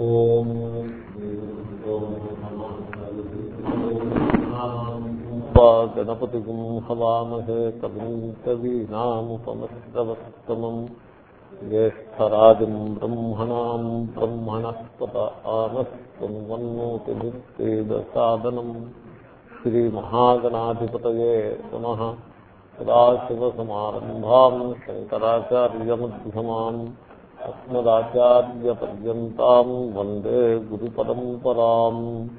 ఓం గణపతి హవామహే కవిం కవీనాముపమశ్రవస్తమం జ్యేష్టరాజం బ్రహ్మణా బ్రహ్మణస్పత ఆనస్వన్వన్నోతిభిత్తేదసాదనం శ్రీమహాగణాధిపతయే నమ సదాశివసమారంభాం శంకరాచార్యమ్యమాన్ అస్మదాచార్యపర్యంతం వందే గురుపరంపరాం.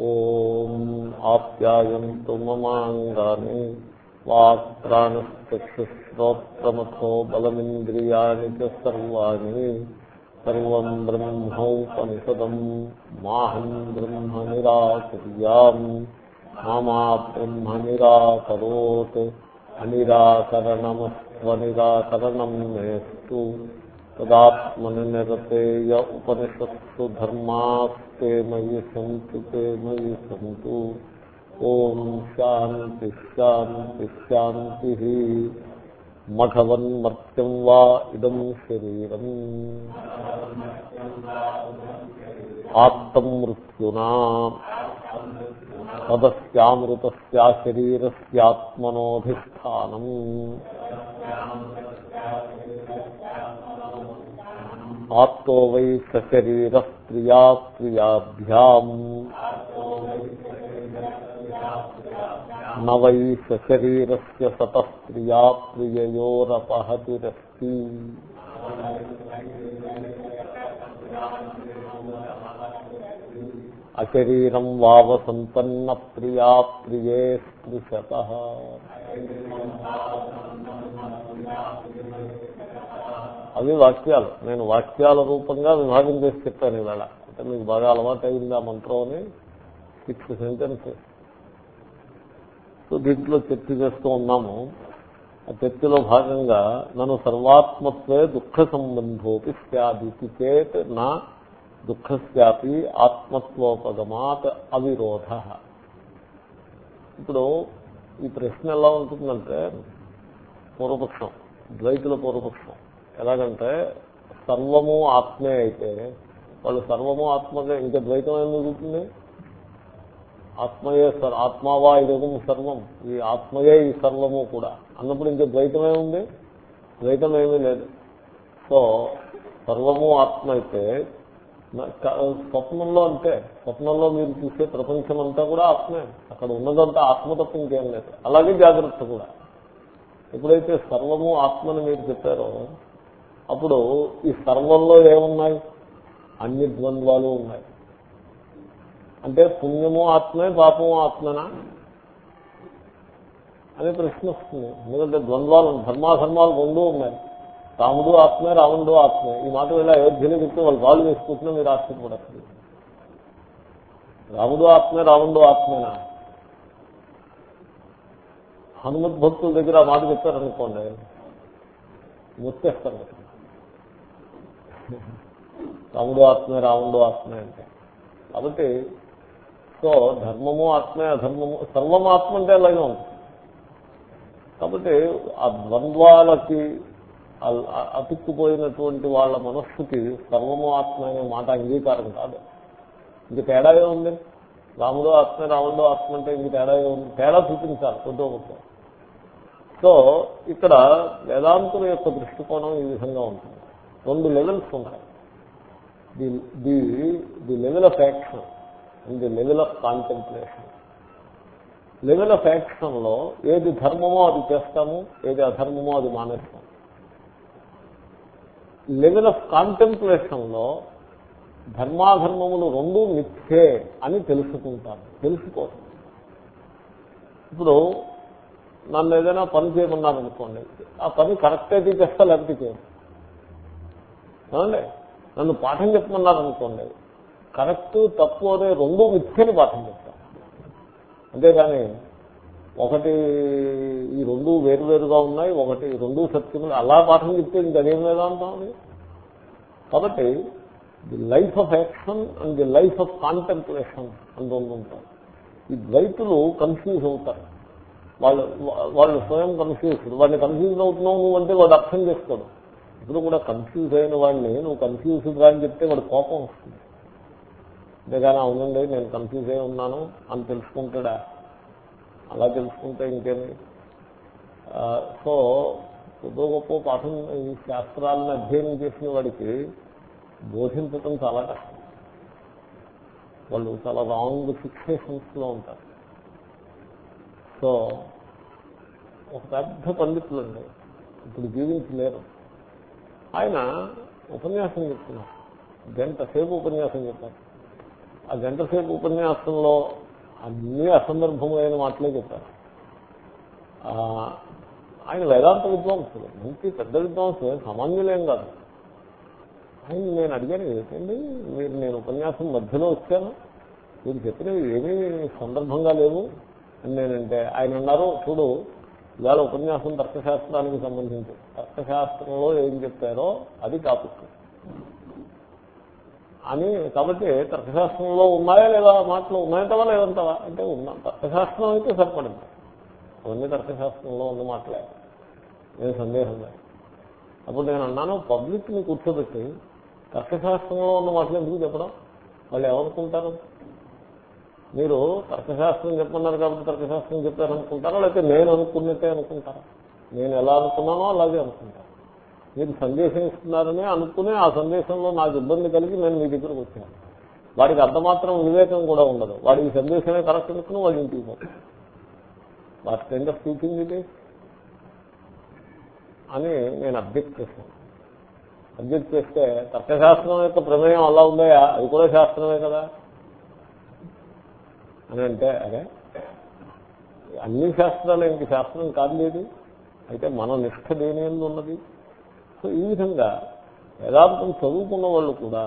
ఓం ఆప్యాయంతు మమాంగాని వాక్ప్రాణశ్చక్షుశ్రోత్రమథో బలమింద్రియాణి చ సర్వాణి. సర్వం బ్రహ్మోపనిషదం మాహం బ్రహ్మ నిరాకుర్యాం మామా బ్రహ్మ నిరాకరోత్ అనిరాకరణమస్వనిరాకరణం మేస్తు. तदात्मन य उपनिषत्सु धर्मास्ते मयि सन्त ते मयि सन्त। ॐ शान्तिः शान्तिः शान्तिः। మఘవన్మర్త్యం వా ఇదం శరీరం. ఆప్తం మృత్యునా తదస్యామృతస్యా శరీరస్యాత్మనోధిష్టానం. ఆప్తో వై సశరీర ప్రియా ప్రియాభ్యాం నవై వై సశరీరస్య సతః ప్రియా ప్రియయోరపహతిరస్తి. అశరీరం ప్రియా ప్రియే స్పృశత. అవి వాక్యాలు. నేను వాక్యాల రూపంగా విభాగం చేసి చెప్పాను ఇవాళ అంటే మీకు బాగా అలవాటు అయింది ఆ మంత్రం అని. సిక్స్ సెంటెన్సెస్ సో దీంట్లో చర్చ చేస్తూ ఉన్నాము. ఆ చర్చలో భాగంగా నన్ను సర్వాత్మత్వే దుఃఖ సంబంధోపి స్యాదితి చేత్ నా దుఃఖస్యాపి ఆత్మత్వోపగమాత్ అవిరోధ. ఇప్పుడు ఈ ప్రశ్న ఎలా ఉంటుందంటే పూర్వపక్షం ద్వైతుల పూర్వపక్షం. ఎలాగంటే సర్వము ఆత్మే అయితే వాళ్ళు సర్వము ఆత్మగా ఇంకా ద్వైతం ఏం జరుగుతుంది ఆత్మయే ఆత్మావా ఇదగం సర్వం. ఈ ఆత్మయే ఈ సర్వము కూడా. అన్నప్పుడు ఇంకా ద్వైతమే ఉంది ద్వైతం ఏమీ లేదు. సో సర్వము ఆత్మ అయితే స్వప్నంలో అంటే స్వప్నంలో మీరు చూసే ప్రపంచం అంతా కూడా ఆత్మే. అక్కడ ఉన్నదంతా ఆత్మ తప్ప ఇంకేం లేదు. అలాగే జాగ్రత్త కూడా. ఎప్పుడైతే సర్వము ఆత్మని మీరు చెప్పారో అప్పుడు ఈ సర్వంలో ఏమున్నాయి? అన్ని ద్వంద్వాలు ఉన్నాయి. అంటే పుణ్యము ఆత్మే పాపము ఆత్మనా? అనే ప్రశ్న వస్తుంది. ఎందుకంటే ద్వంద్వాలు ధర్మాధర్మాలు రెండూ ఉన్నాయి. రాముడు ఆత్మే రావణుడు ఆత్మే. ఈ మాట వెళ్ళి అయోధ్యలో చెప్తే వాళ్ళు వాళ్ళు వేసుకుంటున్నా మీరు ఆశ్చర్యపడచ్చు రాముడు ఆత్మే రావణుడు ఆత్మేనా? హనుమద్ భక్తుల దగ్గర ఆ మాట చెప్పారనుకోండి. ముత్తేస్తారు రాముడు ఆత్మే రావణుడు ఆత్మే అంటే. కాబట్టి సో ధర్మము ఆత్మే అధర్మము సర్వం ఆత్మ అంటే అలాగే ఉంటుంది కాబట్టి ఆ ద్వంద్వాలకి అతుక్కుపోయినటువంటి వాళ్ళ మనస్సుకి సర్వము ఆత్మ అనే మాట అంగీకారం కాదు. ఇంక తేడా ఉంది రాముడు ఆత్మ రాముడు ఆత్మ అంటే ఇంక తేడా ఉంది తేడా చూపించాలి కొద్దో గొప్ప సో ఇక్కడ వేదాంతుల యొక్క దృష్టికోణం ఈ విధంగా ఉంటుంది. రెండు లెవెల్స్ ఉన్నాయి the the the level of action. In the level of contemplation level of యాక్షన్లో ఏది ధర్మమో అది చేస్తాము ఏది అధర్మమో అది మానేస్తాము. లెవెల్ ఆఫ్ కాంటెంప్లేషన్లో ధర్మాధర్మములు రెండు మిథ్యే అని తెలుసుకుంటాను తెలుసుకోరు ఇప్పుడు నన్ను ఏదైనా పని చేయమన్నారనుకోండి ఆ పని కరెక్ట్ అయితే చేస్తా లేకపోతే చేయండి నన్ను పాఠం చెప్పమన్నారనుకోండి కరెక్ట్ తప్పు అనే రెండు మిథ్యని పాఠం చెప్తాను అంతేగాని ఒకటి ఈ రెండు వేరువేరుగా ఉన్నాయి ఒకటి రెండు సత్యములు. అలా పాఠం చెప్తే ఇంక అదేం వేదాంతం అది? కాబట్టి the life of action and the life of contemplation అని రెండు ఉంటాయి. ఈ ద్వైతులు కన్ఫ్యూజ్ అవుతారు. వాళ్ళు వాళ్ళు స్వయం కన్ఫ్యూజ్ వాడిని కన్ఫ్యూజ్ అవుతున్నావు నువ్వు అంటే వాడు అర్థం చేసుకోడు. ఇప్పుడు కూడా కన్ఫ్యూజ్ అయిన వాడిని నువ్వు కన్ఫ్యూజ్డ్ రా అని చెప్తే వాడు కోపం వస్తుంది. అంతేగాని అవునండి నేను కన్ఫ్యూజ్ అయి ఉన్నాను అని తెలుసుకుంటాడా? అలా తెలుసుకుంటే ఇంకేమి? సో కొద్దో గొప్ప పాఠం ఈ శాస్త్రాలను అధ్యయనం చేసిన వాడికి బోధించటం చాలా కష్టం. వాళ్ళు చాలా రాంగ్ ఫిక్సేషన్స్లో ఉంటారు. సో ఒక పెద్ద పండితులు అండి ఇప్పుడు జీవించలేరు. ఆయన ఉపన్యాసం చెప్తున్నారు. గంట సేపు ఉపన్యాసం చెప్పారు ఆ గంటసేపు ఉపన్యాసంలో అన్ని అసందర్భములైన మాటలే చెప్పారు. ఆ, ఆయన వేదాంత విద్వాంసులు. మంచి పెద్ద విద్వాంసులు. సామాన్యులేం కాదు. ఆయన నేను అడిగాను ఏంటండి మీరు నేను ఉపన్యాసం మధ్యలో వచ్చాను. మీరు చెప్పినవి ఏమీ సందర్భంగా లేవు. అని నేనంటే ఆయన అన్నారు చూడు ఇవాళ ఉపన్యాసం తర్కశాస్త్రానికి సంబంధించి తర్కశాస్త్రంలో ఏం చెప్పారో అది టాపిక్ అని కాబట్టి తర్కశాస్త్రంలో ఉన్నాయా లేదా మాటలు ఉన్నాయంటవా లేదంటవా అంటే ఉన్నా. తర్కశాస్త్రం అయితే సరిపడింది. అవన్నీ తర్కశాస్త్రంలో ఉన్న మాటలే. నేను సందేహం లేదు. అప్పుడు నేను అన్నాను పబ్లిక్ని కూర్చోబెట్టి తర్కశాస్త్రంలో ఉన్న మాటలు ఎందుకు చెప్పడం? వాళ్ళు ఏమనుకుంటారు? మీరు తర్కశాస్త్రం చెప్పన్నారు కాబట్టి తర్కశాస్త్రం చెప్పారనుకుంటారా? లేకపోతే నేను అనుకున్నట్టే అనుకుంటారా? నేను ఎలా అనుకున్నానో అలాగే అనుకుంటాను మీరు సందేశం ఇస్తున్నారని అనుకునే ఆ సందేశంలో నాకు ఇబ్బంది కలిగి నేను మీ దగ్గరకు వచ్చాను. వాడికి అంత మాత్రం వివేకం కూడా ఉండదు. వాడికి సందేశమే కరెక్ట్ అనుకుని వాడి ఇంటికి పోతాడు. వాట్ కైండ్ ఆఫ్ టీచింగ్ ఇది అని నేను అబ్జెక్ట్ చేశాను. అబ్జెక్ట్ చేస్తే తత్వశాస్త్రం యొక్క ప్రమేయం అలా ఉందయా? అది కూడా శాస్త్రమే కదా? అని అంటే అదే అన్ని శాస్త్రాలు ఇంక శాస్త్రం కాదు లేదు అయితే మన నిష్ఠ దేని ఉన్నది సో ఈ విధంగా వేదాంతం చదువుకున్న వాళ్ళు కూడా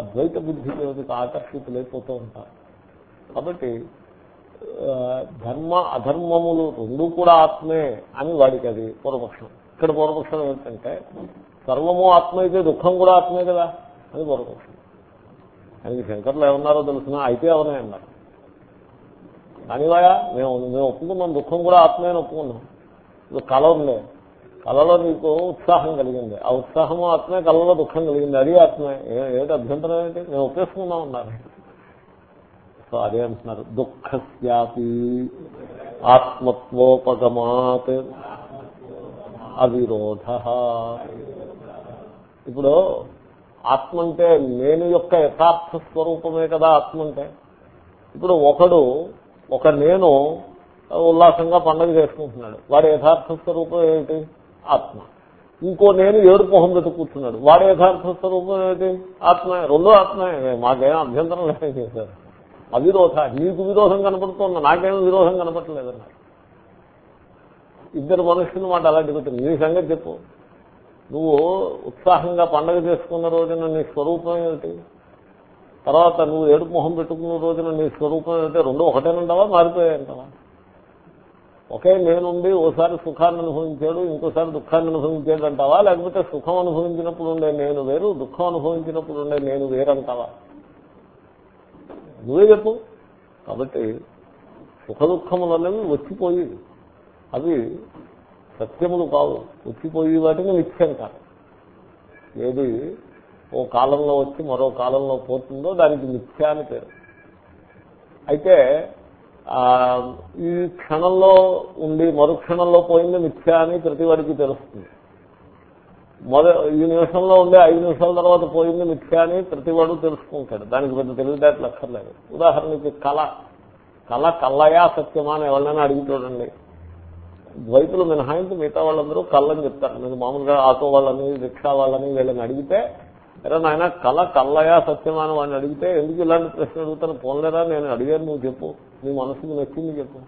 అద్వైత బుద్ధికి ఆకర్షితులైపోతూ ఉంటారు. కాబట్టి ధర్మ అధర్మములు రెండు కూడా ఆత్మే అని వాడికి అది పూర్వపక్షం. ఇక్కడ పూర్వపక్షం ఏంటంటే సర్వము ఆత్మ అయితే దుఃఖం కూడా ఆత్మే కదా అది పూర్వపక్షం. ఆయనకి శంకర్లు ఏమన్నారో తెలిసిన అయితే అవనే అన్నారు. కానివాయా మేము మేము ఒప్పుకున్నాం దుఃఖం కూడా ఆత్మే అని ఒప్పుకున్నాం. ఇప్పుడు కళ ఉంది కళలో నీకు ఉత్సాహం కలిగింది. ఆ ఉత్సాహము ఆత్మే కళలో దుఃఖం కలిగింది. అది ఆత్మే. ఏమిటి అభ్యంతరం ఏంటి? మేము ఒప్పేసుకుందాం ఉన్నాను సో అదే అంటున్నారు. దుఃఖస్యాపి ఆత్మత్వోపగమాత్ అవిరోధ. ఇప్పుడు ఆత్మ అంటే నేను యొక్క యథార్థ స్వరూపమే కదా ఆత్మ అంటే ఇప్పుడు ఒకడు ఒక నేను ఉల్లాసంగా పండుగ చేసుకుంటున్నాడు. వాడి యథార్థ స్వరూపం ఏమిటి? ఆత్మ. ఇంకో నేను ఏడు మొహం పెట్టి కూర్చున్నాడు. వాడు యథార్థ స్వరూపం ఏమిటి? ఆత్మ రెండో ఆత్మే మాకేం అభ్యంతరం లేదు చేశారు అవిరోధ నీకు విరోధం కనపడుతుంది. నాకేం విరోధం కనపడలేదన్నా ఇద్దరు మనుషులు మాట అలాంటి పెట్టింది నీ సంగతి చెప్పు. నువ్వు ఉత్సాహంగా పండగ చేసుకున్న రోజున నీ స్వరూపం ఏమిటి? తర్వాత నువ్వు ఏడుపు మొహం పెట్టుకున్న రోజున నీ స్వరూపం ఏమిటి? రెండు ఒకటేనంటావా? మారిపోయాయంటావా? ఒకే నేనుండి ఓసారి సుఖాన్ని అనుభవించాడు ఇంకోసారి దుఃఖాన్ని అనుభవించాడు అంటావా లేకపోతే సుఖం అనుభవించినప్పుడు ఉండే నేను వేరు దుఃఖం అనుభవించినప్పుడు ఉండే నేను వేరంటావా? నువ్వే చెప్పు. కాబట్టి సుఖ దుఃఖములనేవి వచ్చిపోయి అవి సత్యములు కావు. వచ్చిపోయి వాటిని నిత్యం కాదు. ఏది ఓ కాలంలో వచ్చి మరో కాలంలో పోతుందో దానికి మిథ్య అని పేరు. అయితే ఈ క్షణంలో ఉండి మరు క్షణంలో పోయింది మిథ్య అని ప్రతి వాడికి తెలుస్తుంది. మొద ఈ నిమిషంలో ఉండే ఐదు నిమిషాల తర్వాత పోయింది మిథ్య అని ప్రతివాడు తెలుసుకుంటాడు. దానికి పెద్ద తెలివితేటలు అక్కర్లేదు. ఉదాహరణకి కళ. కళ కళ్ళయా సత్యమా అని ఎవరినైనా అడిగి చూడండి. ద్వైతులు మినహాయించి మిగతా వాళ్ళందరూ కళ్ళని చెప్తారు. మీరు మామూలుగా ఆటో వాళ్ళని రిక్షా వాళ్ళని వీళ్ళని అడిగితే ఎరా నాయన కళ కళ్ళయా సత్యమా అని వాడిని అడిగితే ఎందుకు ఇలాంటి ప్రశ్న అడుగుతాను పోన్లేరా? నేను అడిగాను నువ్వు చెప్పు. నీ మనసుకు నచ్చింది చెప్పు.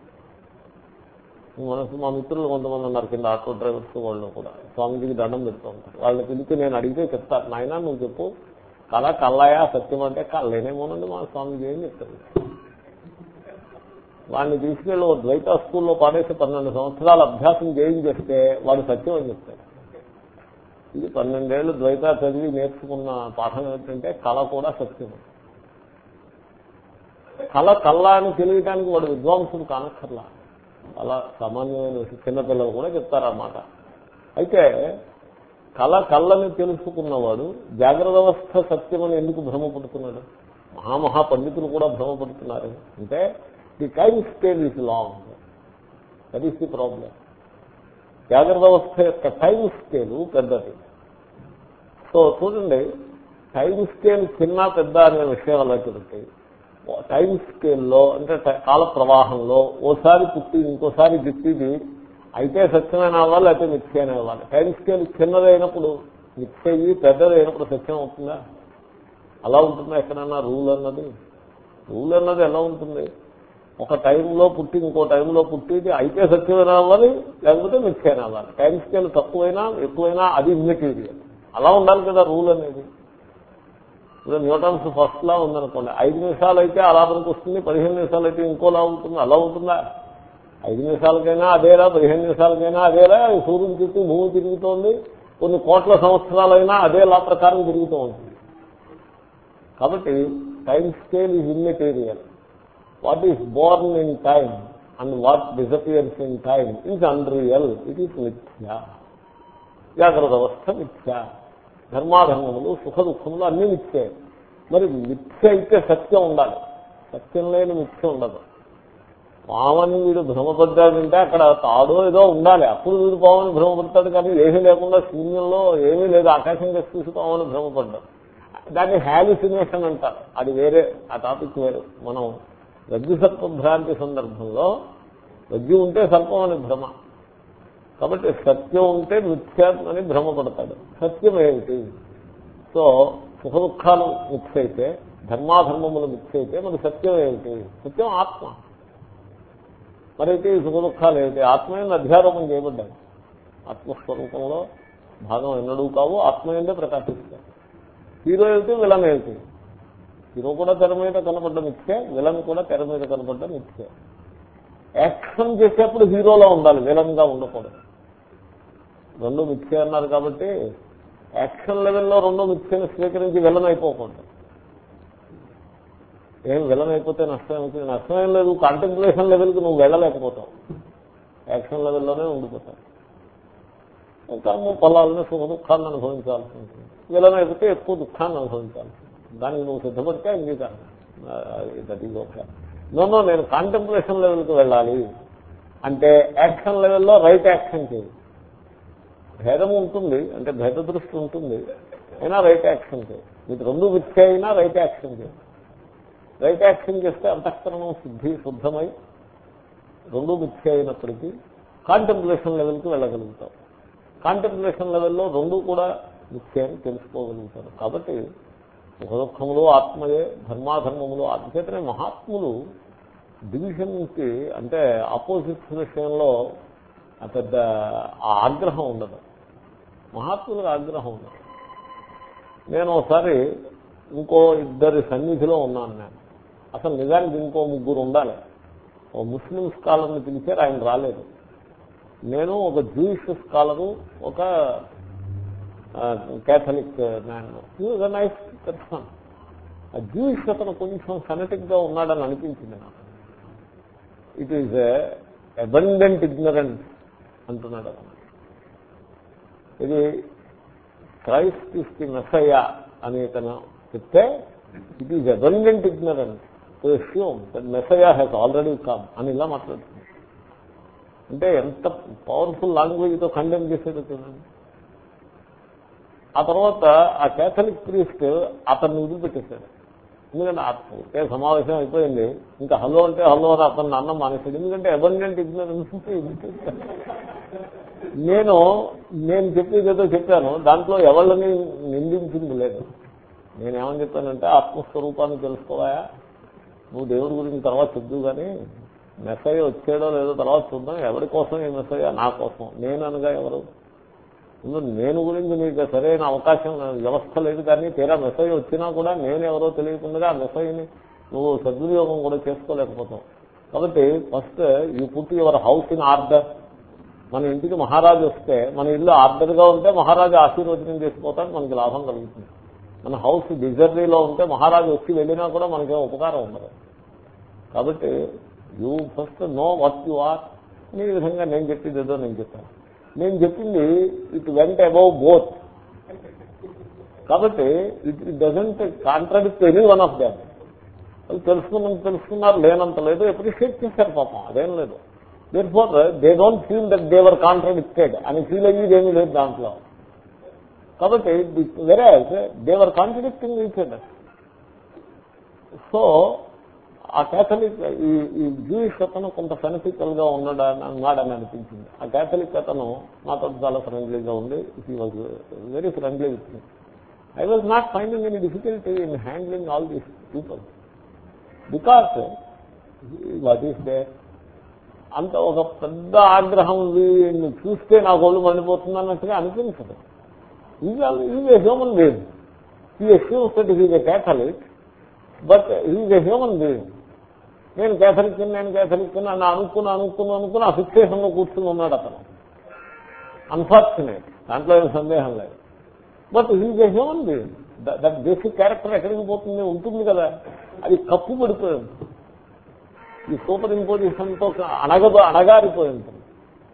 నీ మనసు మా మిత్రులు కొంతమంది ఉన్నారు కింద ఆటో డ్రైవర్స్ వాళ్ళు కూడా. స్వామిజీకి దండం పెడుతూ ఉంటారు. వాళ్ళని పిలిచి నేను అడిగితే చెప్తాను నాయన నువ్వు చెప్పు. కళ కళ్ళయా సత్యం అంటే కళ్ళేనేమోనండి మా స్వామిజీ ఏం చెప్తారు? వాడిని తీసుకెళ్ళి ఓ ద్వైత స్కూల్లో పాడేసి పన్నెండు సంవత్సరాలు అభ్యాసం చేయించేస్తే వాడు సత్యం అని చెప్తాడు. ఇది పన్నెండేళ్ళు ద్వైత చదివి నేర్చుకున్న పాఠం ఏంటంటే కళ కూడా సత్యం. కళ కళ్ళ అని తెలియటానికి వాడు విద్వాంసుడు కానక్కర్లా. అలా సామాన్యమైన చిన్నపిల్లలు కూడా చెప్తారన్నమాట. అయితే కళ కళ్ళని తెలుసుకున్నవాడు జాగ్రత్త అవస్థ సత్యమని ఎందుకు భ్రమపడుతున్నాడు? మహామహా పండితులు కూడా భ్రమపడుతున్నారు. అంటే the time scale is long. That is the problem జాగ్రత్త అవస్థ యొక్క టైం స్కేలు పెద్దది. సో చూడండి టైం స్కేల్ చిన్న పెద్ద అనే విషయం అలా చెబుతాయి. టైం స్కేల్లో అంటే కాల ప్రవాహంలో ఓసారి పుట్టి ఇంకోసారి గిట్టిది అయితే సత్యమైన అవ్వాలి లేకపోతే మిక్స్ అయిన అవ్వాలి టైం స్కేల్ చిన్నదైనప్పుడు మిక్స్ అయ్యి పెద్దదైనప్పుడు సత్యం అవుతుందా? అలా ఉంటుందా ఎక్కడన్నా రూల్ అన్నది? రూల్ అన్నది ఎలా ఉంటుంది? ఒక టైంలో పుట్టి ఇంకో టైంలో పుట్టిది అయితే సత్యమైన అవ్వాలి లేకపోతే మిక్స్ అయిన అవ్వాలి టైం స్కేల్ తక్కువైనా ఎక్కువైనా అది ఇమ్మెటీరియల్. అలా ఉండాలి కదా రూల్ అనేది. ఇప్పుడు న్యూటన్స్ ఫస్ట్ లా ఉందనుకోండి. ఐదు నిమిషాలు అయితే అలా వస్తుంది పదిహేను నిమిషాలు అయితే ఇంకోలా ఉంటుంది అలా ఉంటుందా? ఐదు నిమిషాలకైనా అదేలా పదిహేను నిమిషాలకైనా అదేలా సూర్యుని చుట్టూ భూమి తిరుగుతోంది కొన్ని కోట్ల సంవత్సరాలైనా అదే లా ప్రకారం తిరుగుతూ ఉంటుంది. కాబట్టి time scale is immaterial what is born in time and what disappears in time is unreal it is మిథ్యా. జాగ్రత్త అవస్థ మిథ్యా. ధర్మాధర్మములు సుఖ దుఃఖములు అన్ని మిథ్యే. మరి మిథ్య అయితే సత్యం ఉండాలి. సత్యం లేని మిథ్య ఉండదు. పామని వీడు భ్రమపడ్డాడంటే అక్కడ తాడో ఏదో ఉండాలి. అప్పుడు వీడు పామని భ్రమపడతాడు కానీ ఏమీ లేకుండా శూన్యంలో ఏమీ లేదు. ఆకాశం చేసి చూసి పామని భ్రమపడ్డాడు దాన్ని హ్యాలిసినేషన్ అంటారు. అది వేరే ఆ టాపిక్ వేరు. మనం రజ్జు సర్పభ్రాంతి సందర్భంలో రజ్జు ఉంటే సర్పం అని భ్రమ. కాబట్టి సత్యం ఉంటే మిథ్య అని భ్రమపడతాడు. సత్యం ఏమిటి? సో సుఖ దుఃఖాలు మిక్స్ అయితే ధర్మాధర్మములు మిక్స్ అయితే మరి సత్యం ఏమిటి? సత్యం ఆత్మ. మరైతే ఈ సుఖ దుఃఖాలు ఏమిటి? ఆత్మయంలో అధ్యారోపణం చేయబడ్డాయి. ఆత్మస్వరూపంలో భాగం ఎన్నడూ కావు ఆత్మయందే ప్రకాశిస్తాయి. హీరో ఏమిటి? విలన్ ఏమిటి? హీరో కూడా తెర మీద కనపడ్డ మిథ్యే విలన్ కూడా తెర మీద కనపడ్డ మిథ్యే. యాక్షన్ చేసేప్పుడు హీరోలో ఉండాలి విలన్గా ఉండకూడదు. రెండు మిథ్య అన్నారు కాబట్టి యాక్షన్ లెవెల్లో రెండు మిథ్యను స్వీకరించి విలన్ ఏం విలన్ అయిపోతే నష్టం అవుతుంది నష్టమేం లేదు కాంటెంప్లేషన్ లెవెల్కి నువ్వు వెళ్ళలేకపోతావు. యాక్షన్ లెవెల్లోనే ఉండిపోతావు. కర్మ పొలాలను సుఖ దుఃఖాన్ని అనుభవించాల్సి ఉంటుంది. విలన్ ఎక్కువ దుఃఖాన్ని అనుభవించాల్సి ఉంటుంది. దానికి నువ్వు సిద్ధపడితే అంగీకారం దట్ ఈజ్ ఓకే నో నేను కాంటెంప్లేషన్ లెవెల్కి వెళ్ళాలి. అంటే యాక్షన్ లెవెల్లో రైట్ యాక్షన్ చేయాలి భేదం ఉంటుంది అంటే భేద దృష్టి ఉంటుంది అయినా రైట్ యాక్షన్ చేయి. మీకు రెండు మిథ్య అయినా రైట్ యాక్షన్ చేయి. రైట్ యాక్షన్ చేస్తే అంతఃకరణం శుద్ధి శుద్ధమై రెండు మిథ్య అయినప్పటికీ కాంటెంప్లేషన్ లెవెల్కి వెళ్ళగలుగుతాం కాంటెంప్లేషన్ లెవెల్లో రెండు కూడా మిథ్య అని తెలుసుకోగలుగుతారు. కాబట్టి సుఖదుఖములు ఆత్మయే ధర్మాధర్మములు అందుచేతనే మహాత్ములు డివిజన్కి అంటే ఆపోజిట్స్ విషయంలో పెద్ద ఆగ్రహం ఉండదు. మహాత్ములకు ఆగ్రహం ఉండదు నేను ఒకసారి ఇంకో ఇద్దరి సన్నిధిలో ఉన్నాను నేను. అసలు నిజానికి ఇంకో ముగ్గురు ఉండాలి. ఓ ముస్లిం స్కాలర్ని పిలిచారు ఆయన రాలేదు. నేను ఒక జూయిష్ స్కాలరు ఒక కేథలిక్ మ్యాన్. నైస్ పర్సన్ ఆ జూయిష్ అతను కొంచెం సెనటిక్గా ఉన్నాడని అనిపించింది నాకు. ఇట్ ఈజ్ అబండెంట్ ఇగ్నరెన్స్ అంటున్నాడు అతను. ఇది క్రైస్ట్ ఇస్ ది మెసయ అని తను చెప్తే it is abundant ignorant to assume that has already come అని ఇలా మాట్లాడుతుంది. అంటే ఎంత పవర్ఫుల్ లాంగ్వేజ్తో కండెమ్ చేసేది చూడండి. ఆ తర్వాత ఆ కేథలిక్ ప్రీస్ట్ అతన్ని వదిలిపెట్టేశాడు. ఎందుకంటే ఒకే సమావేశం అయిపోయింది. ఇంకా హలో అంటే హలో అని అతను అన్నం మానేశాడు. ఎందుకంటే అబండెంట్ ఇగ్నరెన్స్ నేను నేను చెప్పేది ఏదో చెప్పాను. దాంట్లో ఎవరిని నిందించింది లేదు. నేనేమని చెప్పానంటే ఆత్మస్వరూపాన్ని తెలుసుకోవాయా? నువ్వు దేవుడి గురించి తర్వాత చెప్దు కానీ మెసేజ్ వచ్చాడో లేదో తర్వాత చూద్దాం. ఎవరి కోసం ఈ మెసయ్య నా కోసం నేను అనగా ఎవరు? నేను గురించి నీకు సరైన అవకాశం వ్యవస్థ లేదు కానీ తీరా మెసేజ్ వచ్చినా కూడా నేను ఎవరో తెలియకుండా ఆ మెసయ్యని నువ్వు సద్వినియోగం కూడా చేసుకోలేకపోతావు. కాబట్టి first you put your house in order. మన ఇంటికి మహారాజు వస్తే మన ఇల్లు ఆర్డర్గా ఉంటే మహారాజు ఆశీర్వచనం చేసిపోతాడు మనకి లాభం కలుగుతుంది. మన హౌస్ డిజర్రీలో ఉంటే మహారాజు వచ్చి వెళ్ళినా కూడా మనకి ఉపకారం ఉండదు. కాబట్టి you first know what you are అనే విధంగా నేను చెప్పింది ఏదో నేను చెప్పాను. నేను చెప్పింది ఇట్ వెంట అబౌవ్ బోత్ కాబట్టి it it doesn't contradict any one of them వాళ్ళు తెలుసుకున్నంత తెలుసుకున్నారు లేనంత లేదు ఎప్రిషియేట్ చేశారు పాపం అదేం లేదు. Therefore they don't feel that they were contradicted అని ఫీల్ అయ్యేది ఏమీ లేదు దాంట్లో. కాబట్టి వేరే దేవర్ కాంట్రడిక్టింగ్ ఇచ్చేది సో ఆ కేథలిక్ ఈ ఈ జూయిష్ అతను కొంత ఫెనిఫికల్గా ఉన్నాడని అన్నాడని అనిపించింది. ఆ కేథలిక్ అతను నాతో చాలా ఫ్రెండ్లీగా ఉంది. He was very friendly with me I was not finding any difficulty in handling all these people because what is there అంత ఒక పెద్ద ఆగ్రహం వీడిని చూస్తే నాకు ఒళ్ళు మండిపోతుంది అన్నట్టుగా అనిపించదు ఈజ్ ఏ హ్యూమన్ బీయింగ్ ఈ excuse that is Catholic but is a human being నేను కేథలిక్ నేను కేథలిక్ అని అనుకుని అనుకుని అనుకుని ఆ ఫిక్సేషన్ కూర్చుని ఉన్నాడు అతను. అన్ఫార్చునేట్ దాంట్లో ఏం సందేహం లేదు. But he's a human being that basic character ఎక్కడికి పోతుంది? ఉంటుంది కదా. అది కప్పు పడిపోయింది. ఈ సూపర్ ఇంపోజిషన్తో అణగదు అణగ అణగారిపోయి ఉంటుంది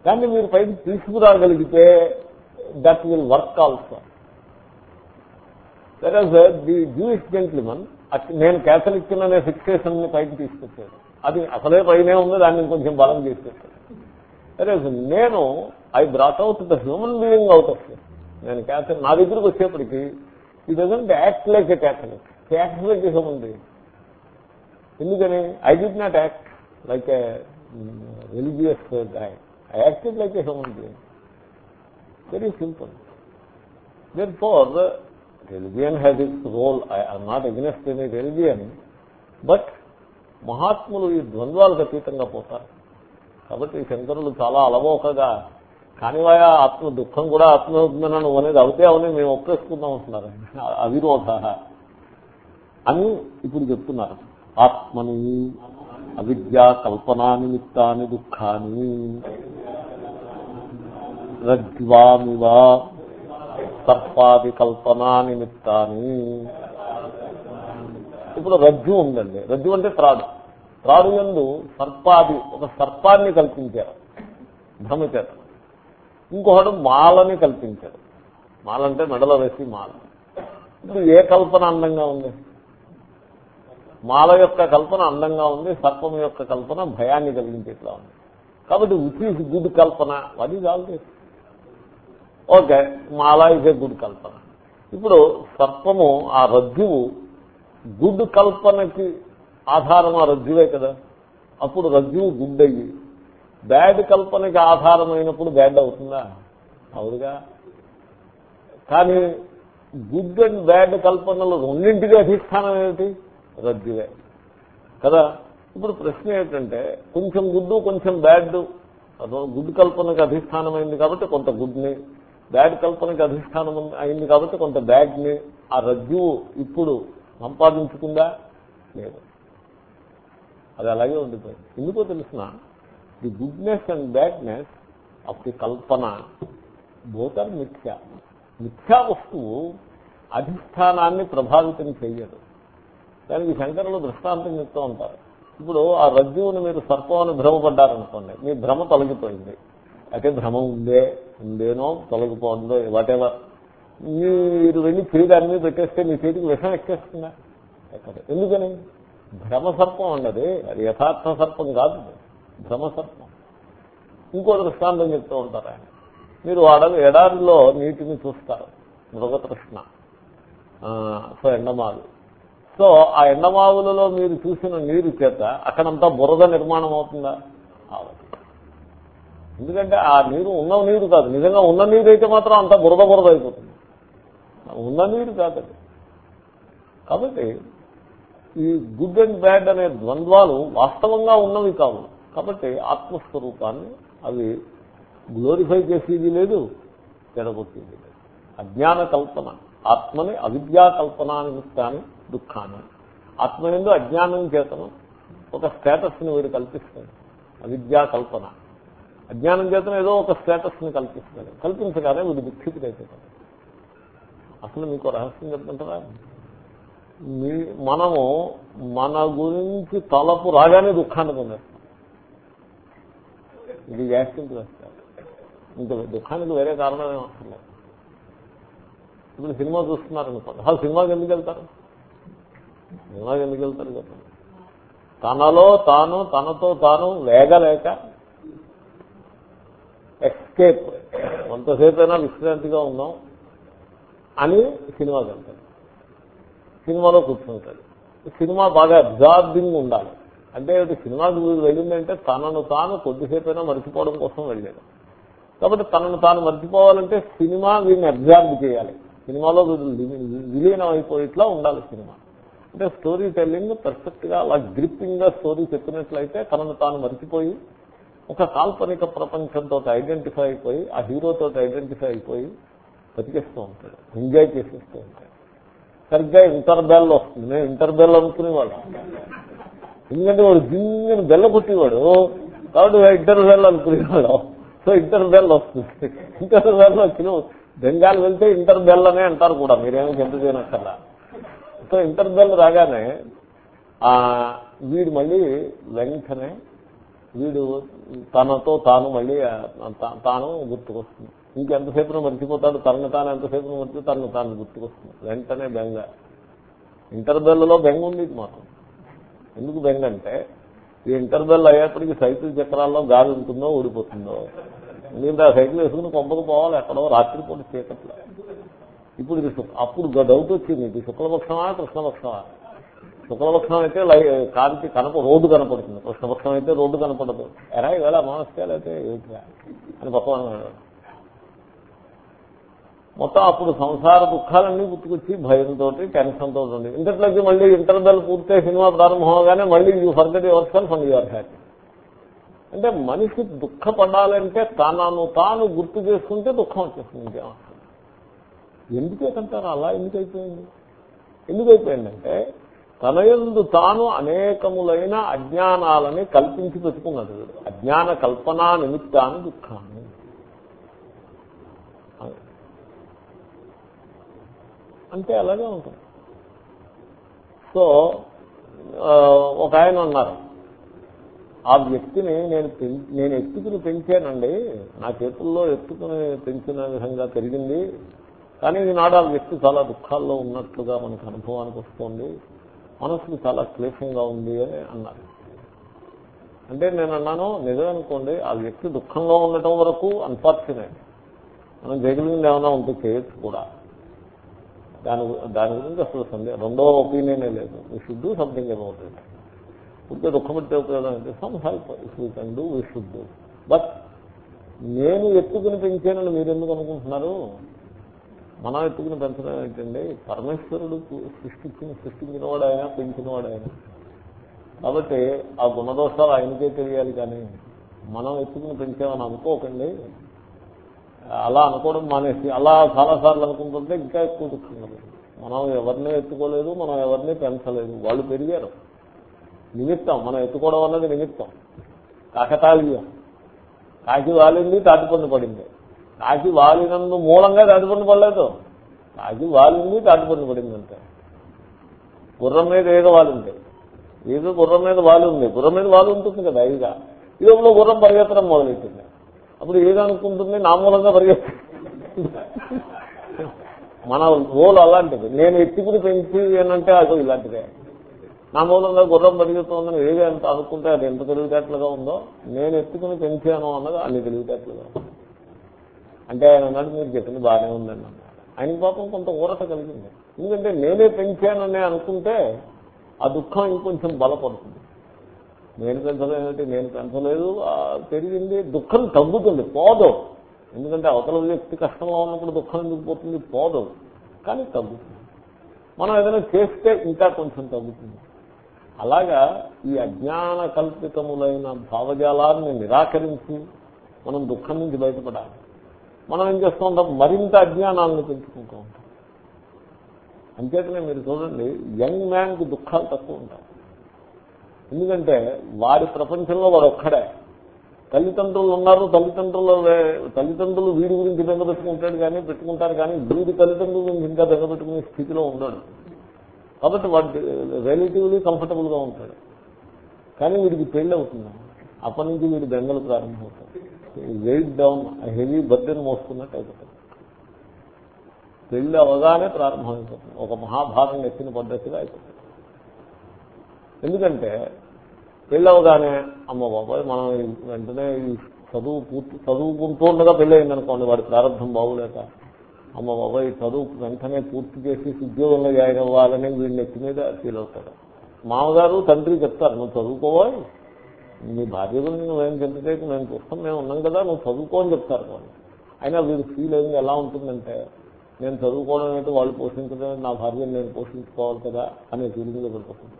కానీ మీరు పైకి తీసుకురాగలిగితే that will work also the Jewish gentleman నేను క్యాథలిక్ అనే ఫిక్సేషన్ని పైకి తీసుకొచ్చాను అది అసలే పైనే ఉంది దాన్ని కొంచెం బలం తీసుకొచ్చాను సరే నేను I brought out the human being out of నేను క్యాథలిక్ నా దగ్గరకు వచ్చేప్పటికి he doesn't act like a Catholic act like human being ఎందుకని? I did not act like a religious guy I acted like a human being very simple then for religion has its role I'm not against any religion but మహాత్ములు ఈ ద్వంద్వాలకు అతీతంగా పోతారు. కాబట్టి శంకరులు చాలా అలవోకగా కానివాయా ఆత్మ దుఃఖం కూడా ఆత్మజ్ఞానం అనేది అవుతే అవని మేము ఒప్పేసుకుందాం అంటున్నారు. అవిరోధ. అని ఇప్పుడు చెప్తున్నారు. ఆత్మని అవిద్యా కల్పనా నిమిత్తాన్ని దుఃఖాన్ని రజ్వామివ సర్పాది కల్పనా నిమిత్తాన్ని ఇప్పుడు రజ్జు ఉందండి. రజ్జు అంటే త్రాడు. త్రాడు ఎందు సర్పాది ఒక సర్పాన్ని కల్పించారు. భ్రమచేత ఇంకొకడు మాలని కల్పించాడు మాలంటే మెడలో వేసి మాల. ఇప్పుడు ఏ కల్పన అందంగా ఉంది? మాల యొక్క కల్పన అందంగా ఉంది సర్పం యొక్క కల్పన భయాన్ని కలిగించేట్లా ఉంది. కాబట్టి విచ్ ఈజ్ గుడ్ కల్పన. అది కాదు ఓకే మాల ఇస్ ఏ గుడ్ కల్పన. ఇప్పుడు సర్పము ఆ రజ్జువు గుడ్ కల్పనకి ఆధారం ఆ రజ్జువే కదా. అప్పుడు రజ్జువు గుడ్ అయ్యి బ్యాడ్ కల్పనకి ఆధారమైనప్పుడు బ్యాడ్ అవుతుందా? అవుదుగా. కానీ గుడ్ అండ్ బ్యాడ్ కల్పనలు రెండింటికి అధిష్టానం ఏమిటి? రజ్జువే కదా? ఇప్పుడు ప్రశ్న ఏంటంటే కొంచెం గుడ్డు కొంచెం బ్యాడ్ గుడ్ కల్పనకి అధిష్టానమైంది కాబట్టి కొంత గుడ్ని బ్యాడ్ కల్పనకి అధిష్టానం అయింది కాబట్టి కొంత బ్యాడ్ని. ఆ రజ్జువు ఇప్పుడు సంపాదించుకుందా? లేదు. అది అలాగే ఉండిపోయింది. ఎందుకో తెలిసిన the goodness and badness of the కల్పన బోతర్ మిథ్య. మిథ్యా వస్తువు అధిష్టానాన్ని ప్రభావితం చెయ్యదు దానికి శంకరులు దృష్టాంతం చెప్తూ ఉంటారు. ఇప్పుడు ఆ రజ్జువుని మీరు సర్పం అని భ్రమపడ్డారనుకోండి మీ భ్రమ తొలగిపోయింది. అయితే భ్రమ ఉందే ఉందేనో తొలగిపోతుందో వాటెవర్ మీరు వెళ్ళి చేయి దాని మీద పెట్టేస్తే మీ చేతికి విషం ఎక్కేస్తుందా? ఎక్కడ ఎందుకని? భ్రమ సర్పం ఉండదు అది యథార్థ సర్పం కాదు. భ్రమ సర్పం. ఇంకో దృష్టాంతం చెప్తూ ఉంటారు ఆయన. మీరు అడవి ఎడారిలో నీటిని చూస్తారు. మృగతృష్ణ. సో ఎండమాలు సో ఆ ఎండమావులలో మీరు చూసిన నీరు చేత అక్కడంతా బురద నిర్మాణం అవుతుందా? ఎందుకంటే ఆ నీరు ఉన్న నీరు కాదు. నిజంగా ఉన్న నీరు అయితే మాత్రం అంత బురద బురద అయిపోతుంది. ఉన్న నీరు కాదండి కాబట్టి ఈ గుడ్ అండ్ బ్యాడ్ అనే ద్వంద్వాలు వాస్తవంగా ఉన్నవి కావు. కాబట్టి ఆత్మస్వరూపాన్ని అవి గ్లోరిఫై చేసేది లేదు చెడగొట్టేది లేదు. అజ్ఞాన కల్పన ఆత్మని అవిద్యా కల్పన అని కానీ దుఃఖాన్ని. ఆత్మయందు అజ్ఞానం చేతను ఒక స్టేటస్ని వీడు కల్పిస్తుంది అవిద్యా కల్పన. అజ్ఞానం చేతను ఏదో ఒక స్టేటస్ని కల్పించగానే వీడు దుఃఖితుడైపోతాడు అసలు మీకు రహస్యం చెప్తుంటారా? మీ మనము మన గురించి తలపు రాగానే దుఃఖాన్ని పొందేస్తాం. ఇది యాక్సిడెంట్ వేస్తారు ఇంకా దుఃఖానికి వేరే కారణం అసలు ఇప్పుడు సినిమా చూస్తున్నారనుకోండి. అసలు సినిమాకి ఎందుకు వెళ్తారు? సినిమాకి ఎందుకు వెళ్తారు చెప్పండి? తనలో తాను తనతో తాను వేగలేక ఎస్కేప్. కొంతసేపైనా విశ్రాంతిగా ఉన్నాం అని సినిమాకి వెళ్తాడు సినిమాలో కూర్చుంటాడు సినిమా బాగా అబ్జార్బింగ్ ఉండాలి. అంటే సినిమాకి వెళ్ళిందంటే తనను తాను కొద్దిసేపైనా మర్చిపోవడం కోసం వెళ్ళాడు కాబట్టి తనను తాను మర్చిపోవాలంటే సినిమా వీడిని అబ్జార్బ్ చేయాలి. సినిమాలో విలీనం అయిపోయేట్లా ఉండాలి సినిమా. అంటే స్టోరీ టెల్లింగ్ పర్ఫెక్ట్గా అలా గ్రిప్పింగ్గా స్టోరీ చెప్పినట్లయితే తనను తాను మర్చిపోయి ఒక కాల్పనిక ప్రపంచంతో ఐడెంటిఫై అయిపోయి ఆ హీరోతో ఐడెంటిఫై అయిపోయి బతికేస్తూ ఉంటాడు. ఎంజాయ్ చేసేస్తూ ఉంటాడు. సరిగ్గా ఇంటర్ బెల్ వస్తుంది. నేను ఇంటర్ బెల్ అనుకునేవాడు. ఎందుకంటే వాడు జింగిని బెల్ల కొట్టేవాడు. కాబట్టి ఇంటర్బెల్ అనుకునేవాడు. సో ఇంటర్బెల్ వస్తుంది. ఇంటర్బెల్ వచ్చిన బెంగాల్ వెళ్తే ఇంటర్ బెల్ అనే అంటారు కూడా. మీరేమో చెంత చేయనక్కర్లా సో ఇంటర్ బెల్ రాగానే ఆ వీడు మళ్ళీ వెంటనే వీడు తనతో తాను మళ్ళీ తాను గుర్తుకొస్తుంది. ఇంకెంతసేపు మర్చిపోతాడు తనను తాను ఎంతసేపు మర్చి తనను తాను గుర్తుకొస్తుంది. వెంటనే బెంగ. ఇంటర్బెల్లలో బెంగ ఉంది మాత్రం. ఎందుకు బెంగ అంటే ఈ ఇంటర్బెల్ అయ్యేప్పటికి సైకిల్ చక్రాల్లో గాలి ఉంటుందో ఊడిపోతుందో. ఎందుకంటే ఆ సైకిల్ వేసుకుని కొంపకు పోవాలి ఎక్కడో రాత్రిపూట చీకట్లో. ఇప్పుడు ఇది అప్పుడు డౌట్ వచ్చింది. ఇది శుక్లపక్షమా కృష్ణపక్షమా? శుక్లపక్షం అయితే కాంతి కనప రోడ్డు కనపడుతుంది. కృష్ణపక్షం అయితే రోడ్డు కనపడదు. ఎరా ఇవాళ అమావాస్య అయితే ఏమిటిరా? అని పక్కన మొత్తం అప్పుడు సంసార దుఃఖాలన్నీ గుర్తుకొచ్చి భయంతో టెన్షన్ తోటి ఉంది ఇంతట్లోకి మళ్ళీ ఇంటర్వెల్ పూర్తి సినిమా ప్రారంభం అవగానే మళ్ళీ you forget yourself and your happy. అంటే మనిషి దుఃఖపడాలంటే తనను తాను గుర్తు చేసుకుంటే దుఃఖం వచ్చేస్తుంది ఇంకేమో. ఎందుకేకంటారు అలా ఎందుకైపోయింది? ఎందుకైపోయిందంటే తన ఎందు తాను అనేకములైన అజ్ఞానాలని కల్పించి పెట్టుకున్నది అజ్ఞాన కల్పనా నిమిత్తాన్ని దుఃఖాన్ని. అంటే అలాగే ఉంటుంది. సో ఒక ఆయన ఉన్నారు. ఆ వ్యక్తిని నేను నేను ఎత్తుకుని పెంచానండి. నా చేతుల్లో ఎత్తుకుని పెంచిన విధంగా పెరిగింది. కానీ ఈనాడు ఆ వ్యక్తి చాలా దుఃఖాల్లో ఉన్నట్లుగా మనకు అనుభవానికి వస్తుంది. మనసుకు చాలా క్లేశంగా ఉంది అని అన్నారు. అంటే నేను అన్నాను నిజం అనుకోండి ఆ వ్యక్తి దుఃఖంగా ఉండటం వరకు అన్ఫార్చునేట్ మనం జగిలింది ఏమైనా ఉంటే చేయొచ్చు కూడా. దాని దాని గురించి అసలు సందేహం రెండో ఒపీనియనే లేదు. We should do something about it ఉంటే దుఃఖపెట్టే ఉపయోగం అంటే some help if you can do we should do but నేను ఎత్తుకుని పెంచానని మీరు ఎందుకు అనుకుంటున్నారు? మనం ఎత్తుకుని పెంచడం ఏంటండి పరమేశ్వరుడు సృష్టించిన సృష్టించిన వాడు ఆయన పెంచినవాడు ఆయన. కాబట్టి ఆ గుణదోషాలు ఆయనకే తెలియాలి కానీ మనం ఎత్తుకుని పెంచామని అనుకోకండి. అలా అనుకోవడం మానేసి అలా చాలాసార్లు అనుకుంటుంటే ఇంకా ఎక్కువ దుఃఖం మనం ఎవరిని ఎత్తుకోలేదు మనం ఎవరిని పెంచలేదు. వాళ్ళు పెరిగారు. నిమిత్తం మనం ఎత్తుకోవడం అన్నది నిమిత్తం. కాకతాళీయం. కాకి వాలింది తాటిపండు పడింది. కాకి వాలినందు మూలంగా తాటిపండు పడలేదు. కాకి వాలింది తాటిపండు పడింది అంతే. గుర్రం మీద ఏదో వాలింది ఏదో గుర్రం మీద వాలి ఉంది. గుర్రం మీద వాలి ఉంటుంది కదా ఇదిగా ఈ లోపల గుర్రం పరిగెత్తడం మొదలెట్టింది. అప్పుడు ఏదనుకుంటుంది నా మూలంగా పరిగెత్తుంది మన రోల్ అలాంటిది. నేను ఎత్తుకుని పెంచి ఏంటంటే అదో ఇలాంటిదే. నా మూలంగా గుర్రం పరిగెత్తుందని ఏది ఎంత అనుకుంటే అది ఎంత తెలివితేటలుగా ఉందో నేను ఎత్తుకుని పెంచాను అన్నది అన్ని తెలివితేటలుగా. అంటే ఆయన అన్నాడు మీరు చెప్పింది బాగానే ఉందండి అన్నాడు. ఆయన పాపం కొంత ఊరట కలిగింది. ఎందుకంటే నేనే పెంచానని అనుకుంటే ఆ దుఃఖం ఇంకొంచెం బలపడుతుంది. నేను పెంచలేదంటే నేను పెంచలేదు. పెరిగింది. దుఃఖం తగ్గుతుంది. పోదు. ఎందుకంటే అవతల వ్యక్తి కష్టంలో ఉన్నప్పుడు దుఃఖం ఎందుకు పోతుంది? పోదు. కానీ తగ్గుతుంది. మనం ఏదైనా చేస్తే ఇంకా కొంచెం తగ్గుతుంది. అలాగా ఈ అజ్ఞాన కల్పితములైన భావజాలాన్ని నిరాకరించి మనం దుఃఖం నుంచి బయటపడాలి. మనం ఏం చేస్తూ ఉంటాం? మరింత అజ్ఞానాలను పెంచుకుంటూ ఉంటాం. అంచేతనే మీరు చూడండి యంగ్ మ్యాన్కి దుఃఖాలు తక్కువ ఉంటాయి. ఎందుకంటే వారి ప్రపంచంలో వాడు ఒక్కడే తల్లిదండ్రులు ఉన్నారు తల్లిదండ్రుల తల్లిదండ్రులు వీడి గురించి బెంగ పెట్టుకుంటాడు కానీ పెట్టుకుంటారు కానీ వీడి తల్లిదండ్రుల గురించి ఇంకా బెంగ పెట్టుకునే స్థితిలో ఉండడు. కాబట్టి వాడు రిలేటివ్లీ కంఫర్టబుల్గా ఉంటాడు. కానీ వీడికి పెళ్ళి అవుతుంది అప్పటి నుంచి వీడి బెంగలు ప్రారంభమవుతాయి. వెయిట్ డౌన్ హెవీ బర్డెన్ మోసుకున్నట్టు అయిపోతుంది. పెళ్ళి అవగానే ప్రారంభమైపోతుంది. ఒక మహాభారం ఎత్తిన పద్ధతిగా అయిపోతుంది. ఎందుకంటే పెళ్ళవగానే అమ్మ బాబాయ్ మనం వెంటనే చదువు పూర్తి చదువుకుంటూ ఉండగా పెళ్ళి అయిందనుకోండి వాడి ప్రారంభం బాగులేక అమ్మ బాబాయ్ చదువు వెంటనే పూర్తి చేసి ఉద్యోగంలో జాయిన్ అవ్వాలని వీడిని ఎత్తి మీద ఫీల్ అవుతాడు. మామగారు తండ్రి చెప్తారు నువ్వు చదువుకోవాలి నీ భార్య గురించి నువ్వేం చింతచేయకు నేను చూస్తాం మేము ఉన్నాం కదా నువ్వు చదువుకో అని చెప్తారు వాళ్ళు. అయినా వీడు ఫీల్ అయింది ఎలా ఉంటుందంటే నేను చదువుకోవడం ఏంటి వాళ్ళు పోషించడం నా భార్యను నేను పోషించుకోవాలి కదా అనే ఫీలింగ్లో పడిపోతుంది.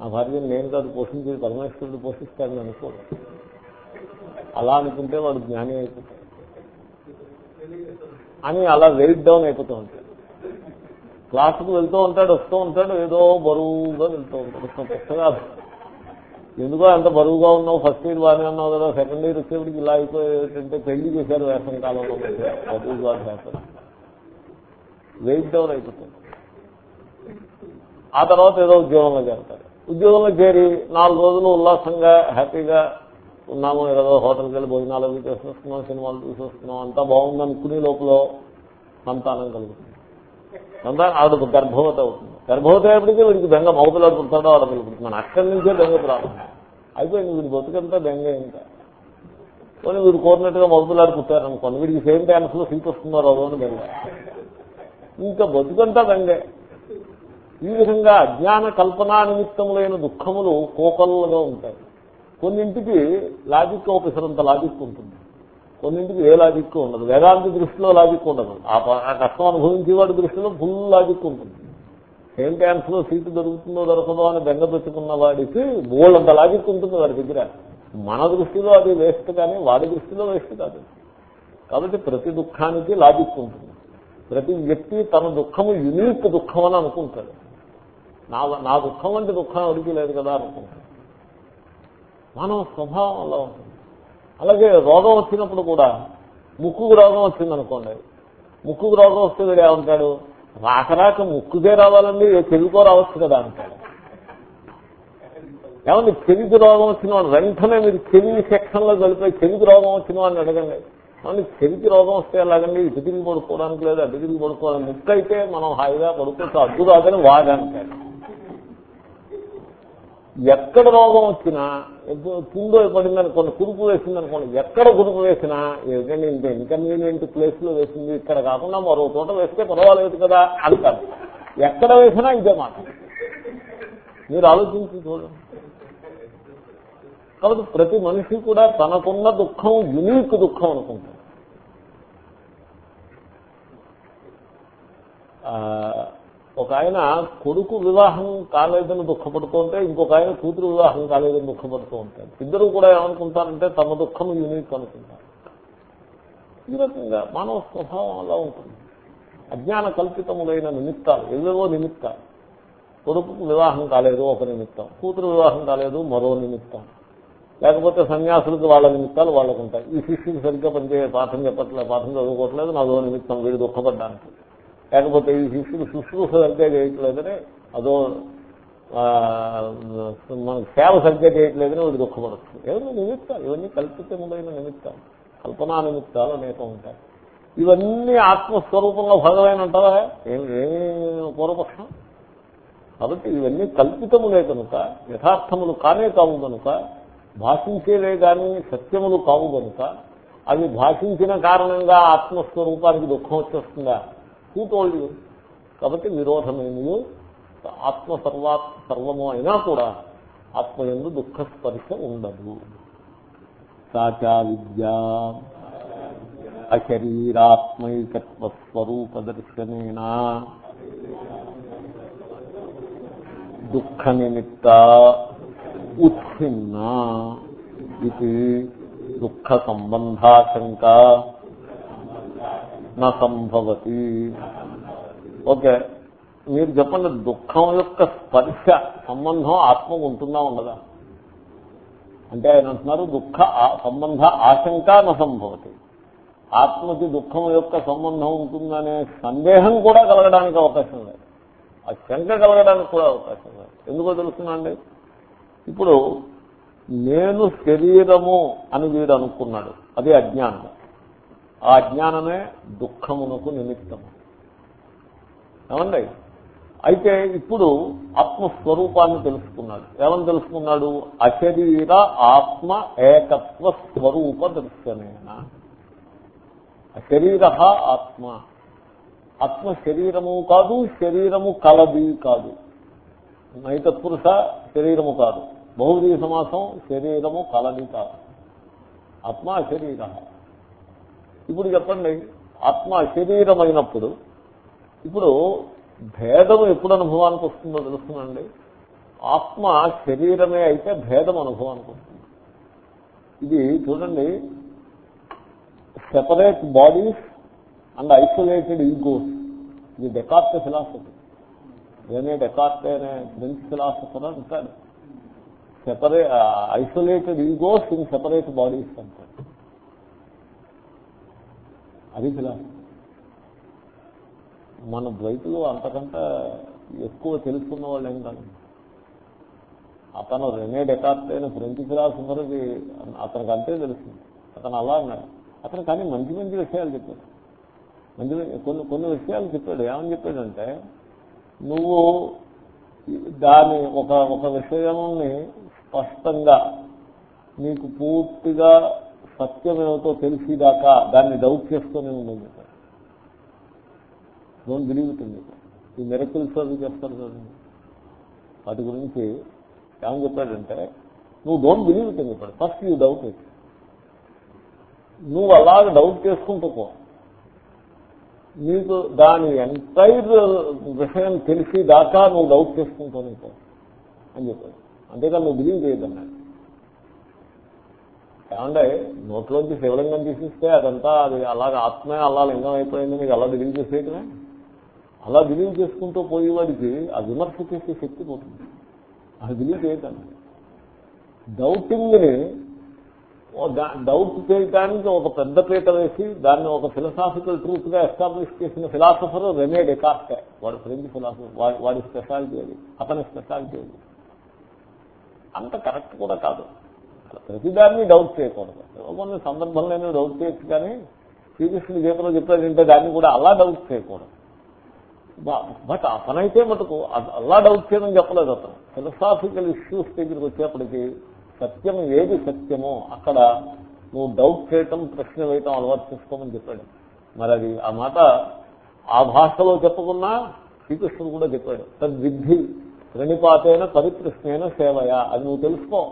నా భార్యను నేను కాదు పోషించేది పరమేశ్వరుడు పోషిస్తాడని అనుకోడు. అలా అనుకుంటే వాడు జ్ఞాని అయిపోతాడు. అని అలా వెయిట్ డౌన్ అయిపోతూ ఉంటాడు. క్లాసుకు వెళ్తూ ఉంటాడు వస్తూ ఉంటాడు ఏదో బరువుగా వెళ్తూ ఉంటాడు. పుస్తకాలు ఎందుకో అంత బరువుగా ఉన్నావు ఫస్ట్ ఇయర్ బాగానే ఉన్నావు కదా సెకండ్ ఇయర్ వచ్చేప్పటికి ఇలా అయిపోయేటంటే పెళ్ళి చేశారు వేసవి కాలంలో. బరువుగా చేస్తారు వెయిట్ డౌన్ అయిపోతుంది. ఆ తర్వాత ఏదో ఉద్యోగంలో చేరతారు. ఉద్యోగంలో చేరి నాలుగు రోజులు ఉల్లాసంగా హ్యాపీగా ఉన్నాము. ఏదో హోటల్కి వెళ్ళి భోజనాలు అవి చేసి వస్తున్నాం సినిమాలు చూసి వస్తున్నాం అంతా బాగుందనుకునే లోపల సంతానం కలుగుతుంది. సంతానం ఆవిడ గర్భవతి అవుతుంది. గర్భవతి అయినప్పటికీ వీడికి బెంగ మౌతులు అడుగుతాడో ఆడ పిలుపుతున్నాను అక్కడి నుంచే బెంగ ప్రారంభం అయిపోయింది వీడి బతుకంతా బెంగ ఇంకా. కొన్ని వీడు కోరినట్టుగా మౌతులాడు పుట్టారనుకోండి వీడికి సేమ్ టైమ్స్లో సీట్ వస్తుందో రాదో అని బెంగ. ఇంకా బతుకంతా బెంగే. ఈ విధంగా అజ్ఞాన కల్పనా నిమిత్తములైన దుఃఖములు కోకలుగా ఉంటాయి. కొన్నింటికి లాజిక్ అంత లాజిక్ ఉంటుంది. కొన్నింటికి ఏ లాజిక్ ఉండదు. వేదాంతి దృష్టిలో లాజిక్ ఉండదు. ఆ కష్టం అనుభవించేవాడి దృష్టిలో ఫుల్ లాజిక్ ఉంటుంది. సేమ్ క్యాన్స్లో సీటు దొరుకుతుందో దొరకదో అని బెంగ పెట్టుకున్న వాడికి బోల్డ్ అంత లాజిక్ ఉంటుంది వాడి దగ్గర. మన దృష్టిలో అది వేస్ట్ కానీ వాడి దృష్టిలో వేస్ట్ కాదు. కాబట్టి ప్రతి దుఃఖానికి లాజిక్ ఉంటుంది. ప్రతి వ్యక్తి తన దుఃఖము యునీక్ దుఃఖం అని అనుకుంటాడు. నా నా దుఃఖం వంటి దుఃఖం ఎవరికి లేదు కదా అనుకుంటాడు. మానవ స్వభావం అలా ఉంటుంది. అలాగే రోగం వచ్చినప్పుడు కూడా ముక్కుకు రోగం వచ్చిందనుకోండి. ముక్కుకు రోగం వస్తే వీడు ఏమంటాడు? రాక రాక ముక్కుదే రావాలండి తెలుగుకో రావచ్చు కదా అంటాడు. ఏమండి చెవికి రోగం వచ్చిన వాళ్ళు వెంటనే మీరు చెవి సెక్షన్లో కలిపి చెవికి రోగం వచ్చిన వాడిని అడగండి. ఏమండి చెవికి రోగం వస్తే ఎలాగండి? ఇటు తిరిగి పడుకోవడానికి లేదు అటు తిరిగి పడుకోవడానికి ముక్కు అయితే మనం హాయిగా పడుకోవచ్చు అడ్డు కాదని వాడంటాడు. ఎక్కడ రోగం వచ్చినా కిందో పడిందని కొన్ని కురుపు వేసింది అనుకోండి ఎక్కడ కురుపు వేసినా ఎందుకంటే ఇంత ఇన్కన్వీనియంట్ ప్లేస్లో వేసింది ఇక్కడ కాకుండా మరో చోట వేస్తే పర్వాలేదు కదా అంటారు. ఎక్కడ వేసినా ఇదే మాట. మీరు ఆలోచించి చూడండి. కాబట్టి ప్రతి మనిషి కూడా తనకున్న దుఃఖం యునీక్ దుఃఖం అనుకుంటాడు. ఒక ఆయన కొడుకు వివాహం కాలేదని దుఃఖపడుతూ ఉంటే ఇంకొక ఆయన కూతురు వివాహం కాలేదని దుఃఖపడుతూ ఉంటారు ఇద్దరు కూడా ఏమనుకుంటారంటే తమ దుఃఖం యూనిక్ అనుకుంటారు. ఈ రకంగా మానవ స్వభావం అలా ఉంటుంది. అజ్ఞాన కల్పితములైన నిమిత్తాలు ఏవేవో నిమిత్తాలు. కొడుకుకు వివాహం కాలేదు ఒక నిమిత్తం. కూతురు వివాహం కాలేదు మరో నిమిత్తం. లేకపోతే సన్యాసులకు వాళ్ళ నిమిత్తాలు వాళ్ళకు ఉంటాయి ఈ శిష్యుకి సరిగ్గా పనిచేయ పాఠం చెప్పట్లేదు పాఠం చదువుకోవట్లేదు నాదో నిమిత్తం వీడు దుఃఖపడ్డానికి. లేకపోతే ఈ శిష్యుడు శుశ్రూష సరిగ్గా చేయట్లేదని అదో ఆ, మనకు సేవ సరిగ్గా చేయట్లేదని వీడు దుఃఖపడుతుంది ఏమన్నా నిమిత్తాలు ఇవన్నీ కల్పితములైన నిమిత్తాలు కల్పనా నిమిత్తాలు అనేక ఉంటాయి. ఇవన్నీ ఆత్మస్వరూపంలో భాగమైన ఉంటారా ఏమి పూర్వపక్షం? కాబట్టి ఇవన్నీ కల్పితములే కనుక యథార్థములు కానే కావు కనుక భాషించేవే కానీ సత్యములు కావు కనుక అవి భాషించిన కారణంగా ఆత్మస్వరూపానికి దుఃఖం వచ్చేస్తుందా? కూతోళ్ళు కాబట్టి విరోధమేమియో ఆత్మ సర్వా సర్వము అయినా కూడా ఆత్మ ఎందు దుఃఖ స్పర్శ ఉండదు. సాచా విద్య అశరీరాత్మైకత్వ స్వరూప దర్శనేనా దుఃఖ నిమిత్త ఉత్సిన్న. ఇది దుఃఖ సంబంధాశంక నా సంభవతి ఓకే మీరు చెప్పండి దుఃఖం యొక్క స్పర్శ సంబంధం ఆత్మకు ఉంటుందా ఉండదా? అంటే ఆయన అంటున్నారు దుఃఖ సంబంధ ఆశంక నా సంభవతి ఆత్మకి దుఃఖం యొక్క సంబంధం ఉంటుందనే సందేహం కూడా కలగడానికి అవకాశం లేదు. ఆ శంక కలగడానికి కూడా అవకాశం లేదు. ఎందుకో తెలుస్తుందండి ఇప్పుడు నేను శరీరము అని వీడు అనుకున్నాడు. అది అజ్ఞానం. ఆ అజ్ఞానమే దుఃఖమునకు నిమిత్తము. ఏమండి? అయితే ఇప్పుడు ఆత్మస్వరూపాన్ని తెలుసుకున్నాడు. ఏమని తెలుసుకున్నాడు? అశరీర ఆత్మ ఏకత్వ స్వరూప దర్శనేన అశరీర ఆత్మ. ఆత్మ శరీరము కాదు శరీరము కలది కాదు. నైతత్పురుష శరీరము కాదు. బహుదీ సమాసం శరీరము కలది కాదు. ఆత్మ శరీర. ఇప్పుడు చెప్పండి ఆత్మ అశరీరమైనప్పుడు ఇప్పుడు భేదం ఎప్పుడు అనుభవానికి వస్తుందో తెలుస్తుందండి? ఆత్మ శరీరమే అయితే భేదం అనుభవానికి వస్తుంది. ఇది చూడండి separate bodies and isolated egos ఇది డెకార్ట్ ఫిలాసఫీ నేనే డెకార్ట్ అనే ఫ్రెంచ్ ఫిలాసఫర్ అంటాడు. Separate isolated egos in separate bodies అంటాడు. అది ఫిలాసఫీ మన ద్వైతులు అంతకంటే ఎక్కువ తెలుసుకున్న వాళ్ళు ఏం కాదు. అతను రెనే డెకార్ట్ అయిన ఫ్రెంచ్ ఫిలాసఫర్కి అతనికి అంతే తెలుస్తుంది అతను అలా అన్నాడు అతను కానీ మంచి మంచి విషయాలు చెప్పాడు. మంచి కొన్ని కొన్ని విషయాలు చెప్పాడు. ఏమని చెప్పాడంటే నువ్వు దాని ఒక ఒక విషయాన్ని స్పష్టంగా నీకు పూర్తిగా సత్యమేమిటో తెలిసిదాకా దాన్ని డౌట్ చేసుకునే ఉండదు చెప్పాడు డోంట్ బిలీవ్ ఇట్ అండి ఈ మెరకిల్స్ అవి చెప్తారు కదండి వాటి గురించి ఏమని చెప్పాడంటే నువ్వు డోంట్ బిలీవ్ ఇట్ అని చెప్పాడు ఫస్ట్ యూ డౌట్ ఇట్ నువ్వు అలాగ డౌట్ చేసుకుంటూ పో. నీకు దాని ఎంటైర్ విషయం తెలిసి దాకా నువ్వు డౌట్ చేసుకుంటూనే పో. అని చెప్పాడు. అంతేకాదు నువ్వు బిలీవ్ చేయదన్నాడు ఏమంటే నోట్లోంచి శివలింగం తీసిస్తే అదంతా అది అలాగ ఆత్మే అలా లింగం అయిపోయింది మీకు అలా బిలీవ్ చేసేయటమే? అలా బిలీవ్ చేసుకుంటూ పోయేవాడికి ఆ విమర్శ చేసే శక్తి పోతుంది. అది బిలీవ్ చేయకండి డౌటింగ్ని డౌట్ చేయడానికి ఒక పెద్ద పీట వేసి దాన్ని ఒక ఫిలసాఫికల్ ట్రూత్గా ఎస్టాబ్లిష్ చేసిన ఫిలాసఫర్ రెనే డెకార్టే వాడు ఫ్రెంచ్ ఫిలాసఫర్ వాడి స్పెషాలిటీ అది. అతని స్పెషాలిటీ అది. అంత కరెక్ట్ కూడా కాదు. ప్రతిదాన్ని డౌట్ చేయకూడదు. కొన్ని సందర్భంలోనే డౌట్ చేయొచ్చు కానీ శ్రీకృష్ణుడి గీతలో చెప్పాడంటే దాన్ని కూడా అలా డౌట్ చేయకూడదు. బట్ అతనైతే మటుకు అలా డౌట్ చేయడం చెప్పలేదు అతను. ఫిలసాఫికల్ ఇష్యూస్ దగ్గరికి వచ్చేప్పటికి సత్యం ఏది సత్యమో అక్కడ నువ్వు డౌట్ చేయటం ప్రశ్న వేయటం అలవాటు చేసుకోమని చెప్పాడు. మరి అది ఆ మాట ఆ భాషలో చెప్పుకున్నా శ్రీకృష్ణుడు కూడా చెప్పాడు. తద్విద్ధి ప్రణిపాతైన పరిప్రశ్నైన సేవయ. అది నువ్వు తెలుసుకో.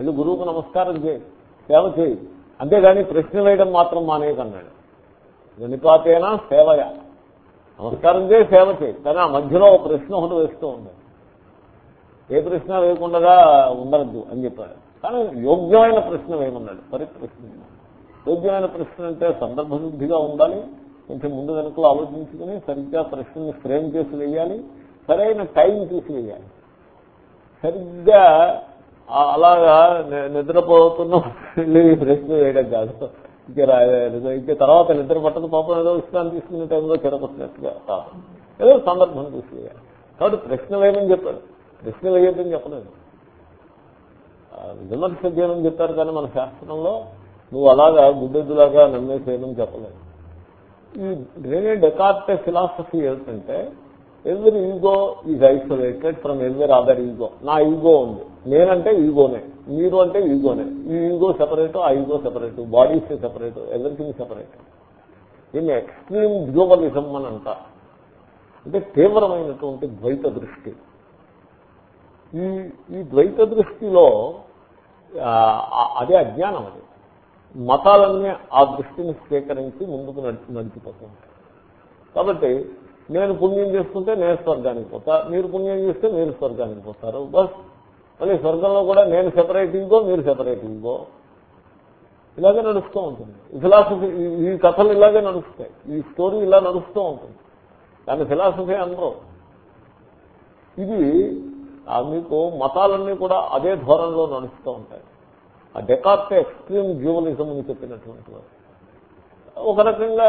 వెళ్ళి గురువుకు నమస్కారం చేయి. సేవ చేయి. అంతేగాని ప్రశ్న వేయడం మాత్రం మానేయకన్నాడు. ప్రణిపాతైన సేవయ? నమస్కారం చేయి సేవ చేయి. కానీ ఆ మధ్యలో ఒక ప్రశ్న ఒకటి వేస్తూ ఉంది. ఏ ప్రశ్న వేయకుండా ఉండద్దు అని చెప్పాడు. కానీ యోగ్యమైన ప్రశ్న వేయమన్నాడు. పరిప్రశ్న యోగ్యమైన ప్రశ్న అంటే సందర్భశుద్ధిగా ఉండాలి. కొంచెం ముందు వెనుకలు ఆలోచించుకుని సరిగ్గా ప్రశ్నని ఫ్రేమ్ చేసి వేయాలి. సరైన టైం చూసి వేయాలి. సరిగ్గా అలాగా నిద్రపోతున్న ప్రశ్న వేయడం కాదు. ఇంకా ఇంకా తర్వాత నిద్ర పట్టదు పాపం ఏదో విశ్రాంతి తీసుకునే టైంలో చెరపట్టినట్టుగా ఏదో సందర్భం తీసుకెళ్ళాలి కాబట్టి ప్రశ్న వేయమని చెప్పాడు. ప్రశ్న వేయద్దని చెప్పలేదు. విమర్శ చేయమని చెప్పారు కానీ మన శాస్త్రంలో నువ్వు అలాగా గుడ్డెద్దులాగా నమ్మేసేయమని చెప్పలేదు. ఈ రేనే డెకార్ట్ ఫిలాసఫీ ఏంటంటే ఎవరి ఈగో ఈజ్ ఐసోలేటెడ్ ఫ్రమ్ ఎవరి అదర్ ఈగో. నా ఈగో ఉంది. నేనంటే ఈగోనే మీరు అంటే ఈగోనే. ఈ ఈగో సెపరేట్ ఆ ego separate bodies separate everything separate. దీన్ని ఎక్స్ట్రీమ్ గ్లోబలిజం అని అంటారు. అంటే తీవ్రమైనటువంటి ద్వైత దృష్టి ఈ ఈ ద్వైత దృష్టిలో అదే అజ్ఞానం అది. మతాలన్నీ ఆ దృష్టిని స్వీకరించి ముందుకు నడిచి నడిచిపోతుంటాయి. కాబట్టి నేను పుణ్యం చేసుకుంటే నేను స్వర్గానికి పోతా మీరు పుణ్యం చేస్తే మీరు స్వర్గానికి పోతారు. బస్ మళ్ళీ స్వర్గంలో కూడా నేను సెపరేట్ ఇంకో మీరు సెపరేట్ ఇంకో ఇలాగే నడుస్తూ ఉంటుంది. ఈ ఫిలాసఫీ ఈ కథలు ఇలాగే నడుస్తాయి. ఈ స్టోరీ ఇలా నడుస్తూ ఉంటుంది. దాని ఫిలాసఫీ అందరూ ఇది మీకు మతాలన్నీ కూడా అదే ధోరణిలో నడుస్తూ ఉంటాయి. ఆ డెకార్ట్ ఎక్స్ట్రీమ్ జ్యూవలిజం అని చెప్పినటువంటి ఒక రకంగా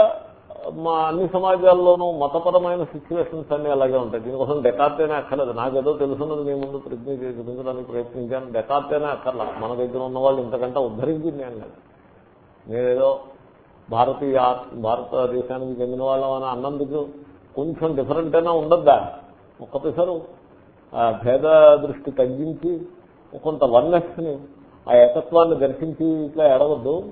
మా అన్ని సమాజాల్లోనూ మతపరమైన సిచ్యువేషన్స్ అన్ని అలాగే ఉంటాయి. దీనికోసం డెకార్టేనే అక్కర్లేదు. నాకేదో తెలుసున్నది నేను ముందు ప్రజ్ఞ చూపించడానికి ప్రయత్నించాను. డెకార్టేనే అక్కర్లా మన దగ్గర ఉన్న వాళ్ళు ఇంతకంటే ఉద్ధరించింది నేను లేదు. నేనేదో భారతీయ భారతదేశానికి చెందిన వాళ్ళం అని అన్నందుకు కొంచెం డిఫరెంట్ అయినా ఉండద్దా? ఒక్క ఆ భేద దృష్టి తగ్గించి కొంత వన్నెస్ని ఆ ఏకత్వాన్ని దర్శించి ఇట్లా ఎడవద్దు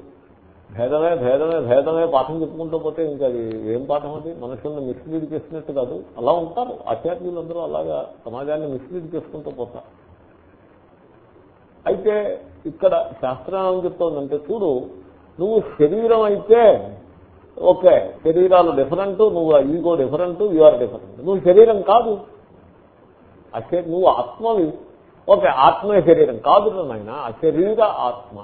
భేదమే భేదమే భేదమే పాఠం చెప్పుకుంటూ పోతే ఇంకా అది ఏం పాఠం అది? మనుషుల్ని మిస్లీడ్ చేసినట్టు కాదు. అలా ఉంటారు. ఆచార్యులందరూ అలాగా సమాజాన్ని మిస్లీడ్ చేసుకుంటూ పోతారు అయితే ఇక్కడ శాస్త్రం ఏం చెప్తోందంటే చూడు నువ్వు శరీరం అయితే ఓకే శరీరాలు డిఫరెంట్ నువ్వు ego different you are different నువ్వు శరీరం కాదు. అసే నువ్వు ఆత్మవి. ఓకే ఆత్మే శరీరం. కాదు నాయన అశరీర ఆత్మ.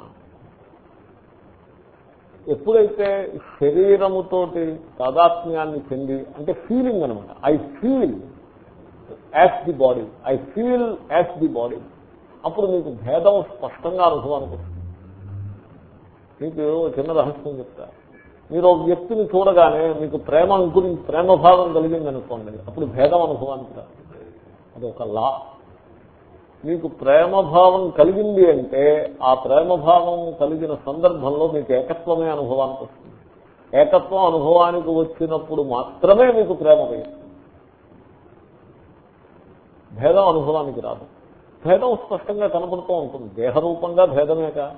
ఎప్పుడైతే శరీరముతోటి తాదాత్మ్యాన్ని చెంది అంటే ఫీలింగ్ అనమాట I feel as the body I feel as the body అప్పుడు మీకు భేదం స్పష్టంగా అనుభవానికి వస్తుంది. మీకు చిన్న రహస్యం చెప్తా. మీరు ఒక వ్యక్తిని చూడగానే మీకు ప్రేమ గురించి ప్రేమభావం కలిగింది అనుకోండి అప్పుడు భేదం అనుభవానికి రాదు. అది ఒక లా మీకు ప్రేమ భావం కలిగింది అంటే ఆ ప్రేమ భావం కలిగిన సందర్భంలో మీకు ఏకత్వమే అనుభవానికి వస్తుంది. ఏకత్వం అనుభవానికి వచ్చినప్పుడు మాత్రమే మీకు ప్రేమ భేదం అనుభవానికి రాదు. భేదం స్పష్టంగా కనపడుతూ ఉంటుంది. దేహరూపంగా భేదమేక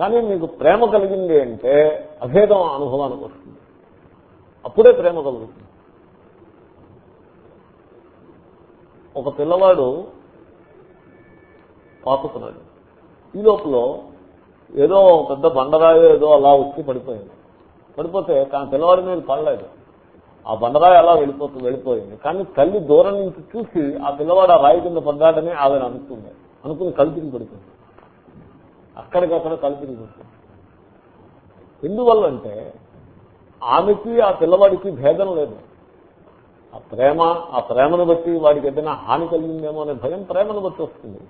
కానీ మీకు ప్రేమ కలిగింది అంటే అభేదం అనుభవానికి వస్తుంది. అప్పుడే ప్రేమ కలుగుతుంది. ఒక పిల్లవాడు పాపుతున్నాడు ఈ లోపల ఏదో పెద్ద బండరాయో ఏదో అలా వచ్చి పడిపోయింది. పడిపోతే కానీ పిల్లవాడి మీద పడలేదు. ఆ బండరాయి అలా వెళ్ళిపోతూ వెళ్ళిపోయింది. కానీ తల్లి దూరం నుంచి చూసి ఆ పిల్లవాడు ఆ రాయి కింద పడ్డాడని ఆవిడ అనుకుంది. అనుకుని కలిపిని పడుతుంది అక్కడికక్కడ కలిపిని పడుతుంది ఎందువల్లంటే ఆమెకి ఆ పిల్లవాడికి భేదం లేదు. ఆ ప్రేమ ఆ ప్రేమను బట్టి వాడికి ఏదైనా హాని కలిగిందేమో అనే భయం ప్రేమను బట్టి వస్తుంది.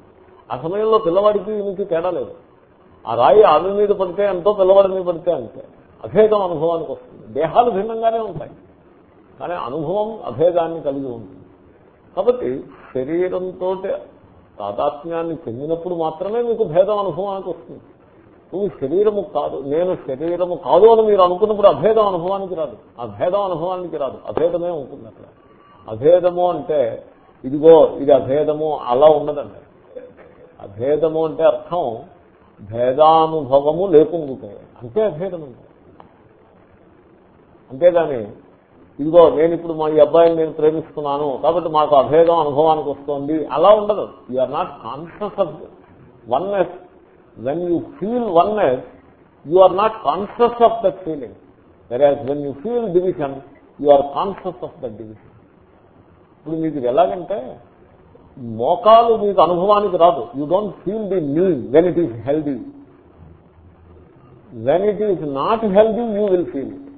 ఆ సమయంలో పిల్లవాడికి ఈమెకి తేడా లేదు. ఆ రాయి ఆమె మీద పడితే ఎంతో పిల్లవాడి మీద పడితే అంతే. అభేదం అనుభవానికి వస్తుంది. దేహాలు భిన్నంగానే ఉంటాయి. కానీ అనుభవం అభేదాన్ని కలిగి ఉంటుంది. కాబట్టి శరీరంతో తాదాత్మ్యాన్ని చెందినప్పుడు మాత్రమే మీకు భేదం అనుభవానికి వస్తుంది. నువ్వు శరీరము కాదు నేను శరీరము కాదు అని మీరు అనుకున్నప్పుడు అభేదం అనుభవానికి రాదు. అభేదం అనుభవానికి రాదు. అభేదమే ఉంటుంది అక్కడ. అభేదము అంటే ఇదిగో ఇది అభేదము అలా ఉండదండి. అభేదము అంటే అర్థం భేదానుభవము లేకుండా అంతే అభేదం అంటే అంతేగాని ఇదిగో నేను ఇప్పుడు మా ఈ అబ్బాయిని నేను ప్రేమిస్తున్నాను కాబట్టి మాకు అభేదం అనుభవానికి వస్తుంది. అలా ఉండదు. You are not conscious of oneness when you feel oneness you are not conscious of that feeling whereas when you feel division you are conscious of that division ఇప్పుడు మీకు ఎలాగంటే మోకాలు మీకు అనుభవానికి రాదు. You don't feel the knee when it is healthy when it is not healthy you will feel it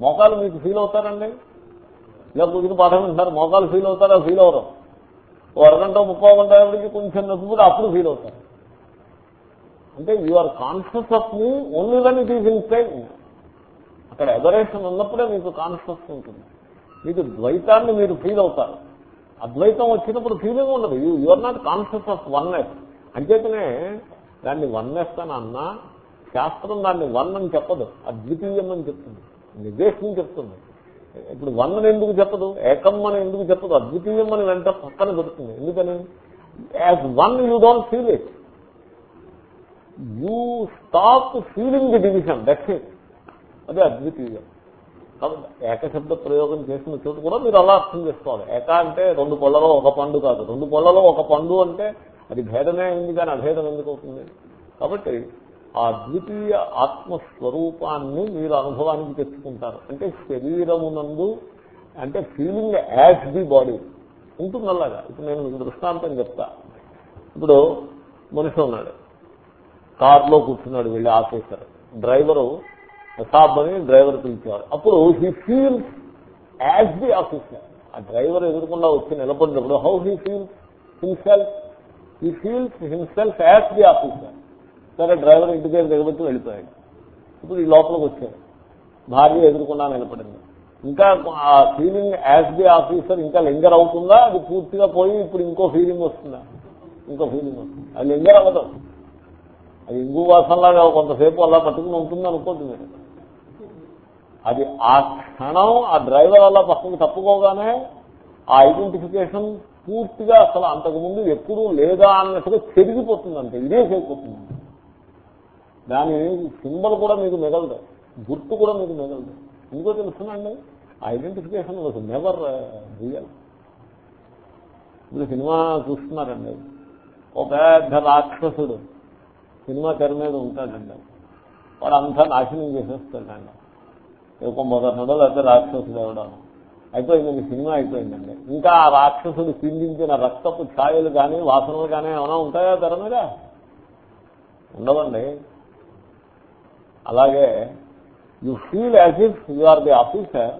మోకాలు మీకు feel అవుతారండి? ఇలా కూర్చుని పాఠం వింటారు మోకాలు ఫీల్ అవుతారా? Feel hour. ఓ అరగంట ముప్పై గంట ఎవరికి కొంచెం నొప్పి కూడా అప్పుడు ఫీల్ అవుతారు. అంటే you are conscious of me only when it is in pain అక్కడ ఎదరేషన్ ఉన్నప్పుడే మీకు కాన్షియస్ ఉంటుంది. మీకు ద్వైతాన్ని మీరు ఫీల్ అవుతారు. అద్వైతం వచ్చినప్పుడు ఫీలింగ్ ఉండదు. You are not conscious of oneness అంచేతనే దాన్ని వన్నెస్ అని అన్నా శాస్త్రం దాన్ని వన్ అని చెప్పదు. అద్వితీయం అని చెప్తుంది. నిర్దేశం చెప్తుంది. ఇప్పుడు వన్ అని ఎందుకు చెప్పదు? ఏకం అని ఎందుకు చెప్పదు? అద్వితీయం అని వెంట పక్కన దొరుకుతుంది ఎందుకని? As one you don't feel it you stop feeling the division that's it అదే అద్వితీయం. ఏకశబ్ద ప్రయోగం చేసిన చోటు కూడా మీరు అలా అర్థం చేసుకోవాలి. ఏక అంటే రెండు పళ్ళలో ఒక పండు కాదు. రెండు పళ్ళలో ఒక పండు అంటే అది భేదమే అయింది కానీ అభేదం ఎందుకు అవుతుంది? కాబట్టి ఆ ద్వితీయ ఆత్మస్వరూపాన్ని మీరు అనుభవానికి తెచ్చుకుంటారు. అంటే శరీరమునందు అంటే ఫీలింగ్ యాజ్ ది బాడీ ఉంటుంది అలాగా ఇప్పుడు నేను మీకు దృష్టాంతం చెప్తా. ఇప్పుడు మనిషి ఉన్నాడు. కారులో కూర్చున్నాడు వెళ్ళి ఆఫీసర్ డ్రైవరు సాబ్ అని డ్రైవర్ పిలిచేవారు. అప్పుడు he feels as the officer ఆ డ్రైవర్ ఎదురకుండా వచ్చి నిలబడినప్పుడు how he feels himself he feels himself as the officer సరే డ్రైవర్ ఇంటి దగ్గర దిగబెట్టి వెళ్ళిపోయాడు. ఇప్పుడు ఈ లోపలికి వచ్చాడు. భార్య ఎదురకుండా నిలబడింది. ఇంకా ఆ ఫీలింగ్ యాజ్ ది ఆఫీసర్ ఇంకా లింగర్ అవుతుందా? అది పూర్తిగా పోయి ఇప్పుడు ఇంకో ఫీలింగ్ వస్తుందా? ఇంకో ఫీలింగ్ వస్తుంది. అది లింగర్ అవ్వదు. అది ఇంగు వాసనలాగా కొంతసేపు అలా పట్టుకుని ఉంటుంది అనుకోండి మీరు. అది ఆ క్షణం ఆ డ్రైవర్ అలా పక్కకు తప్పుకోగానే ఆ ఐడెంటిఫికేషన్ పూర్తిగా అసలు అంతకుముందు ఎప్పుడూ లేదా అన్నట్టుగా చెరిగిపోతుంది అంతే ఇదే చెరిగిపోతుంది. దాని సింబల్ కూడా మీకు మిగలదు. గుర్తు కూడా మీకు మిగలదు. ఎందుకో తెలుసునండి ఐడెంటిఫికేషన్ వాజ్ నెవర్ రియల్ ఇప్పుడు సినిమా చూస్తున్నారండి. ఒక పెద్ద రాక్షసుడు సినిమా తెర మీద ఉంటాడండి. వాడు అంతా నాశనం చేసేస్తాడండి. ఒక లేకపోతే రాక్షసుడు ఎవడో అయిపోయిందండి సినిమా అయిపోయిందండి. ఇంకా ఆ రాక్షసుడు పిండించిన రక్తపు ఛాయలు కానీ వాసనలు కానీ ఏమైనా ఉంటాయా తెర మీద? ఉండవండి. అలాగే you feel as if you are the officer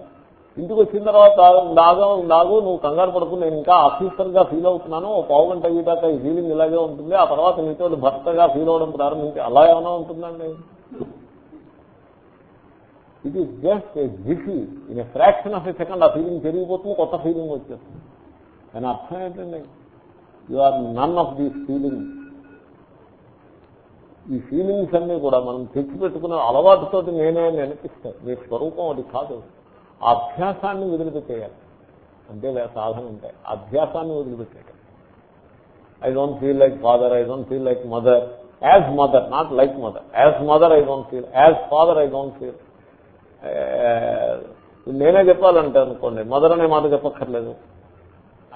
ఇంటికి వచ్చిన తర్వాత నాగో నాగు నువ్వు కంగారు పడుకుని నేను ఇంకా ఆఫీసర్గా ఫీల్ అవుతున్నాను. ఓ పావు గంట అయ్యేదాకా ఈ ఫీలింగ్ ఇలాగే ఉంటుంది. ఆ తర్వాత నీతో భర్తగా ఫీల్ అవడం ప్రారంభించి అలా ఏమైనా ఉంటుందండి? It is just a jiffy in fraction of a second ఆ ఫీలింగ్ పెరిగిపోతుంది కొత్త ఫీలింగ్ వచ్చేస్తుంది. కానీ అర్థం ఏంటండి you are none of these feeling ఈ ఫీలింగ్స్ అన్ని కూడా మనం తెచ్చిపెట్టుకున్న అలవాటుతో నేనే అని అనిపిస్తాను మీ స్వరూపం అది కాదు. ఆ అభ్యాసాన్ని వదిలిపెట్టేయాలి. అంతే సాధన ఉంటాయి. అభ్యాసాన్ని వదిలిపెట్టేయాలి. I don't feel like father I don't feel like mother as mother not like mother as mother I don't feel as father I don't feel నేనే చెప్పాలంటే అనుకోండి మదర్ అనే మాట చెప్పక్కర్లేదు.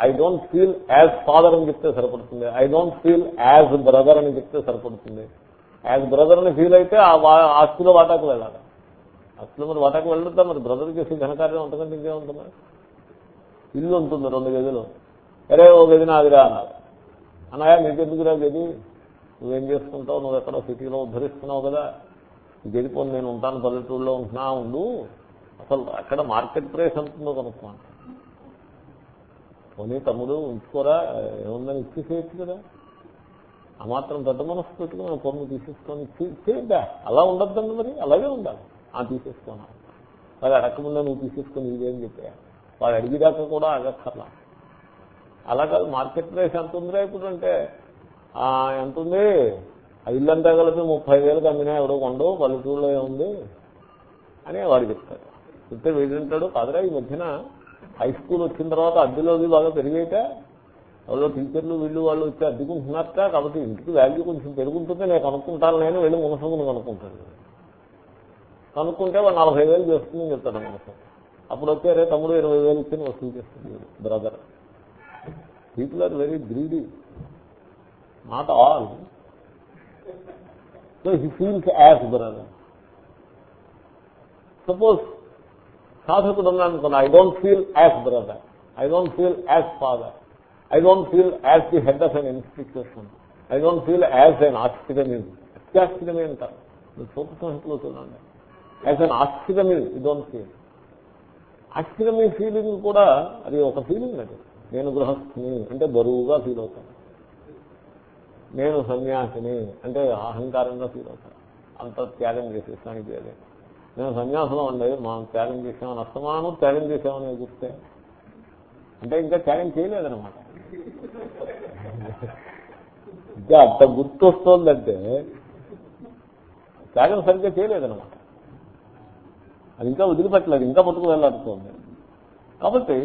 I don't feel as father అని చెప్తే సరిపడుతుంది. I don't feel as brother అని చెప్తే సరిపడుతుంది. యాజ్ బ్రదర్ అని ఫీల్ అయితే ఆ వా- వాటాకు వెళ్ళాలి. ఆస్తిలో మరి వాటాకు వెళ్ళొద్దా మరి బ్రదర్ చేసి ఘనకార్యం ఉంటుందంటే ఇంకేముంటుంది ఇల్లు ఉంటుంది రెండు గదులు. అరే ఓ గది నాదిరా అన్నారు. అన్నయ్య నీకెందుకురా గది? నువ్వేం చేసుకుంటావు? నువ్వు ఎక్కడో సిటీలో ఉద్ధరిస్తున్నావు కదా. ఇది పోనీ నేను ఉంటాను పల్లెటూరులో ఉంటున్నా ఉండు. అసలు అక్కడ మార్కెట్ ప్రైస్ ఎంతుందో కనుక్కోండి. పోనీ తమ్ముడు ఉంచుకోరా ఏముందని ఇచ్చేసేయచ్చు కదా. ఆ మాత్రం పెద్ద మనసు పెట్టుకుని పొమ్ము తీసేసుకొని చేయండి. అలా ఉండద్దండి మరి అలాగే ఉండాలి. ఆ తీసేసుకోనా. వాడు అడగకుండా నువ్వు తీసేసుకొని ఇదేం చెప్పా. వాడు అడిగిదాకా కూడా అడగక్కర్లా అలా కాదు మార్కెట్ ప్రైస్ ఎంత ఉందిరా ఇప్పుడు అంటే ఆ, ఎంత ఉంది? ఆ ఇల్లంతా కలిపి ముప్పై వేలకు అమ్మినా ఎవడో కొండవు పల్లెటూరులో ఏముంది? అని వాడు చెప్తాడు. చెప్తే వీడింటాడు కాదురా ఈ మధ్యన హై స్కూల్ వచ్చిన తర్వాత అద్దెలోది బాగా పెరిగాయిట. వాళ్ళు టీచర్లు వీళ్ళు వాళ్ళు వచ్చి అద్దెకుంటున్నారట కాబట్టి ఇంటికి వాల్యూ కొంచెం పెరుగుంటుంది నేను కనుక్కుంటాను నేను వెళ్ళి మునసమును కనుక్కుంటాను. కనుక్కుంటే వాడు నలభై వేలు చేస్తుందని చెప్తాడు మనసు అప్పుడు వచ్చే రే తమ్ముడు ఇరవై వేలు ఇచ్చి వసూలు చేస్తుంది brother. People are very greedy not all. So he feels as brother suppose సాధకుడు ఉన్నాను అనుకున్నా I don't feel as brother I don't feel as father I don't feel as the head of an institution I don't feel as an ఆస్తికమీ అత్యాస్తికమే అంటారు మీరు సూప సంహితలో చూడండి as an ఆస్తికమీ యూ డోంట్ ఫీల్ ఆస్తికమీ ఫీలింగ్ కూడా అది ఒక ఫీలింగ్ అది నేను గృహస్థిని అంటే బరువుగా ఫీల్ అవుతాను నేను సన్యాసిని అంటే అహంకారంగా ఫీల్ అవుతాను. అంత త్యాగం చేసేస్తాను ఇది అదే నేను సన్యాసంలో ఉండేది మనం త్యాగం చేసామని అస్తమానం త్యాగం చేసామని గుర్తే అంటే ఇంకా త్యాగం చేయలేదన్నమాట. ఇంకా అంత గుర్తు వస్తుందంటే త్యాగం సరిగ్గా చేయలేదన్నమాట. అది ఇంకా వదిలిపెట్టలేదు ఇంకా పట్టుకు వెళ్ళాడుతోంది కాబట్టి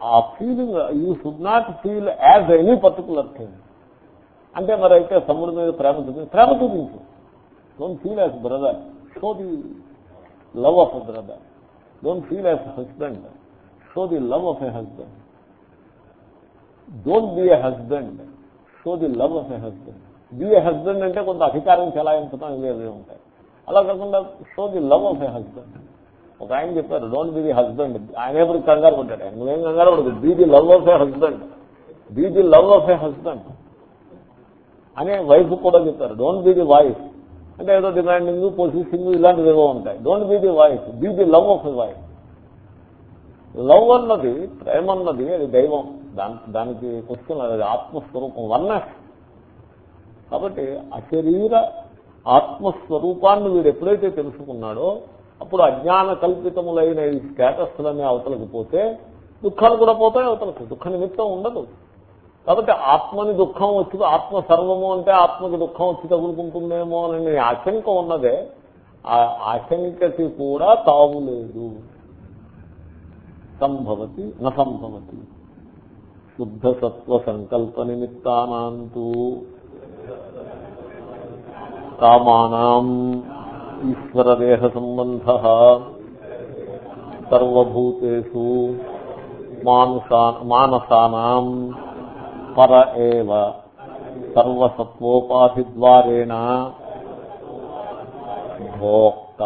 ఆ feeling you should not feel as any particular thing అంటే మరి అయితే తమ్ముడి మీద ప్రేమ చూపించి ప్రేమ చూపించు. Don't feel as brother show the love of brother don't feel as husband show the love of a husband don't be a husband show the love of a husband be a husband అంటే కొంత అధికారం చెలాయించడం ఇవే ఉంటాయి. అలా కాకుండా show the love of a husband ఒక ఆయన చెప్పారు డోంట్ బీ ది హస్బెండ్ ఆయన ఎప్పుడు కంగారు పడ్డాడు. ఆయన నువ్వేం కంగారు పడదు. Be the love of a husband be the love of a husband అనే వైఫ్ కూడా చెప్పారు డోంట్ బీ ది వైఫ్ అంటే ఏదో డిమాండింగ్ పొజిషింగ్ ఇలాంటివి ఏవో ఉంటాయి. Don't be the wife be the love of wife love అన్నది ప్రేమ అన్నది అది దైవం. దానికి దానికి క్వశ్చన్ అది ఆత్మస్వరూపం వర్ణస్ కాబట్టి అశరీర ఆత్మస్వరూపాన్ని వీడు ఎప్పుడైతే తెలుసుకున్నాడో అప్పుడు అజ్ఞాన కల్పితములైన ఈ స్టేటస్లన్నీ అవతలకు పోతే దుఃఖాలు కూడా పోతాయి అవతలకు. దుఃఖ నిమిత్తం ఉండదు. కాబట్టి ఆత్మని దుఃఖం వచ్చి ఆత్మ సర్వము అంటే ఆత్మకి దుఃఖం వచ్చి తగులుకుంటుందేమో అని ఆశంక ఉన్నదే ఆ ఆశంకకి కూడా తావు లేదు. సంభవతి న సంభవతి. శుద్ధ సత్వ సంకల్ప నిమిత్తానాంతు. కామానాం ఈశ్వరదేహ సంబంధ. సర్వభూతేషు మానసానాం పర ఏవ. సర్వసత్వోపాధిద్వారేణ భోక్త.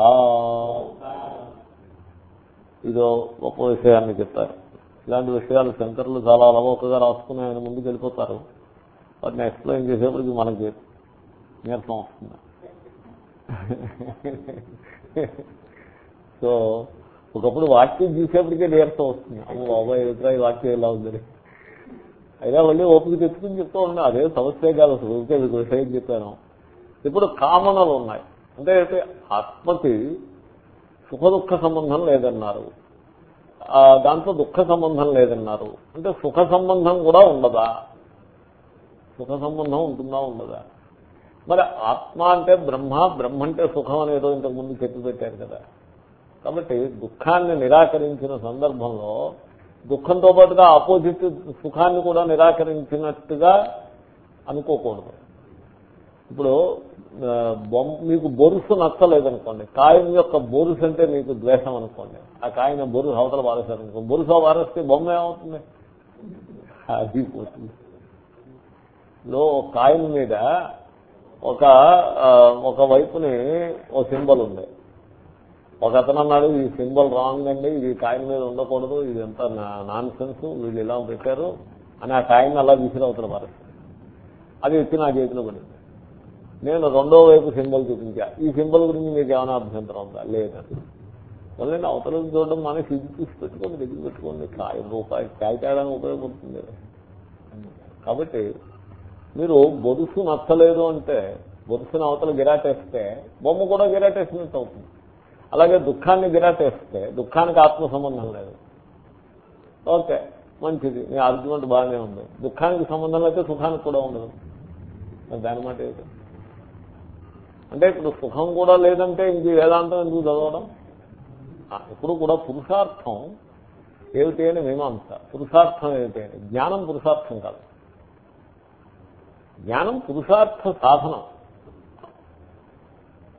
ఇదో ఒక విషయాన్ని చెప్తారు ఇలాంటి విషయాలు శంకర్లు చాలా అలవోకగా రాసుకుని ఆయన ముందుకు వెళ్ళిపోతారు. వాటిని ఎక్స్ప్లెయిన్ చేసేప్పటికి మనకి నీరసం వస్తుంది. సో ఒకప్పుడు వాక్యం చూసేప్పటికే నీరసం వస్తుంది. అమ్మ బాబాయ్ ఎదురా ఈ వాక్యం ఎలా ఉందని అయినా మళ్ళీ ఓపిక తెచ్చుకుని చెప్తూ ఉన్నా అదే సమస్య కాదు అసలు ఊరికే మీకు విషయం చెప్పాను. ఇప్పుడు కామనలు ఉన్నాయి. అంటే ఆత్మకి సుఖ దుఃఖ సంబంధం లేదన్నారు. దాంట్లో దాంతో దుఃఖ సంబంధం లేదన్నారు. అంటే సుఖ సంబంధం కూడా ఉండదా? సుఖ సంబంధం ఉంటుందా ఉండదా? మరి ఆత్మ అంటే బ్రహ్మ బ్రహ్మ అంటే సుఖం అనేదో ఇంతకుముందు చెప్పి పెట్టారు కదా. కాబట్టి దుఃఖాన్ని నిరాకరించిన సందర్భంలో దుఃఖంతో పాటుగా ఆపోజిట్ సుఖాన్ని కూడా నిరాకరించినట్టుగా అనుకోకూడదు. ఇప్పుడు బొమ్మ మీకు బొరుసు నచ్చలేదనుకోండి కాయం యొక్క బొరుసు అంటే మీకు ద్వేషం అనుకోండి ఆ కాయన బొరుసు అవతల వారేశారు అనుకో బొరుసు వారేస్తే బొమ్మ ఏమవుతుంది? అది పోతుంది లో కాయిన్ మీద ఒక ఒక వైపుని ఓ సింబల్ ఉంది. ఒక అతను అన్నాడు ఈ సింబల్ రాంగ్ అండి ఇది కాయిన్ మీద ఉండకూడదు ఇది ఎంత నాన్ సెన్స్ వీళ్ళు ఇలా పెట్టారు అని ఆ కాయిన్ అలా విసిరవతల పరిస్థితి. అది వచ్చి నా చేతిలో పడింది. నేను రెండో వైపు సింబల్ చూపించా. ఈ సింబల్ గురించి మీకు ఏమైనా అభ్యంతరం ఉందా? లేదండి. మళ్ళీ అవతలకు చూడడం మన ఇది తీసి పెట్టుకోండి దగ్గర పెట్టుకోండి. కాయ రూపాయి కాయ తేడానికి ఉపయోగపడుతుంది కాబట్టి మీరు బొరుసు నచ్చలేదు అంటే బొరుసుని అవతల గిరాటేస్తే బొమ్మ కూడా గిరాటేసినట్టు అవుతుంది. అలాగే దుఃఖాన్ని గిరాటేస్తే దుఃఖానికి ఆత్మ సంబంధం లేదు. ఓకే మంచిది. మీ ఆర్గ్యుమెంట్ బాగానే ఉంది. దుఃఖానికి సంబంధం అయితే సుఖానికి కూడా ఉండదు. దాని మాట ఏది అంటే ఇప్పుడు సుఖం కూడా లేదంటే ఇంక వేదాంతం ఎందుకు చదవడం? ఇప్పుడు కూడా పురుషార్థం ఏమిటి అని మీమాంస. పురుషార్థం ఏమిటి అని. జ్ఞానం పురుషార్థం కాదు. జ్ఞానం పురుషార్థ సాధనం.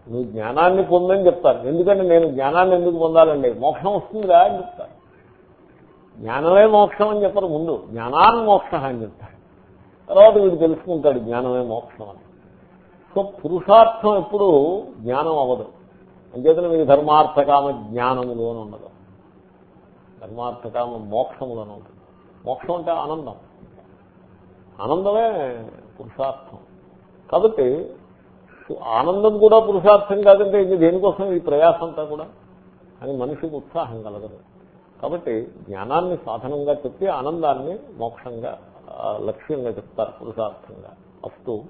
నువ్వు జ్ఞానాన్ని పొందని చెప్తాను ఎందుకంటే నేను జ్ఞానాన్ని ఎందుకు పొందాలండి? మోక్షం వస్తుందిరా అని చెప్తారు. జ్ఞానమే మోక్షం అని చెప్పరు ముందు. జ్ఞానాన్ని మోక్ష అని చెప్తారు. తర్వాత వీడు తెలుసుకుంటాడు జ్ఞానమే మోక్షం అని. సో పురుషార్థం ఎప్పుడు జ్ఞానం అవ్వదు. అంచేతన మీకు ధర్మార్థకామ జ్ఞానములు ఉండదు. ధర్మార్థకామ మోక్షములోనే ఉంటుంది. మోక్షం అంటే ఆనందం. ఆనందమే పురుషార్థం. కాబట్టి ఆనందం కూడా పురుషార్థం కాదంటే ఇది దేనికోసం? ఈ ప్రయాసం అంతా కూడా. అని మనిషికి ఉత్సాహం కలగదు. కాబట్టి జ్ఞానాన్ని సాధనంగా చెప్పి ఆనందాన్ని మోక్షంగా లక్ష్యంగా చెప్తారు పురుషార్థంగా. అస్తు.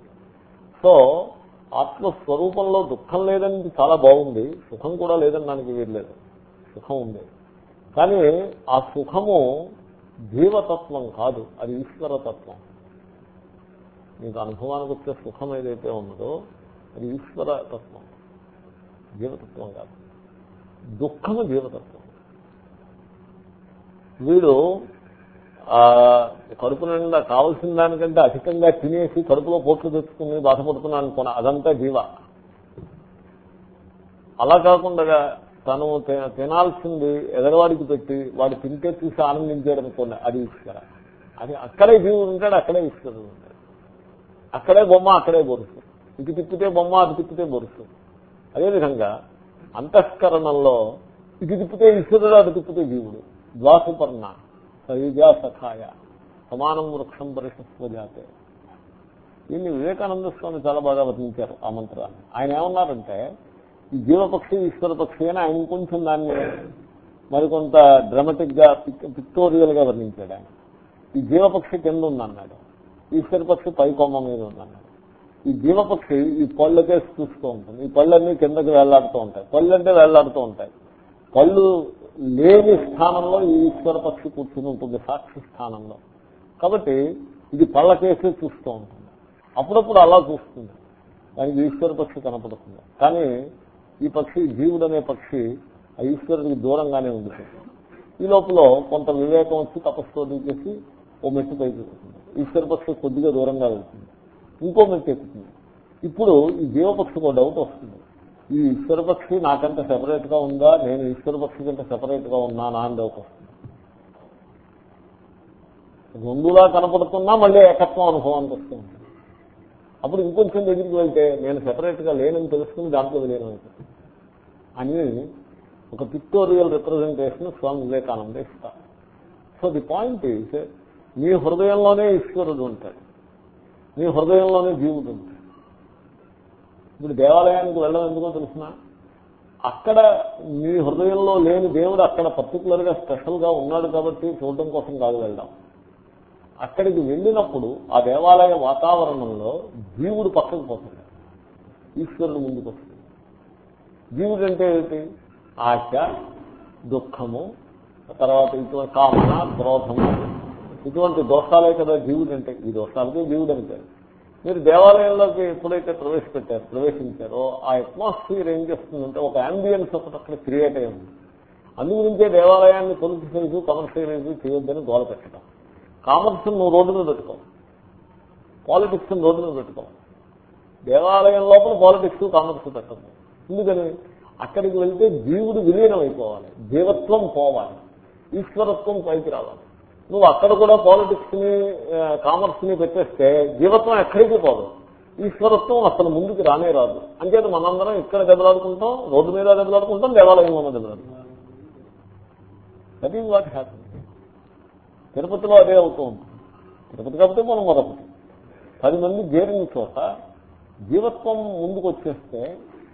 సో ఆత్మస్వరూపంలో దుఃఖం లేదని చాలా బాగుంది. సుఖం కూడా లేదని దానికి వీల్లేదు సుఖం ఉంది. కానీ ఆ సుఖము జీవతత్వం కాదు. అది ఈశ్వరతత్వం. మీకు అనుభవానికి వచ్చే సుఖం ఏదైతే ఉన్నదో అది ఈశ్వర తత్వం. జీవతత్వం కాదు. దుఃఖము జీవతత్వం. వీడు ఆ కడుపు నిండా కావలసిన దానికంటే అధికంగా తినేసి కడుపులో పోట్లు తెచ్చుకుని బాధపడుతున్నాను అనుకున్నా అదంతా జీవ. అలా కాకుండా తను తినాల్సింది ఎదరవాడికి పెట్టి వాడు తింటే చూసి ఆనందించాడు అనుకోండి అది ఈశ్వర. అది అక్కడే జీవుడు ఉంటాడు అక్కడే ఈశ్వరుడు ఉంటాడు. అక్కడే బొమ్మ అక్కడే బొరుసు. ఇటు తిప్పితే బొమ్మ అటు తిప్పితే బొరుసు. అదేవిధంగా అంతఃకరణంలో ఇటు తిప్పితే ఈశ్వరుడు అటు తిప్పితే జీవుడు. ద్వాసుపర్ణ సయుజా సఖాయ సమానం వృక్షం పరిషత్వ జాతే దీన్ని వివేకానంద స్వామి చాలా బాగా వర్ణించారు ఆ మంత్రాన్ని. ఆయన ఏమన్నారంటే ఈ జీవపక్షి ఈశ్వర పక్షి అని ఆయన కొంచెం దాన్ని మరికొంత డ్రమటిక్గా పిక్టోరియల్గా వర్ణించాడు ఆయన. ఈ జీవపక్షి కింద ఉందన్నాడు. ఈశ్వర పక్షి పైకొమ్మ మీద ఉందన్నాడు. ఈ జీవపక్షి ఈ పళ్ళకేసి చూస్తూ ఉంటుంది. ఈ పళ్ళన్నీ కిందకి వెళ్ళాడుతూ ఉంటాయి. పళ్ళు అంటే వెళ్ళాడుతూ ఉంటాయి. పళ్ళు లేని స్థానంలో ఈ ఈశ్వర పక్షి కూర్చుని ఉంటుంది సాక్షి స్థానంలో. కాబట్టి ఇది పళ్ళకేసే చూస్తూ ఉంటుంది. అప్పుడప్పుడు అలా చూస్తుంది. దానికి ఈశ్వర పక్షి కనపడుతుంది. కానీ ఈ పక్షి జీవుడు అనే పక్షి ఆ ఈశ్వరుడికి దూరంగానే ఉంటుంది ఈ లోపల కొంత వివేకం వచ్చి తపస్సు చేసి ఓ మెట్టు పైకి ఈశ్వర పక్షి కొద్దిగా దూరంగా వెళ్తుంది. ఇంకో మెట్టు ఎక్కుతుంది ఇప్పుడు ఈ జీవపక్షికి ఒక డౌట్ వస్తుంది. ఈ ఈశ్వరపక్షి నాకంటే సెపరేట్గా ఉందా? నేను ఈశ్వర పక్షి కంటే సెపరేట్గా ఉన్నానా అని డౌట్ వస్తుంది. రెండులా కనపడుతున్నా మళ్ళీ ఏకత్వం అనుభవానికి వస్తుంది అప్పుడు ఇంకొంచెం దగ్గరికి వెళ్తే నేను సెపరేట్గా లేనని తెలుసుకుని దాంట్లో లేను అని ఒక పిక్టోరియల్ రిప్రజెంటేషన్ స్వామి వివేకానంద ఇస్తారు సో ది పాయింట్ ఈజ్ మీ హృదయంలోనే ఈశ్వరుడు ఉంటాడు. మీ హృదయంలోనే జీవుడు. ఇప్పుడు దేవాలయానికి వెళ్ళడం ఎందుకో తెలిసిన? అక్కడ మీ హృదయంలో లేని దేవుడు అక్కడ పర్టికులర్గా స్పెషల్గా ఉన్నాడు కాబట్టి చూడటం కోసం కాదు వెళ్ళడం. అక్కడికి వెళ్ళినప్పుడు ఆ దేవాలయ వాతావరణంలో జీవుడు పక్కకు పోతుంది ఈశ్వరుడు ముందుకు వస్తుంది జీవుడు అంటే ఏమిటి? ఆశ దుఃఖము తర్వాత ఇటువంటి కామన క్రోధము ఇటువంటి దోషాలే కదా జీవుడు అంటే. ఈ దోషాలకే జీవుడు అంటే మీరు దేవాలయంలోకి ఎప్పుడైతే ప్రవేశపెట్టారు ప్రవేశించారో ఆ అట్మాస్ఫియర్ ఏం చేస్తుందంటే ఒక అంబియన్స్ ఒకటి అక్కడ క్రియేట్ అయ్యింది ఉంది. అందుగురించే దేవాలయాన్ని పొలిటిసైజ్ కమర్షియలైజ్ చేయొద్దని గోల పెట్టడం. కామర్స్ నువ్వు రోడ్డు మీద పెట్టుకో. పాలిటిక్స్ రోడ్డు మీద పెట్టుకో. దేవాలయం లోపల పాలిటిక్స్ కామర్స్ పెట్టద్దు. ఎందుకని? అక్కడికి వెళ్తే జీవుడు విలీనం అయిపోవాలి జీవత్వం పోవాలి. ఈశ్వరత్వం పైకి రావాలి. నువ్వు అక్కడ కూడా పాలిటిక్స్ని కామర్స్ని పెట్టేస్తే జీవత్వం ఎక్కడికి పోదు. ఈశ్వరత్వం అసలు ముందుకు రానే రాదు. అంచేత మనందరం ఇక్కడ దెబ్బలాడుకుంటాం రోడ్డు మీద దెబ్బలాడుకుంటాం దేవాలయంలో దెబ్బలాడుకుంటాం. దట్ ఈజ్ వాట్ హ్యాపీ తిరుపతిలో అదే అవుతూ ఉంటుంది. తిరుపతి కాకపోతే మనం మరొకటి. పది మంది చేరిన చోట జీవత్వం ముందుకు వచ్చేస్తే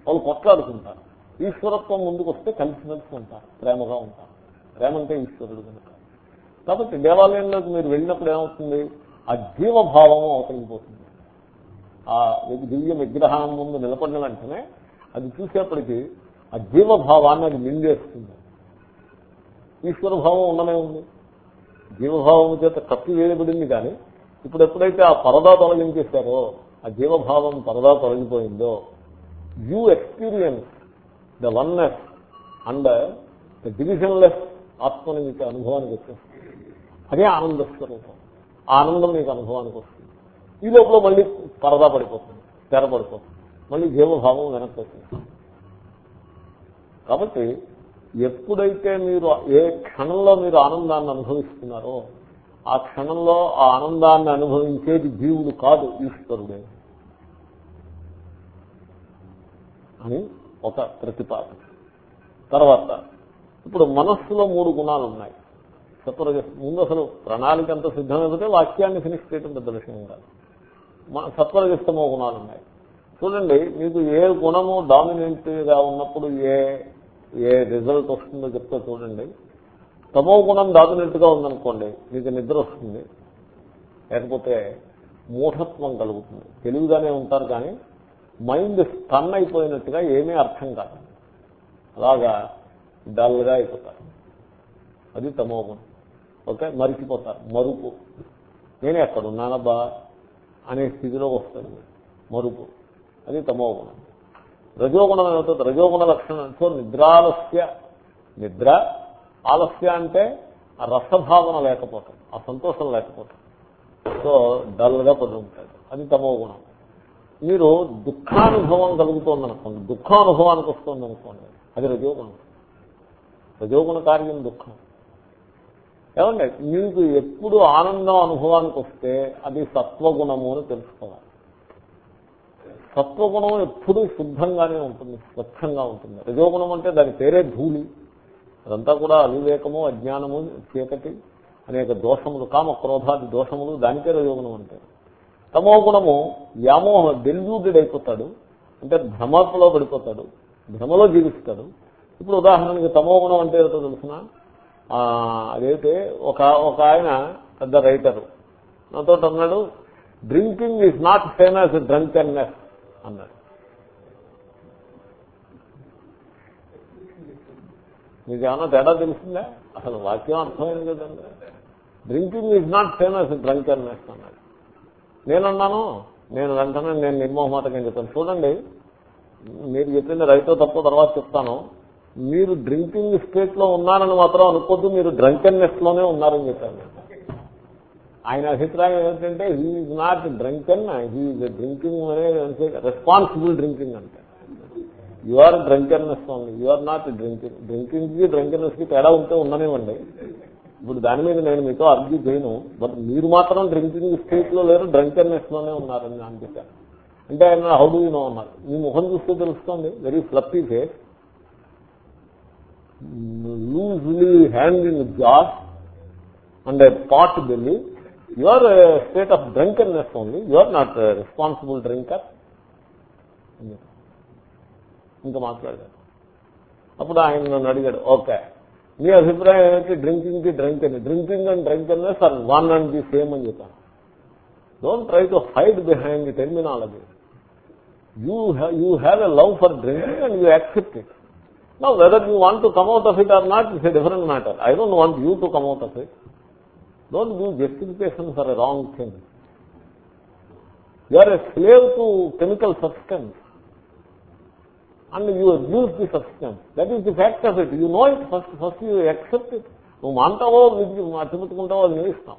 వాళ్ళు కొట్లాడుకుంటారు. ఈశ్వరత్వం ముందుకు వస్తే కలిసిమెలిసి ఉంటారు. ప్రేమగా ఉంటారు. ప్రేమ అంటే ఈశ్వరుడు కనుక. కాబట్టి దేవాలయంలోకి మీరు వెళ్ళినప్పుడు ఏమవుతుంది? ఆ జీవభావము అవతలిపోతుంది ఆ దివ్య విగ్రహం ముందు నిలబడిన వెంటనే అది చూసేప్పటికీ ఆ జీవభావాన్ని అది నిండేస్తుంది ఈశ్వరభావం ఉండనే ఉంది. జీవభావం చేత కప్పి వేయబడింది కానీ ఇప్పుడు ఎప్పుడైతే ఆ పరదా తొలగించేశారో ఆ జీవభావం పరదా తొలగిపోయిందో you experience the oneness and the divisionless ఆత్మని మీకు అనుభవానికి వచ్చేస్తుంది. అదే ఆనంద స్వరూపం. ఆనందం మీకు అనుభవానికి వస్తుంది. ఈ లోపల మళ్ళీ పరదా పడిపోతుంది తెర పడిపోతుంది. మళ్ళీ జీవభావం వెనక్కి వస్తుంది. కాబట్టి ఎప్పుడైతే మీరు ఏ క్షణంలో మీరు ఆనందాన్ని అనుభవిస్తున్నారో ఆ క్షణంలో ఆ ఆనందాన్ని అనుభవించేది జీవుడు కాదు ఈశ్వరుడే. అని ఒక ప్రతిపాదన. తర్వాత ఇప్పుడు మనస్సులో మూడు గుణాలు ఉన్నాయి సత్వరజ ముందు అసలు ప్రణాళిక అంత సిద్ధమైపోతే వాక్యాన్ని ఫినిష్ చేయడం పెద్ద విషయం కాదు. సత్వరగిస్తమో గుణాలు ఉన్నాయి. చూడండి మీకు ఏ గుణము డామినెంట్గా ఉన్నప్పుడు ఏ ఏ రిజల్ట్ వస్తుందో చెప్తే చూడండి. తమో గుణం డామినెంట్గా ఉందనుకోండి మీకు నిద్ర వస్తుంది. లేకపోతే మూఢత్వం కలుగుతుంది. తెలివిగానే ఉంటారు కానీ మైండ్ స్టన్ అయిపోయినట్టుగా ఏమీ అర్థం కాదు. అలాగా డల్గా అయిపోతారు. అది తమో గుణం. ఓకే మరిచిపోతారు. మరుపు. నేను ఎక్కడ ఉన్నానబ్బా అనే స్థితిలో వస్తుంది మరుపు. అది తమో గుణం. రజోగుణం ఏమవుతుంది రజోగుణ లక్షణం సో నిద్రాలస్య. నిద్ర ఆలస్య అంటే ఆ రసభావన లేకపోవటం ఆ సంతోషం లేకపోవటం. సో డల్గా పడి ఉంటాడు అది తమో గుణం. మీరు దుఃఖానుభవం కలుగుతోందనుకోండి దుఃఖానుభవానికి వస్తుందనుకోండి అది రజోగుణం. రజోగుణ కార్యం దుఃఖం. ఏమండి మీకు ఎప్పుడు ఆనందం అనుభవానికి వస్తే అది సత్వగుణము అని తెలుసుకోవాలి. సత్వగుణం ఎప్పుడూ శుద్ధంగానే ఉంటుంది స్వచ్ఛంగా ఉంటుంది. రజోగుణం అంటే దాని పేరే ధూళి. అదంతా కూడా అవివేకము అజ్ఞానము చీకటి అనేక దోషములు కామ క్రోధాది దోషములు దానికే రజోగుణం అంటే. తమో గుణము వ్యామోహం డెల్యూటెడ్ అయిపోతాడు అంటే భ్రమలో పడిపోతాడు భ్రమలో జీవిస్తాడు. ఇప్పుడు ఉదాహరణకి తమో గుణం అంటే ఏదో తెలిసిన? అదైతే ఒక ఒక ఆయన పెద్ద రైటరు. నాతో అన్నాడు drinking is not same as drunkenness అన్నాడు. మీకేమన్నా తేడా తెలిసిందా? అసలు వాక్యం అర్థమైంది కదండి. Drinking is not same as drunkenness అన్నాడు. నేనున్నాను నేను వెంటనే నేను నిర్మోహమాటంగా చెప్పాను చూడండి మీరు చెప్పింది రైతో తప్ప తర్వాత చెప్తాను. మీరు డ్రింకింగ్ స్టేట్లో ఉన్నారని మాత్రం అనుకోద్దు మీరు డ్రంకెన్నెస్లోనే ఉన్నారని చెప్పాను. ఆయన అభిప్రాయం ఏమిటంటే he is not drunken he is drinking అనేది రెస్పాన్సిబుల్ డ్రింకింగ్ అంటే you are drunkenness only you are not drinking డ్రింకింగ్కి డ్రంకెన్నెస్కి తేడా ఉంటే ఉండనివ్వండి. ఇప్పుడు దాని మీద నేను మీతో అర్జీ చేయను బట్ మీరు మాత్రం డ్రింకింగ్ స్టేట్లో లేరు డ్రంకెన్నెస్లోనే ఉన్నారని అని అంటే ఆయన హౌ డూ నో అన్నారు. మీ ముఖం చూస్తే తెలుస్తుంది very floppy face loosely hand in jaws and pot belly you are state of drunkenness only you are not responsible drinker ఇంకా మాట్లాడారు. అప్పుడు ఆయన నన్ను అడిగాడు ఓకే. మీ అభిప్రాయం ఏంటి? డ్రింకింగ్కి డ్రింక్ అని డ్రింకింగ్ అండ్ డ్రింక్ అనే sir one and the same అని చెప్పాను. Don't try to hide behind the terminology you you have a love for drinking and you accept it no whether you want to come out of it or not it's a different matter I don't want you to come out of it don't give justification for a wrong thing you are a slave to chemical substance and you abuse the substance that is the fact of it you know it first first you accept it నువ్వు మాంటావో అట్టుముట్టుకుంటావో అది నీ ఇస్తాం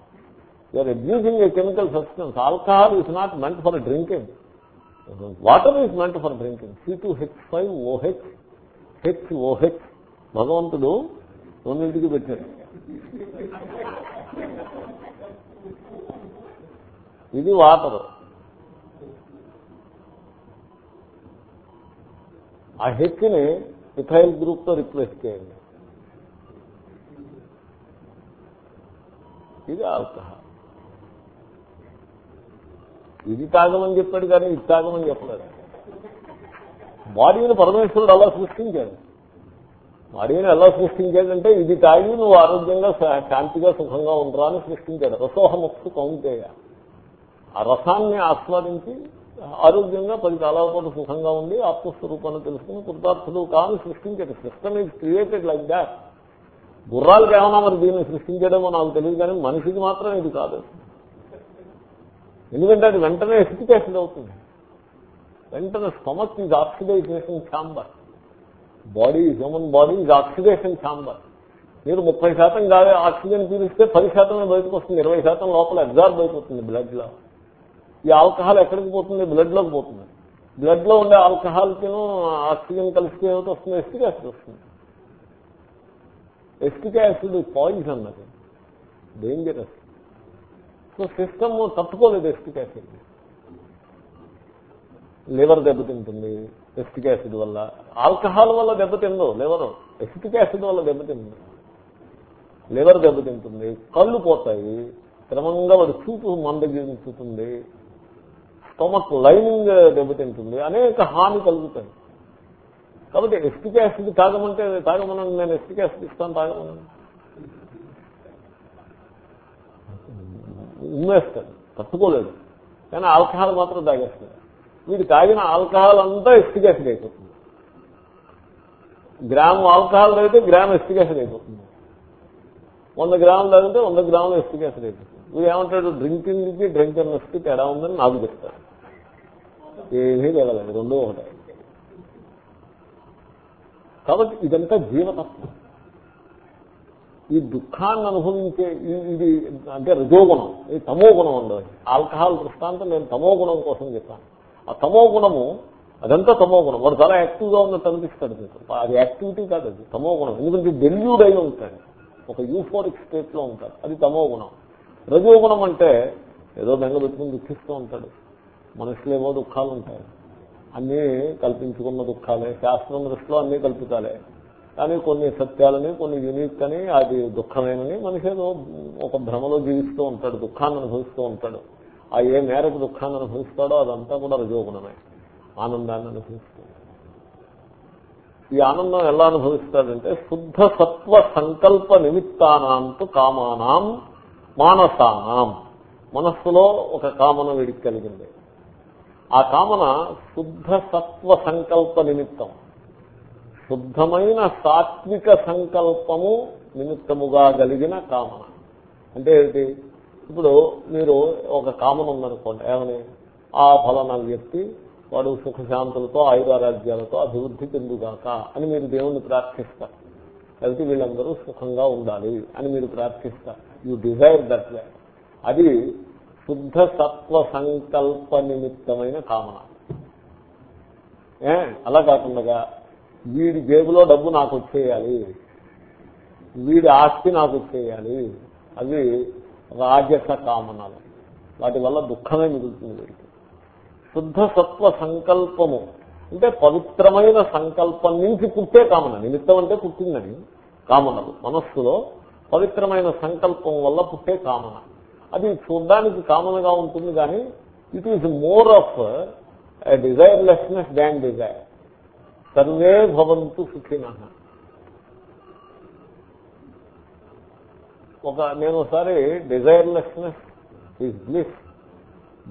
you're abusing a chemical substance alcohol is not meant for drinking water is meant for drinking C two H five O H H heck భగవంతుడు రెండింటికి పెట్టాడు. ఇది water. ఆ హెక్ని ethyl గ్రూప్తో replace చేయండి. ఇది ఆల్కహాల్. ఇది తాగమని చెప్పాడు కానీ ఇది తాగమని చెప్పలేదు. బాడీని పరమేశ్వరుడు అలా సృష్టించాడు. బాడీని ఎలా సృష్టించాడంటే ఇది తాగి నువ్వు ఆరోగ్యంగా శాంతిగా సుఖంగా ఉండరా అని సృష్టించాడు. రసోహమస్తు కౌంటేయ ఆ రసాన్ని ఆస్వాదించి ఆరోగ్యంగా పది కాలాల పాటు సుఖంగా ఉండి ఆత్మస్వరూపాన్ని తెలుసుకుని కృతార్థులు కాని సృష్టించాడు. సిస్టమ్ ఇది క్రియేటెడ్ లైక్ దాట్ గుర్రాలకు ఏమన్నా మరి దీన్ని సృష్టించడమో నాకు తెలియదు కానీ మనిషికి మాత్రం ఇది కాదు. ఎందుకంటే అది వెంటనే ఎసిటికేషన్ అవుతుంది. వెంటనే stomach is oxidization chamber body human body is oxidation chamber మీరు ముప్పై శాతం గాలి ఆక్సిజన్ పీలిస్తే పది శాతమే బయటకు వస్తుంది ఇరవై శాతం లోపల అబ్జార్బ్ అయిపోతుంది బ్లడ్లో. ఈ ఆల్కహాల్ ఎక్కడికి పోతుంది? బ్లడ్లోకి పోతుంది. బ్లడ్లో ఉండే ఆల్కహాల్కి ఆక్సిజన్ కలిసి ఏమిటి వస్తుంది ఎస్టిక్ యాసిడ్ వస్తుంది. ఎస్టిక్ యాసిడ్ పాయిజన్ అది. డేంజరస్ సో సిస్టమ్ తట్టుకోలేదు ఎస్టిక్ యాసిడ్ లివర్ దెబ్బతింటుంది ఎసిటిక్ యాసిడ్ వల్ల. ఆల్కహాల్ వల్ల దెబ్బతిందో లివర్. ఎసిటిక్ యాసిడ్ వల్ల దెబ్బతింది లివర్ దెబ్బతింటుంది కళ్ళు పోతాయి క్రమంగా వాడి చూపు మందగించుతుంది స్టొమక్ లైనింగ్ దెబ్బతింటుంది అనేక హాని కలుగుతాయి. కాబట్టి ఎస్టిక్ యాసిడ్ తాగమంటే తాగమనండి నేను ఎస్టిక్ యాసిడ్ ఇస్తాను తాగమనండి. ఉమ్మేస్తాడు తట్టుకోలేదు కానీ ఆల్కహాల్ మాత్రం తాగేస్తాడు. వీడు తాగిన ఆల్కహాల్ అంతా ఎస్టిగేషన్ అయిపోతుంది. గ్రామ్ ఆల్కహాల్ తాగితే గ్రామ్ ఎస్టిగేషన్ అయిపోతుంది. వంద గ్రాములు తాగితే వంద గ్రాములు ఎస్టిగేషన్ అయిపోతుంది. వీడు ఏమంటాడు? డ్రింకింగ్ డ్రింకర్నెస్కి కి తేడా ఉందని నాకు చెప్తాడు. ఏమీ వెళ్ళలేదు రెండో ఒకటే. కాబట్టి ఇదంతా జీవతత్వం. ఈ దుఃఖాన్ని అనుభవించే ఇది అంటే రజోగుణం ఇది తమో గుణం ఉండదు ఆల్కహాల్ దృష్టాంతం నేను తమో గుణం కోసం చెప్పాను. ఆ తమో గుణము అదంతా తమో గుణం. వాడు చాలా యాక్టివ్గా ఉన్నట్టు అనిపిస్తాడు అది. యాక్టివిటీ కాదు అది తమో గుణం. ఎందుకంటే డెల్యూడ్ అయి ఉంటాడు. ఒక యూఫోరిక్ స్టేట్లో ఉంటాడు. అది తమో గుణం. రజోగుణం అంటే ఏదో బెంగ పెట్టుకుని దుఃఖిస్తూ ఉంటాడు. మనుషులేమో దుఃఖాలు ఉంటాయి అన్నీ కల్పించుకున్న దుఃఖాలే. శాస్త్రం దృష్టిలో అన్నీ కల్పితాలే. కానీ కొన్ని సత్యాలని కొన్ని యూనిక్ అని అది దుఃఖమేనని మనిషి ఏదో ఒక భ్రమలో జీవిస్తూ ఉంటాడు దుఃఖాన్ని అనుభవిస్తూ ఉంటాడు. ఆ ఏ మేరకు దుఃఖాన్ని అనుభవిస్తాడో అదంతా కూడా రజోగుణమే. ఆనందాన్ని అనుభవిస్తాడు ఈ ఆనందం ఎలా అనుభవిస్తాడంటే శుద్ధ సత్వ సంకల్ప నిమిత్తానాంతు కామానాం మానసానాం. మనస్సులో ఒక కామన వీడికి కలిగింది. ఆ కామన శుద్ధ సత్వ సంకల్ప నిమిత్తం. శుద్ధమైన సాత్విక సంకల్పము నిమిత్తముగా కలిగిన కామన. అంటే ఏంటి ఇప్పుడు మీరు ఒక కామన ఉందనుకోండి ఏమని? ఆ ఫలానా వ్యక్తి వాడు సుఖశాంతులతో ఆయురారాజ్యాలతో అభివృద్ధి చెందుగాక అని మీరు దేవుణ్ణి ప్రార్థిస్తారు. లేకపోతే వీళ్ళందరూ సుఖంగా ఉండాలి అని మీరు ప్రార్థిస్తారు. యూ డిజైర్ దట్ వే అది శుద్ధ సత్వ సంకల్ప నిమిత్తమైన కామన. అలా కాకుండా వీడి జేబులో డబ్బు నాకు వచ్చేయాలి. వీడి ఆస్తి నాకు వచ్చేయాలి. అవి రాజస కామనలు. వాటి వల్ల దుఃఖమే మిగులుతుంది వీడికి శుద్ధ సత్వ సంకల్పము. అంటే పవిత్రమైన సంకల్పం నుంచి పుట్టే కామన. నిమిత్తం అంటే పుట్టిందని కామనలు. మనస్సులో పవిత్రమైన సంకల్పం వల్ల పుట్టే కామన. అది చూడ్డానికి కామనగా ఉంటుంది కానీ it is more of desirelessness than desire survey భవంతు సుఖిన. ఒక నేను ఒకసారి desirelessness is bliss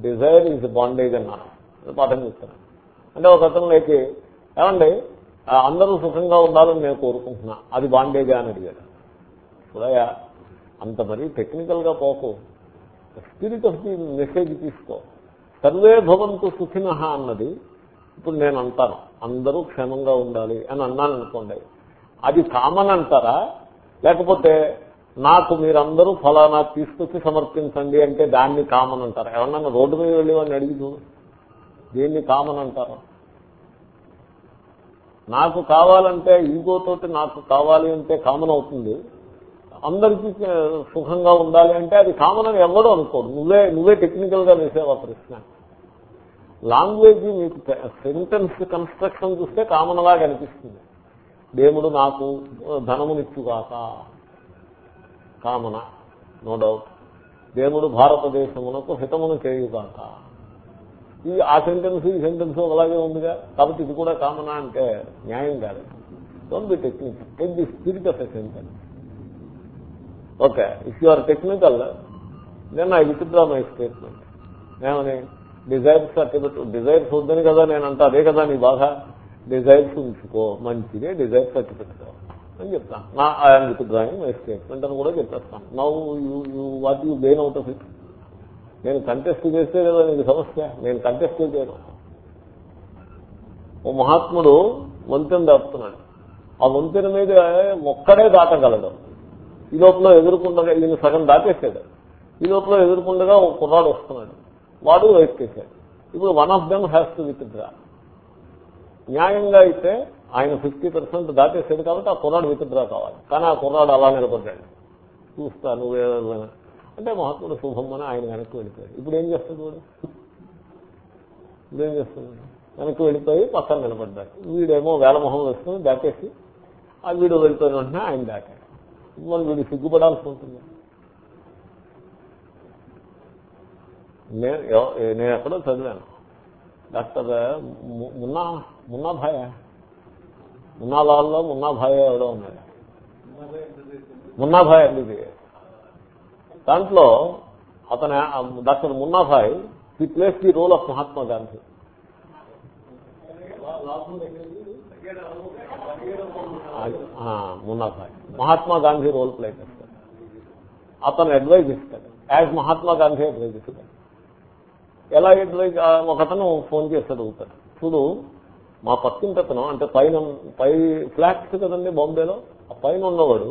desire is bondage అన్నాను పాఠం చెప్తాను అంటే ఒక అతను లేకి ఏమండి అందరూ సుఖంగా ఉండాలని నేను కోరుకుంటున్నా. అది బాండేజా అని అడిగాడు. చూడయా అంత మరీ టెక్నికల్గా పోకు. స్పిరిట్ ఆఫ్ ది మెసేజ్ తీసుకో. సర్వే భవంతు సుఖిన అన్నది ఇప్పుడు నేను అంటాను. అందరూ క్షేమంగా ఉండాలి అని అన్నాను అనుకోండి. అది కామన్ అంటారా? లేకపోతే నాకు మీరందరూ ఫలానా తీసుకొచ్చి సమర్పించండి అంటే దాన్ని కామన్ అంటారా. ఎవరన్నా రోడ్డు మీద వెళ్ళి వాడిని అడిగి దేన్ని కామన్ అంటారు? నాకు కావాలంటే ఈగోతోటి నాకు కావాలి అంటే కామన్ అవుతుంది. అందరికీ సుఖంగా ఉండాలి అంటే అది కామన్ అని ఎవడో అనుకోడు నువ్వే నువ్వే టెక్నికల్గా వేసేవా ప్రశ్న. లాంగ్వేజ్ మీకు సెంటెన్స్ కన్స్ట్రక్షన్ చూస్తే కామన్ లాగా అనిపిస్తుంది. దేవుడు నాకు ధనమునిచ్చుగాక. కామన నో డౌట్ దేవుడు భారతదేశమునకు హితమును చేయుగాక. ఈ ఆ సెంటెన్స్ ఈ సెంటెన్స్ అలాగే ఉందిగా. కాబట్టి ఇది కూడా కామనా అంటే న్యాయం కాదు. Don't be technical take the spirit of a sentence okay if you are technical నేను ఐ విత్డ్రా మై స్టేట్మెంట్ ఏమని? డిజైర్స్ అట్టబెట్టు డిజైర్స్ వద్దని కదా నేను అంటా. అదే కదా నీ బాధ? డిజైర్స్ ఉంచుకో. మంచిదే. డిజైర్స్ అట్టబెట్టుకో అని చెప్తాను నా ఐఎమ్ విత్డ్రాయింగ్ మై స్టేట్మెంట్ అని కూడా చెప్పేస్తాను నవ్వు you you what you gain out of it నేను కంటెస్ట్ చేస్తే కదా నీకు సమస్య. నేను కంటెస్ట్ చేయను. ఓ మహాత్ముడు వంతెన దాటుతున్నాడు ఆ వంతెన మీద ఒక్కడే దాటగలడు. ఈ లోపల ఎదుర్కొండగా ఈయన సగం దాటేసాడు ఈ లోపల ఎదుర్కొండగా ఒక కుర్రాడు వస్తున్నాడు. వాడు ఎక్కేశాడు ఇప్పుడు one of them has to withdraw న్యాయంగా అయితే ఆయన ఫిఫ్టీ పర్సెంట్ దాటేసాడు కాబట్టి ఆ కుర్రాడు విత్డ్రా కావాలి. కానీ ఆ కుర్రాడు అలా నిలబడ్డాడు. చూస్తా నువ్వే అంటే మహాత్ముడు శుభం అని ఆయన వెనక్కి వెళ్ళిపోయాడు. ఇప్పుడు ఏం చేస్తాడు వాడు? ఇప్పుడు ఏం వెనక్కి వెళ్ళిపోయి పక్కన నిలబడ్డాడు. వీడేమో వేల మొహం వేసుకుని దాటేసి ఆ వీడు వెళ్ళిపోయిన వెంటనే ఆయన దాటాడు. మరి వీడు సిగ్గుపడాల్సి ఉంటుంది. నేను నేను ఎక్కడో చదివాను. డాక్టర్ మున్నా మున్నాభాయ? మున్నాలాల్లో మున్నాభాయ్ ఎవడో ఉన్నాడు. మున్నాభాయ్ అనేది దాంట్లో అతను doctor Munnabhai the plays the role of Mahatma Gandhi. Munnabhai Mahatma Gandhi role play చేస్తాడు. అతను అడ్వైజ్ ఇస్తాడు యాజ్ మహాత్మా గాంధీ అడ్వైజ్ ఇస్తాడు ఎలా అడ్వైజ్ ఒకతను ఫోన్ చేస్తాడు అవుతాడు చూడు మా పక్కింటతను అంటే పైన పై ఫ్లాట్స్ కదండి బాంబేలో ఆ పైన ఉన్నవాడు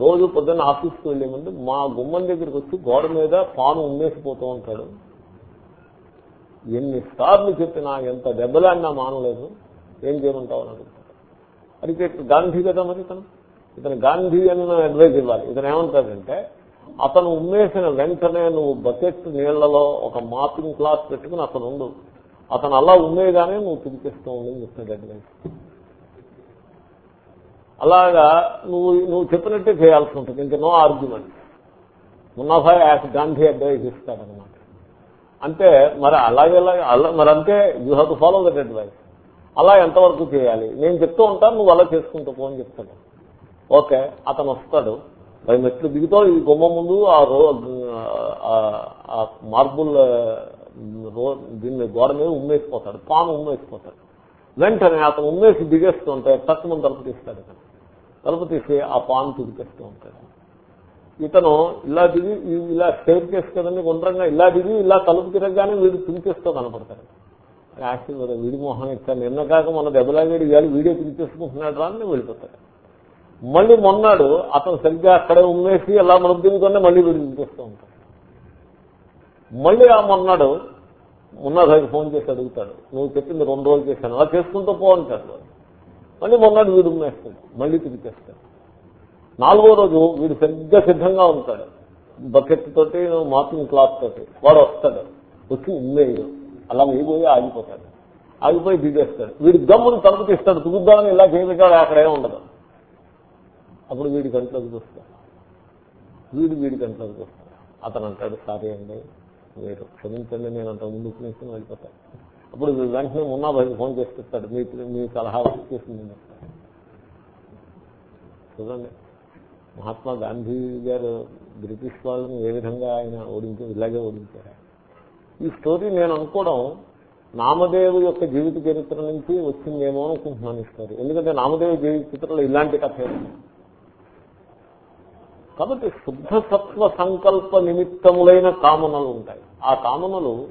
రోజు పొద్దున్న ఆఫీస్కి వెళ్ళే ముందు మా గుమ్మం దగ్గరికి వచ్చి గోడ మీద పాను ఉమ్మేసిపోతూ ఉంటాడు. ఎన్నిసార్లు చెప్పినా ఎంత దెబ్బలాడినా మానలేదు. ఏం చేయమంటావు అని అడుగుతాడు. అడిగితే గాంధీ కదా మరి ఇతను? ఇతను గాంధీ అని అడ్వైజ్ ఇవ్వాలి. ఇతను ఏమంటాడంటే అతను ఉమ్మేసిన వెంటనే నువ్వు బకెట్ నీళ్ళలో ఒక మాపింగ్ క్లాత్ పెట్టుకుని అతను ఉండు అతను అలా ఉండేగానే నువ్వు పిలిపిస్తూ ఉండని చెప్తాడు అడ్వైజ్ అలాగా నువ్వు నువ్వు చెప్పినట్టే చేయాల్సి ఉంటుంది. ఇంకా no argument. Munnabhai as Gandhi advice ఇస్తాడనమాట అంటే మరి అలాగే అలా మరి అంతే you have to follow that advice అలా ఎంతవరకు చేయాలి? నేను చెప్తూ ఉంటాను నువ్వు అలా చేసుకుంటూ పోని చెప్తాడు. ఓకే అతను వస్తాడు. మరి మెట్లు దిగుతావు ఈ గుమ్మ ముందు ఆ రో ఆ మార్బుల్ దీన్ని గోడ మీద ఉమ్మేసిపోతాడు పాము ఉమ్మేసిపోతాడు. వెంటనే అతను ఉమ్మేసి దిగేస్తుంటే తక్కువ తలుపు తీస్తాడు అతను. తలుపు తీసి ఆ పాము తుడికేస్తూ ఉంటాడు. ఇతను ఇలా దిగి ఇలా స్టేర్ కేసు కదండి గుండ్రంగా ఇలా దిగి ఇలా తలుపు తిరగగానే వీడు తుడికేస్తూ కనపడతాడు. యాక్చువల్గా వీడి మొహం ఇచ్చాను. నిన్న కాక మన దెబ్బలాగేడి గాలి వీడియో తుడిచేసుకుంటున్నాడు రా అని వెళ్ళిపోతాడు. మళ్ళీ మొన్నాడు అతను సరిగ్గా అక్కడే ఉమ్మేసి అలా మనం దిగుతుంటే మళ్ళీ వీడు తుడికేస్తూ ఉంటాడు. మళ్ళీ ఆ మొన్నడు మొన్నదానికి ఫోన్ చేసి అడుగుతాడు నువ్వు చెప్పింది రెండు రోజులు చేశాను అలా చేసుకుంటూ పో అంటాడు మళ్ళీ మొన్నడు వీడు ఉమ్మేస్తాడు మళ్ళీ తిరిగేస్తాడు నాలుగో రోజు వీడు సరిగ్గా సిద్ధంగా ఉంటాడు. బకెట్ తోటి మాపింగ్ క్లాత్ తోటి వాడు వస్తాడు. వచ్చి ఉమ్మేయడు. అలా వేయబోయి ఆగిపోతాడు. ఆగిపోయి దిగేస్తాడు. వీడి గమ్మును తలుపు తీస్తాడు తుగుద్దామని ఇలా చేయబెట్టాడు అక్కడే ఉండదు. అప్పుడు వీడి గంటలకు చూస్తాడు. వీడు వీడి గంటలకు చూస్తాడు. అతను అంటాడు సారీ అండి మీరు క్షమించండి నేను అంత ముందు ఉపయోగించుకుని వెళ్ళిపోతాను. అప్పుడు వెంటనే ఉన్నా బయట ఫోన్ చేసి చెప్తాడు మీ మీ సలహా వచ్చేసింది చూడండి మహాత్మా గాంధీ గారు బ్రిటిష్ వాళ్ళని ఏ విధంగా ఆయన ఓడించారు ఇలాగే ఓడించారు. ఈ స్టోరీ నేను అనుకోవడం నామదేవు యొక్క జీవిత చరిత్ర నుంచి వచ్చిందేమో అనుకుంటున్నాను ఈ స్టోరీ. ఎందుకంటే నామదేవి జీవిత చరిత్రలో ఇలాంటి కథ కాబట్టి శుద్ధ సత్వ సంకల్ప నిమిత్తములైన కామనలు ఉంటాయి. ఆ కామనలు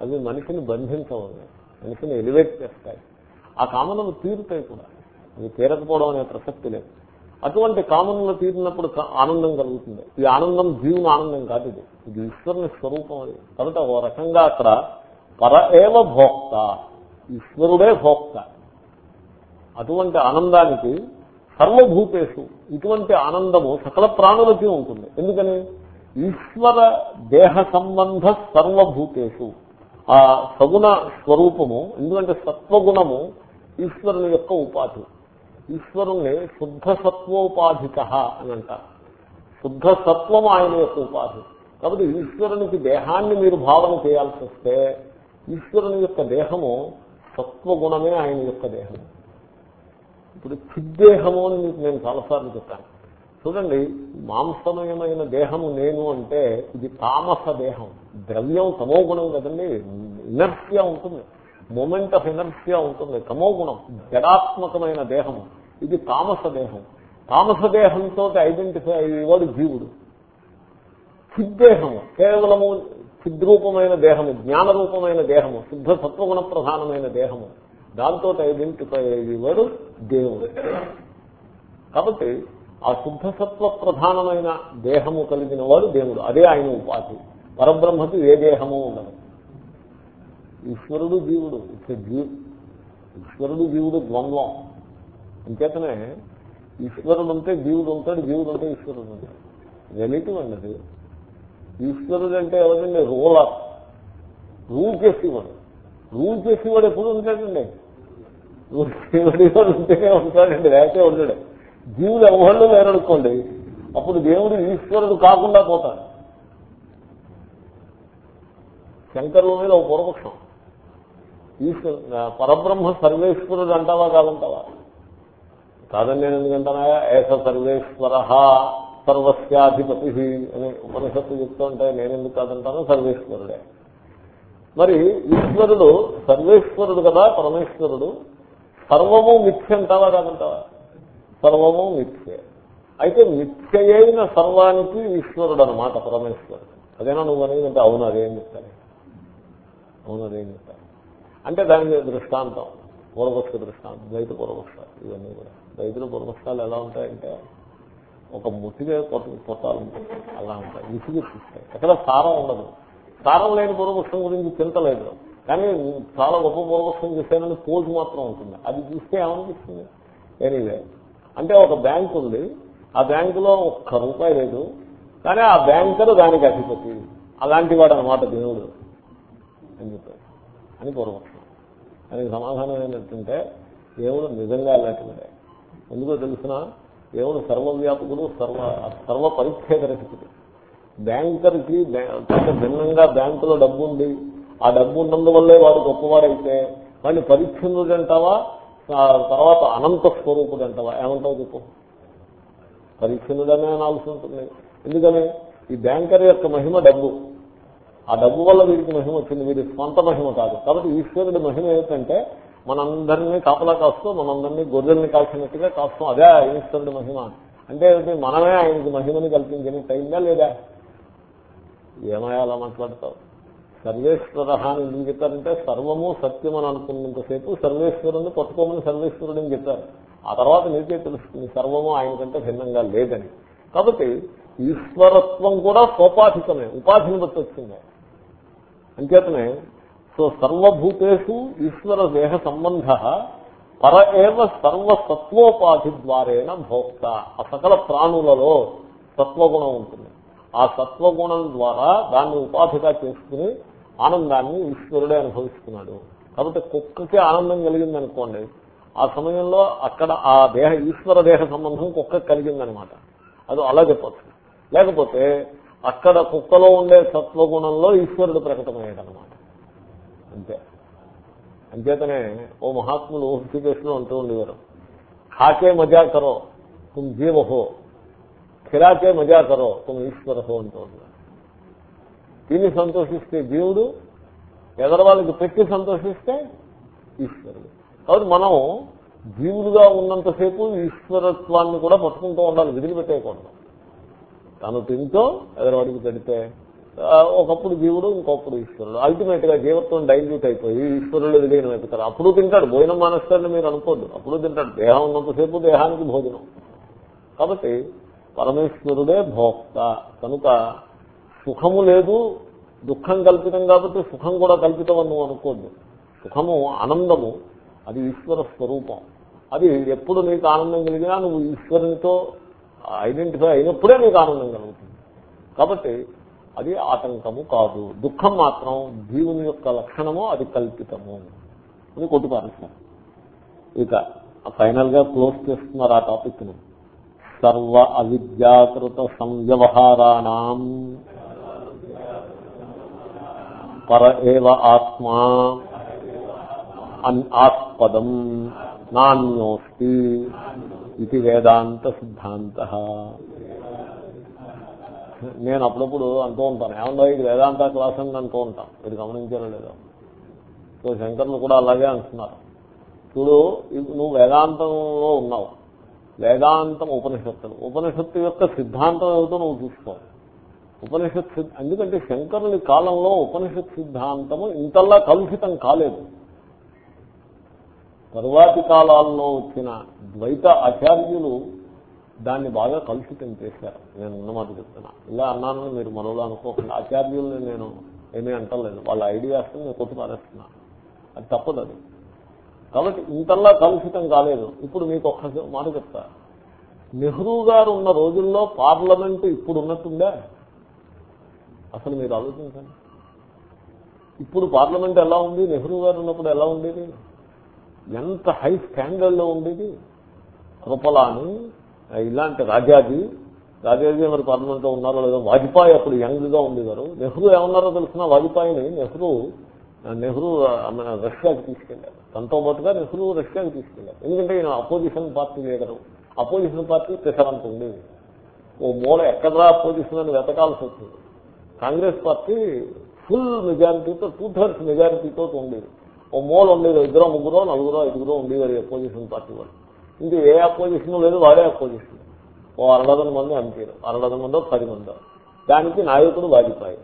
అవి మనిషిని బంధించవని మనిషిని ఎలివేట్ చేస్తాయి. ఆ కామనలు తీరుతాయి కూడా. అవి తీరకపోవడం అనే ప్రసక్తి లేదు. అటువంటి కామనలు తీరినప్పుడు ఆనందం కలుగుతుంది. ఈ ఆనందం జీవుని ఆనందం కాదు ఇది. ఇది ఈశ్వరుని స్వరూపం అది. కాబట్టి ఓ రకంగా అక్కడ పర ఏవ భోక్త ఈశ్వరుడే భోక్త. అటువంటి ఆనందానికి సర్వభూతేషు ఇటువంటి ఆనందము సకల ప్రాణులకి ఉంటుంది. ఎందుకని? ఈశ్వర దేహ సంబంధ సర్వభూతేషు. ఆ సగుణ స్వరూపము ఎందుకంటే సత్వగుణము ఈశ్వరుని యొక్క ఉపాధి. ఈశ్వరుణ్ణి శుద్ధ సత్వోపాధిక అని అంటారు. శుద్ధ సత్వం ఆయన యొక్క ఉపాధి. కాబట్టి ఈశ్వరునికి దేహాన్ని మీరు భావన చేయాల్సి వస్తే ఈశ్వరుని యొక్క దేహము సత్వగుణమే ఆయన యొక్క దేహము. ఇప్పుడు చిద్దేహము అని మీకు నేను చాలాసార్లు చెప్పాను. చూడండి మాంసమయమైన దేహము నేను అంటే ఇది తామస దేహం. ద్రవ్యం తమో గుణం కదండి ఇనర్సియా ఉంటుంది. మూమెంట్ ఆఫ్ ఇనర్సియా ఉంటుంది తమో గుణం జడాత్మకమైన దేహము. ఇది తామస దేహం. తామస దేహంతో ఐడెంటిఫై అయ్యేవాడు జీవుడు. చిద్దేహము కేవలము చిద్రూపమైన దేహము జ్ఞానరూపమైన దేహము శుద్ధ సత్వగుణ ప్రధానమైన దేహము. దాంతో ఐడెంటిఫై అయ్యేవాడు దేవుడు. కాబట్టి ఆ శుద్ధ సత్వ ప్రధానమైన దేహము కలిగిన వాడు దేవుడు. అదే ఆయన ఉపాధి. పరబ్రహ్మకి ఏ దేహము ఉండదు. ఈశ్వరుడు జీవుడు. జీవు. ఈశ్వరుడు జీవుడు ద్వంద్వం. అంచేతనే ఈశ్వరుడు ఉంటే జీవుడు ఉంటాడు జీవుడు ఉంటే ఈశ్వరుడు ఉంటాడు. రిలేటివ్ అన్నది ఈశ్వరుడు అంటే ఎవరండి? రూలర్. రూల్ చేసేవాడు. రూల్ చేసేవాడు ఎప్పుడు ఉంటాడండి? దేవుడిగా ఉంటేనే ఉంటాడండి లేకపోతే ఉండడు జీవుడు ఎవళ్ళు లేరనుకోండి అప్పుడు దేవుడు ఈశ్వరుడు కాకుండా పోతాడు శంకరుల మీద ఒక పూర్వపక్షం ఈశ్వరు పరబ్రహ్మ సర్వేశ్వరుడు అంటావా కాదంటావా కాదని నేను ఎందుకంటానా ఏస సర్వేశ్వర సర్వస్యాధిపతి అని ఉపనిషత్తు చెప్తుంటే నేను ఎందుకు కాదంటాను సర్వేశ్వరుడే మరి ఈశ్వరుడు సర్వేశ్వరుడు కదా పరమేశ్వరుడు సర్వము మిథ్య అంటావా కాదంటావా సర్వము మిథ్యే. అయితే మిథ్య అయిన సర్వానికి ఈశ్వరుడు అనమాట పరమేశ్వరుడు. అదేనా నువ్వు అనేది? అంటే అవును అదేం చెప్తాను అవును అదేం చెప్తాను అంటే దానికి దృష్టాంతం పూర్వపక్ష దృష్టాంతం రైతు పూర్వపక్షాలు ఇవన్నీ కూడా. రైతుల పూర్వపక్షాలు ఎలా ఉంటాయంటే ఒక ముట్టిగా కొట్టాలంటే అలా ఉంటాయి. విసిగిస్తాయి ఎక్కడ సారం ఉండదు. సారం లేని పూర్వపక్షం గురించి చింతలేదు కానీ చాలా గొప్ప పూర్వపక్షం చేశానని పోజు మాత్రం ఉంటుంది. అది చూస్తే ఏమనిపిస్తుంది? ఎనీవే అంటే ఒక బ్యాంక్ ఉంది. ఆ బ్యాంకులో ఒక్క రూపాయి లేదు. కానీ ఆ బ్యాంకర్ దానికి అధిపతి. అలాంటి వాడు అనమాట దేవుడు. అని చెప్పారు అని పూర్వపక్షం. దానికి సమాధానం ఏంటంటే దేవుడు నిజంగా అలాంటివాడే. ఎందుకో తెలిసిన? దేవుడు సర్వవ్యాపకుడు సర్వ సర్వ పరిచ్ఛేద రహితుడు. బ్యాంకర్కి భిన్నంగా బ్యాంకులో డబ్బు ఉంది. ఆ డబ్బు ఉన్నందువల్లే వాడు గొప్పవాడైతే. వాడిని పరిచ్ఛిన్నుడు అంటావా తర్వాత అనంత స్వరూపుడు అంటావా ఏమంటావు చెప్పు. పరిచ్ఛిన్నుడనే అనాల్సి ఉంటుంది. ఎందుకని? ఈ బ్యాంకర్ యొక్క మహిమ డబ్బు. ఆ డబ్బు వల్ల వీడికి మహిమ వచ్చింది. వీడి స్వంత మహిమ కాదు. కాబట్టి ఈశ్వరుడి మహిమ ఏమిటంటే మనందరినీ కాపలా కాస్తూ మనందరినీ గొర్రెల్ని కాల్చినట్టుగా కాస్తాం. అదే ఈశ్వరుడి మహిమ. అంటే మనమే ఆయనకి మహిమని కల్పించిన అయిందా లేదా? ఏమయ్యా అలా మాట్లాడతావు? సర్వేశ్వర అని ఎందుకు చెప్తారంటే సర్వము సత్యం అని అనుకున్నంతసేపు సర్వేశ్వరుని పట్టుకోమని సర్వేశ్వరుడు చెప్తారు ఆ తర్వాత నీకే తెలుస్తుంది సర్వము ఆయన కంటే భిన్నంగా లేదని. కాబట్టి ఈశ్వరత్వం కూడా సోపాధికమే ఉపాధిని బట్టి వచ్చింది. అంచేతనే సో సర్వభూతేషు ఈశ్వర దేహ సంబంధ పర ఏవ సర్వసత్వోపాధి ద్వారేణ భోక్త. ఆ సకల ప్రాణులలో సత్వగుణం ఉంటుంది. ఆ సత్వగుణం ద్వారా దాన్ని ఉపాధిగా చేసుకుని ఆనందాన్ని ఈశ్వరుడే అనుభవిస్తున్నాడు. కాబట్టి కుక్కకి ఆనందం కలిగింది అనుకోండి ఆ సమయంలో అక్కడ ఆ దేహ ఈశ్వర దేహ సంబంధం కుక్కకి కలిగిందనమాట. అది అలా చెప్పచ్చు. లేకపోతే అక్కడ కుక్కలో ఉండే సత్వగుణంలో ఈశ్వరుడు ప్రకటమయ్యాడు అనమాట అంతే. అంచేతనే ఓ మహాత్ములు హృషికేశ్లో అంటూ ఉండేవారు ఖాకే మజా కరో తుమ్ జీవహో హో మజా కరో తుమ్ ఈశ్వర హో అంటూ తిని సంతోషిస్తే జీవుడు ఎదరవాళ్ళకి పెట్టి సంతోషిస్తే ఈశ్వరుడు. కాబట్టి మనం జీవుడుగా ఉన్నంతసేపు ఈశ్వరత్వాన్ని కూడా పట్టుకుంటూ ఉండాలి విధులు పెట్టేయకూడదు తను తింటూ ఎదరవాడికి పెడితే ఒకప్పుడు జీవుడు ఇంకొప్పుడు ఈశ్వరుడు. అల్టిమేట్గా జీవత్వం డైల్యూట్ అయిపోయి ఈశ్వరుడు విలీనం అయిపోతారు అప్పుడు తింటాడు. భోజనం మానేస్తాడని మీరు అనుకోద్దు. అప్పుడు తింటాడు. దేహం ఉన్నంతసేపు దేహానికి భోజనం. కాబట్టి పరమేశ్వరుడే భోక్త. కనుక సుఖము లేదు దుఃఖం కల్పితం కాబట్టి సుఖం కూడా కల్పితం అని నువ్వు అనుకోద్దు. సుఖము ఆనందము అది ఈశ్వర స్వరూపం. అది ఎప్పుడు నీకు ఆనందం కలిగినా నువ్వు ఈశ్వరునితో ఐడెంటిఫై అయినప్పుడే నీకు ఆనందం కలుగుతుంది. కాబట్టి అది ఆటంకము కాదు. దుఃఖం మాత్రం జీవుని యొక్క లక్షణము అది కల్పితము. అని కొట్టుపారేస్తారు. ఇక ఫైనల్గా క్లోజ్ చేస్తున్నారు ఆ టాపిక్ను సర్వ అవిద్యాకృత సంవ్యవహారాణం పర ఏవ ఆత్మా అన్- ఆస్పదం నాణ్యోస్తి ఇది వేదాంత సిద్ధాంత. నేను అప్పుడప్పుడు అంటూ ఉంటాను ఏమన్నా ఇది వేదాంత క్లాస్ అని అంటూ ఉంటాను మీరు గమనించారో లేదో. సో శంకర్లు కూడా అలాగే అంటున్నారు. చూడు నువ్వు వేదాంతంలో ఉన్నావు. వేదాంతం ఉపనిషత్తులు. ఉపనిషత్తు యొక్క సిద్ధాంతం ఏమిటో నువ్వు చూసుకోవాలి ఉపనిషత్ సిద్- ఎందుకంటే శంకరుని కాలంలో ఉపనిషత్ సిద్ధాంతము ఇంతలా కలుషితం కాలేదు. తరువాతి కాలాల్లో వచ్చిన ద్వైత ఆచార్యులు దాన్ని బాగా కలుషితం చేశారు. నేను ఉన్నమాట చెప్తున్నా. ఇలా అన్నానని మీరు మరోలా అనుకోకుండా. ఆచార్యుల్ని నేను ఏమీ అంటలేదు. వాళ్ళ ఐడియాస్ నేను కొట్టు పారేస్తున్నా. అది తప్పదు అది. కాబట్టి ఇంతలా కలుషితం కాలేదు. ఇప్పుడు మీకు ఒక్క మాట చెప్తా. నెహ్రూ గారు ఉన్న రోజుల్లో పార్లమెంటు ఇప్పుడు ఉన్నట్టుందా అసలు మీరు ఆలోచించండి. ఇప్పుడు పార్లమెంట్ ఎలా ఉంది? నెహ్రూ గారు ఉన్నప్పుడు ఎలా ఉండేది? ఎంత హై స్టాండర్డ్లో ఉండేది? కృపలాని ఇలాంటి రాజాజీ రాజాజీ మరి పార్లమెంట్లో ఉన్నారో లేదో వాజ్పాయ్ అప్పుడు యంగ్గా ఉండేవారు. నెహ్రూ ఏమన్నారో తెలిసిన వాజ్పేయిని నెహ్రూ నెహ్రూ రష్యాకి తీసుకెళ్ళారు తనతో పాటుగా నెహ్రూ రష్యాకి తీసుకెళ్ళారు ఎందుకంటే ఈయన opposition party leader. Opposition party ప్రెసరంత ఉండేది ఓ మూల ఎక్కడరా అపోజిషన్ అని వెతకాల్సి వచ్చింది కాంగ్రెస్ పార్టీ ఫుల్ మెజారిటీతో టూ థర్డ్స్ మెజారిటీతో ఉండేది. ఓ మూల ఉండేది ఇద్దరు ముగ్గురు నలుగురు ఐదుగురో ఉండేవారు అపోజిషన్ పార్టీ వాళ్ళు. ఇంకా ఏ అపోజిషన్ లేదు వాడే అపోజిషన్ ఓ అరడదన మంది ఎంపీలు అరడదన మందో పది మందో. దానికి నాయకుడు వాజ్పేయి.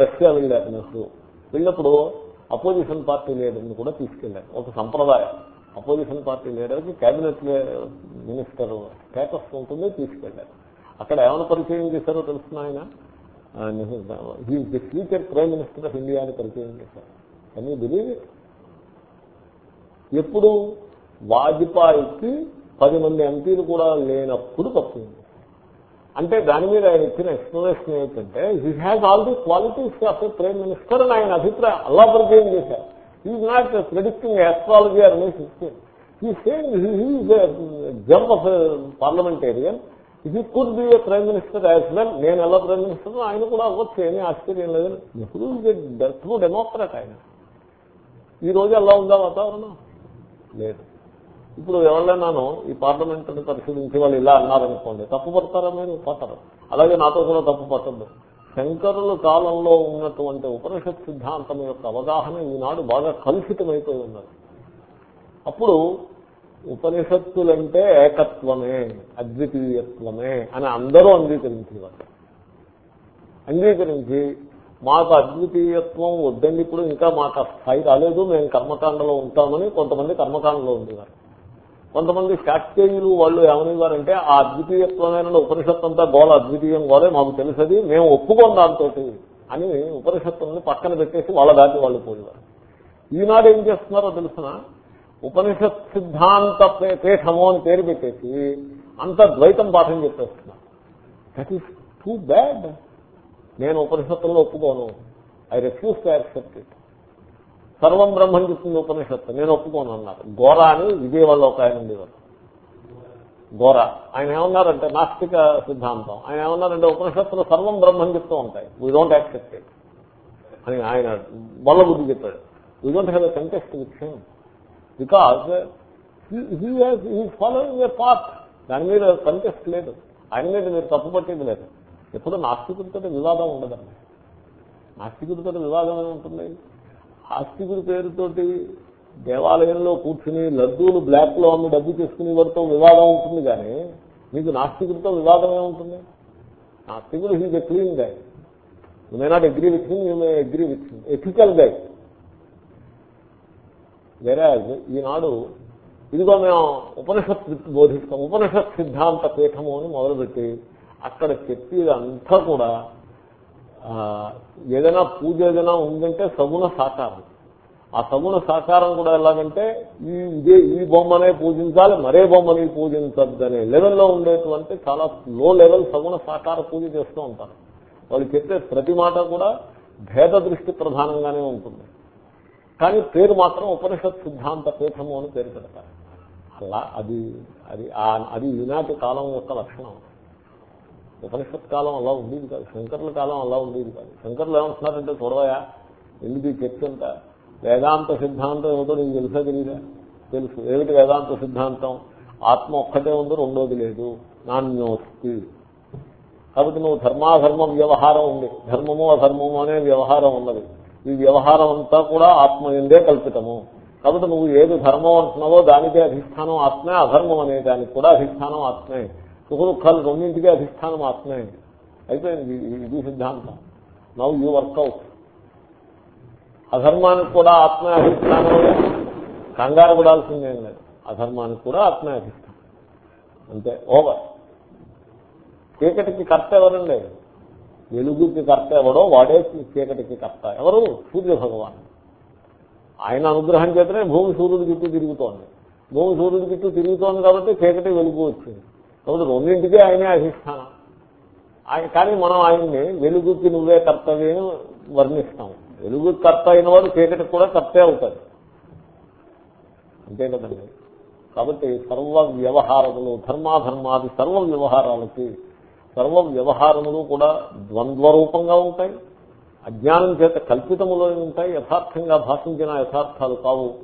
రష్యా వెళ్ళారు నెహ్రూ. వెళ్ళినప్పుడు అపోజిషన్ పార్టీ లీడర్ని కూడా తీసుకెళ్ళారు ఒక సంప్రదాయం. అపోజిషన్ పార్టీ లీడర్కి కేబినెట్ మినిస్టర్ స్టేటస్ ఉంటుంది తీసుకెళ్ళారు అక్కడ ఏమైనా పరిచయం చేశారో తెలుసిన ఆయన? The future prime minister of India అని పరిచయం చేశారు. కానీ బిలీవ్ ఎప్పుడు వాజ్పాయికి పది మంది ఎంపీలు కూడా లేనప్పుడు తప్పింది అంటే దాని మీద ఆయన ఇచ్చిన ఎక్స్ప్లెనేషన్ ఏంటంటే he has all the qualities of the prime minister అని ఆయన అభిప్రాయం అలా పరిచయం చేశారు. ఈజ్ నాట్ ప్రెడిక్టింగ్ ఆస్ట్రాలజీ అనేసి ఇచ్చింది he same he's gem of parliamentarian ఇది could be a prime minister as well నేను ఎలా ప్రైమ్ మినిస్టర్ ఆయన కూడా అవ్వచ్చు ఏమీ ఆశ్చర్యం లేదు. ఎప్పుడు ట్రూ డెమోక్రాట్ ఆయన. ఈ రోజు ఎలా ఉందా వాతావరణం? లేదు. ఇప్పుడు ఎవరైనాను ఈ పార్లమెంట్ పరిశీలించి వాళ్ళు ఇలా అన్నారనుకోండి తప్పు పడతారా మీరు? పడతారు అలాగే నాతో కూడా తప్పు పట్టద్దు. శంకరుల కాలంలో ఉన్నటువంటి ఉపనిషత్ సిద్ధాంతం యొక్క అవగాహన ఈనాడు బాగా కలుషితమైపోయి ఉన్నది. అప్పుడు ఉపనిషత్తులంటే ఏకత్వమే అద్వితీయత్వమే అని అందరూ అంగీకరించేవారు. అంగీకరించి మాకు అద్వితీయత్వం వద్దండి ఇప్పుడు ఇంకా మాకు ఆ స్థాయి రాలేదు మేము కర్మకాండలో ఉంటామని కొంతమంది కర్మకాండలో ఉండేవారు. కొంతమంది శాక్తేయులు వాళ్ళు ఏమనేవారంటే ఆ అద్వితీయత్వమైన ఉపనిషత్తు అంతా గోళ అద్వితీయం గోలే మాకు తెలుసది మేము ఒప్పుకోం దాంతో అని ఉపనిషత్తుల్ని పక్కన పెట్టేసి వాళ్ళ దాటి వాళ్ళు పోయేవారు. ఈనాడు ఏం చేస్తున్నారో తెలుసిన? ఉపనిషత్ సిద్ధాంత పే- పీఠము అని పేరు పెట్టేసి అంత ద్వైతం పాఠం చెప్పేస్తున్నాను దట్ ఈస్ టూ బ్యాడ్ నేను ఉపనిషత్తుల్లో ఒప్పుకోను. I refuse to accept it సర్వం బ్రహ్మం చెప్తుంది ఉపనిషత్తు. నేను ఒప్పుకోను అన్నారు. గోరా అని విజయవాడలో ఒక ఆయన ఉండేవారు. గోరా. ఆయన ఏమన్నారంటే నాస్తిక సిద్ధాంతం. ఆయన ఏమన్నారంటే ఉపనిషత్తులు సర్వం బ్రహ్మం చెప్తూ ఉంటాయి. వీ డోంట్ యాక్సెప్ట్ ఇట్ అని ఆయన బల్ల బుద్ధి చెప్పాడు. We don't have a contest with him because he following a path దాని మీద కంటెస్ట్ లేదు. ఆయన మీద మీరు తప్పు పట్టేది లేదు. ఎప్పుడు నాస్తికుడితో వివాదం ఉండదండి. నాస్తికుడితో వివాదం ఏమి ఉంటుంది? ఆస్తికుడి పేరుతోటి దేవాలయంలో కూర్చుని లడ్డూలు బ్లాక్లో అమ్మి డబ్బు చేసుకునే వారితో వివాదం ఉంటుంది కానీ మీకు నాస్తికుడితో వివాదం ఏముంటుంది నాస్తికుడు he's a clean guy you may not agree with him you may agree with him ethical guy వేరే ఈనాడు ఇదిగో మేము ఉపనిషత్ బోధిస్తాం. ఉపనిషత్ సిద్ధాంత పీఠము అని మొదలుపెట్టి అక్కడ చెప్పేదంతా కూడా ఏదైనా పూజ ఏదైనా ఉందంటే సగుణ సాకారం. ఆ సగుణ సాకారం కూడా ఎలాగంటే ఈ ఇదే ఈ బొమ్మనే పూజించాలి మరే బొమ్మని పూజించద్దు అనే లెవెల్లో ఉండేటువంటి చాలా లో లెవెల్ సగుణ సాకార పూజ చేస్తూ ఉంటారు. వాళ్ళు చెప్పే ప్రతి మాట కూడా భేద దృష్టి ప్రధానంగానే ఉంటుంది. కానీ పేరు మాత్రం ఉపనిషత్ సిద్ధాంత పీఠము అని పేరు పెడతారు. అలా అది అది అది ఈనాటి కాలం యొక్క లక్షణం. ఉపనిషత్ కాలం అలా ఉండేది కాదు శంకర్ల కాలం అలా ఉండేది కాదు. శంకర్లు ఏమంటున్నారంటే చూడవయా ఎందుకు ఈ చర్చ అంతా? వేదాంత సిద్ధాంతం ఏమిటో నీకు తెలుసా తెలియదా తెలుసు. ఏమిటి వేదాంత సిద్ధాంతం? ఆత్మ ఒక్కటే ఉంది రెండోది లేదు. నాణ్యోస్తి కాబట్టి నువ్వు ధర్మాధర్మ వ్యవహారం ఉంది. ధర్మము అధర్మము అనే వ్యవహారం ఉన్నది. ఈ వ్యవహారం అంతా కూడా ఆత్మ ఎందే కల్పితము? కాబట్టి నువ్వు ఏది ధర్మం అంటున్నావో దానికే అధిష్టానం ఆత్మే అధర్మం అనే దానికి కూడా అధిష్టానం ఆత్మే. సుఖ దుఃఖాలు రెండింటికి అధిష్టానం ఆత్మే. అయిపోయింది ఇది- సిద్ధాంతం. నవ్ యూ వర్కౌట్ అధర్మానికి కూడా ఆత్మే అధిష్టానం. కంగారు పడాల్సిందేం లేదు. అధర్మానికి కూడా ఆత్మే అధిష్టానం. అంతే. ఓవర్ చీకటికి కర్త ఎవరండి? వెలుగుకి కర్త ఎవడో వాడే చీకటికి కర్త. ఎవరు? సూర్య భగవాన్ ఆయన అనుగ్రహం చేతనే భూమి సూర్యుడి చుట్టూ తిరుగుతోంది. భూమి సూర్యుడి చుట్టూ తిరుగుతోంది కాబట్టి చీకటి వెలుగు వచ్చింది. కాబట్టి రెండింటికే ఆయనే అధిష్టానం. ఆయన కానీ మనం ఆయన్ని వెలుగుకి నువ్వే కర్తవ్య అని వర్ణిస్తాం. వెలుగుకి కర్త అయిన వాడు చీకటికి కూడా కర్తే అవుతాడు. అంతే కదండి. కాబట్టి సర్వ వ్యవహారములు ధర్మాధర్మాది సర్వ వ్యవహారాలకి సర్వ వ్యవహారములు కూడా ద్వంద్వరూపంగా ఉంటాయి. అజ్ఞానం చేత కల్పితములో ఉంటాయి. యథార్థంగా భాషించిన యథార్థాలు కావు.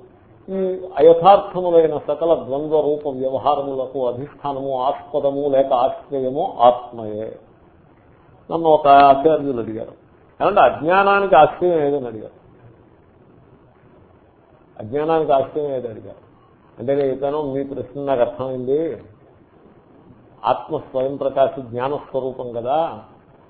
ఈ అయథార్థములైన సకల ద్వంద్వ రూప వ్యవహారములకు అధిష్టానము ఆస్పదము లేక ఆశ్రయము ఆత్మయే. నన్ను ఒక ఆచార్యులు అడిగారు. ఏమంటే అజ్ఞానానికి ఆశ్రయం ఏదని అడిగారు. అజ్ఞానానికి ఆశ్రయం ఏది అడిగారు. అంటే నేను చెప్పాను మీ ప్రశ్న నాకు అర్థమైంది. ఆత్మ స్వయం ప్రకాశ జ్ఞాన స్వరూపం కదా.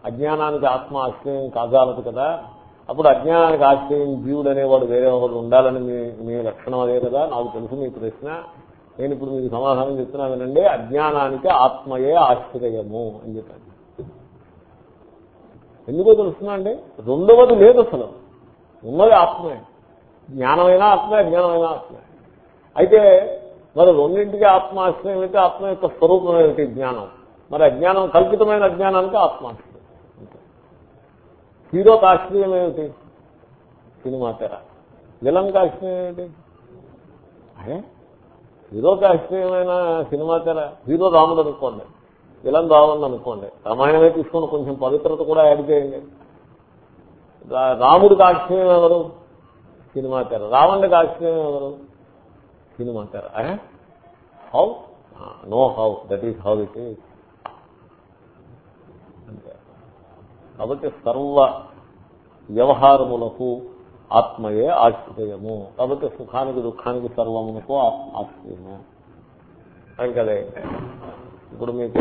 అజ్ఞానానికి ఆత్మ ఆశ్రయం కాజాలదు కదా. అప్పుడు అజ్ఞానానికి ఆశ్రయం జీవుడు అనేవాడు వేరే ఒకడు ఉండాలని మీ మీ లక్షణం అదే కదా. నాకు తెలుసు మీ ప్రశ్న. నేను ఇప్పుడు మీకు సమాధానం చెప్తున్నా వినండి. అజ్ఞానానికి ఆత్మయే ఆశ్రయము అని చెప్పాను ఎందుకో తెలుస్తున్నా అండి? రెండవది లేదు అసలు. ఉన్నది ఆత్మే జ్ఞానమైన ఆత్మే అజ్ఞానమైన ఆత్మే అయితే మరి రెండింటికి ఆత్మ ఆశ్రయం అయితే ఆత్మ యొక్క స్వరూపం ఏమిటి జ్ఞానం. మరి అజ్ఞానం కల్పితమైన అజ్ఞానానికి ఆత్మాశ్రయం. హీరోకి ఆశ్రయం ఏమిటి? సినిమా తెర. విలంకి ఆశ్రయం ఏమిటి? అదే హీరోకి ఆశ్రయమైన సినిమా తెర. హీరో రాముడు అనుకోండి విలన్ రావణ్ అనుకోండి రామాయణమే తీసుకొని కొంచెం పవిత్రత కూడా యాడ్ చేయండి. రా- రాముడికి ఆశ్రయం ఎవరు? సినిమా తెర. రావణుడికి ఆశ్రయం ఎవరు? Cinema how? No how. That is how it is. అంతే కాబట్టి సర్వ వ్యవహారములకు ఆత్మయే ఆశ్రయము. కాబట్టి సుఖానికి దుఃఖానికి సర్వమునకు ఆత్మ ఆశ్రయము. కదే ఇప్పుడు మీకు